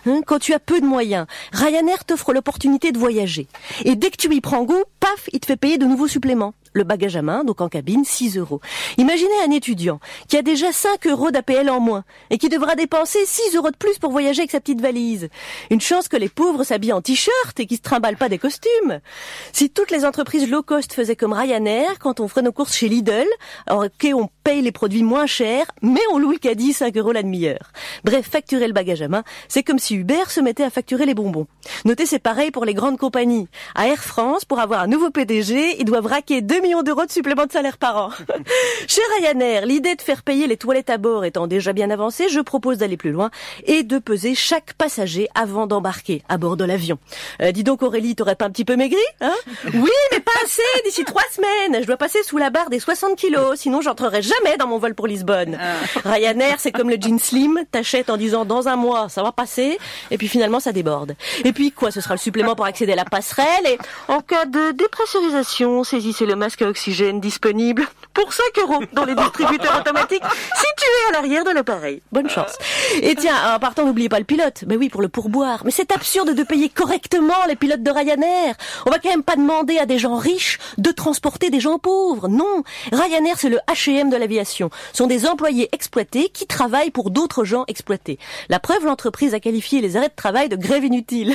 Hein, quand tu as peu de moyens, Ryanair t'offre l'opportunité de voyager. Et dès que tu y prends goût, paf, il te fait payer de nouveaux suppléments le bagage à main, donc en cabine, 6 euros. Imaginez un étudiant qui a déjà 5 euros d'APL en moins et qui devra dépenser 6 euros de plus pour voyager avec sa petite valise. Une chance que les pauvres s'habillent en t-shirt et qui se trimballent pas des costumes. Si toutes les entreprises low cost faisaient comme Ryanair, quand on ferait nos courses chez Lidl, alors ok, on paye les produits moins chers, mais on loue le caddie 5 euros la demi-heure. Bref, facturer le bagage à main, c'est comme si Uber se mettait à facturer les bonbons. Notez, c'est pareil pour les grandes compagnies. À Air France, pour avoir un nouveau PDG, ils doivent raquer 2 millions d'euros de supplément de salaire par an. Chez Ryanair, l'idée de faire payer les toilettes à bord étant déjà bien avancée, je propose d'aller plus loin et de peser chaque passager avant d'embarquer à bord de l'avion. Euh, dis donc Aurélie, t'aurais pas un petit peu maigri hein? Oui, mais pas assez, d'ici trois semaines. Je dois passer sous la barre des 60 kilos, sinon j'entrerai jamais dans mon vol pour Lisbonne. Ah. Ryanair, c'est comme le jean slim, t'achètes en disant dans un mois, ça va passer, et puis finalement ça déborde. Et puis quoi, ce sera le supplément pour accéder à la passerelle, et en cas de dépressurisation, saisissez le masque à oxygène disponible pour 5 euros dans les distributeurs automatiques situés à l'arrière de l'appareil. Bonne chance. Et tiens, en partant, n'oubliez pas le pilote. Ben oui, pour le pourboire. Mais c'est absurde de payer correctement les pilotes de Ryanair. On va quand même pas demander à des gens riches de transporter des gens pauvres. Non. Ryanair, c'est le H&M de l'aviation. Ce sont des employés exploités qui travaillent pour d'autres gens exploités. La preuve, l'entreprise a qualifié les arrêts de travail de grève inutile.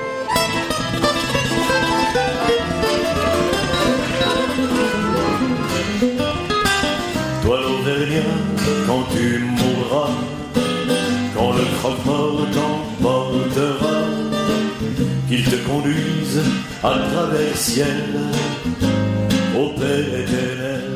Quand tu mourras, quand le croque-mort t'emportera, qu'il te conduise à travers le ciel au Père éternel.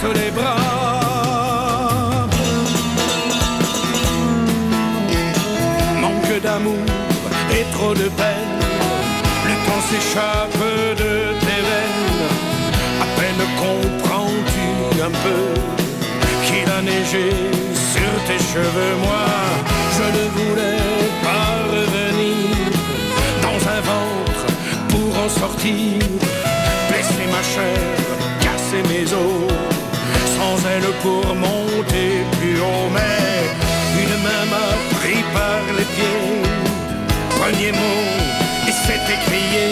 sous les bras. Manque d'amour et trop de peine, le temps s'échappe de tes veines. À peine comprends-tu un peu qu'il a neigé sur tes cheveux, moi je ne voulais pas revenir dans un ventre pour en sortir, blesser ma chair, casser mes os ailes pour monter plus haut, mais une main m'a pris par les pieds. Premier mot, et c'est écrié.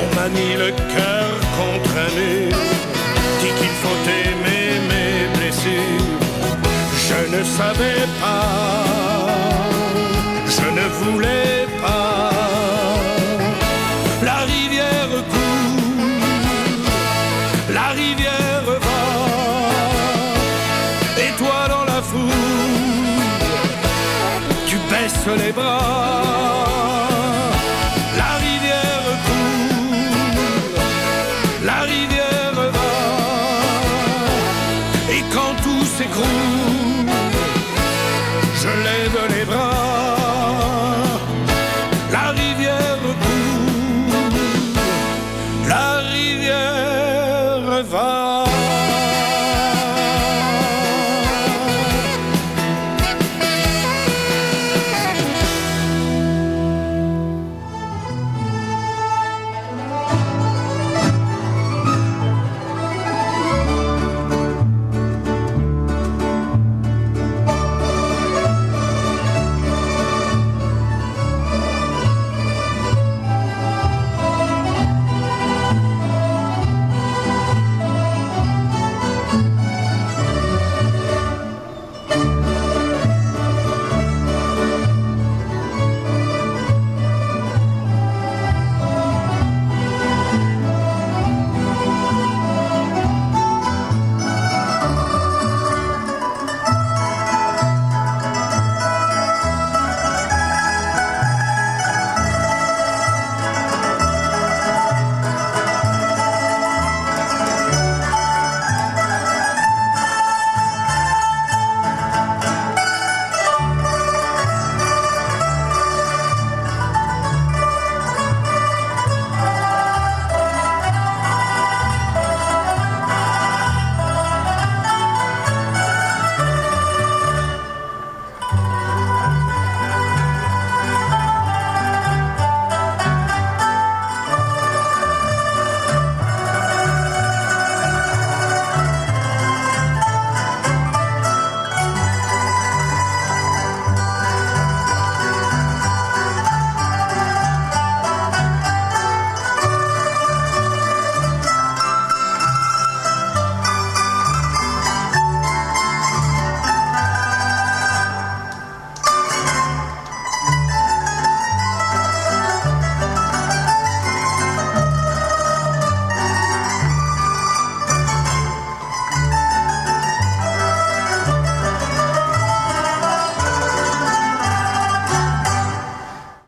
On m'a mis le cœur contre un mur, dit qu'il faut aimer mes blessures. Je ne savais pas, je ne voulais pas. les bras.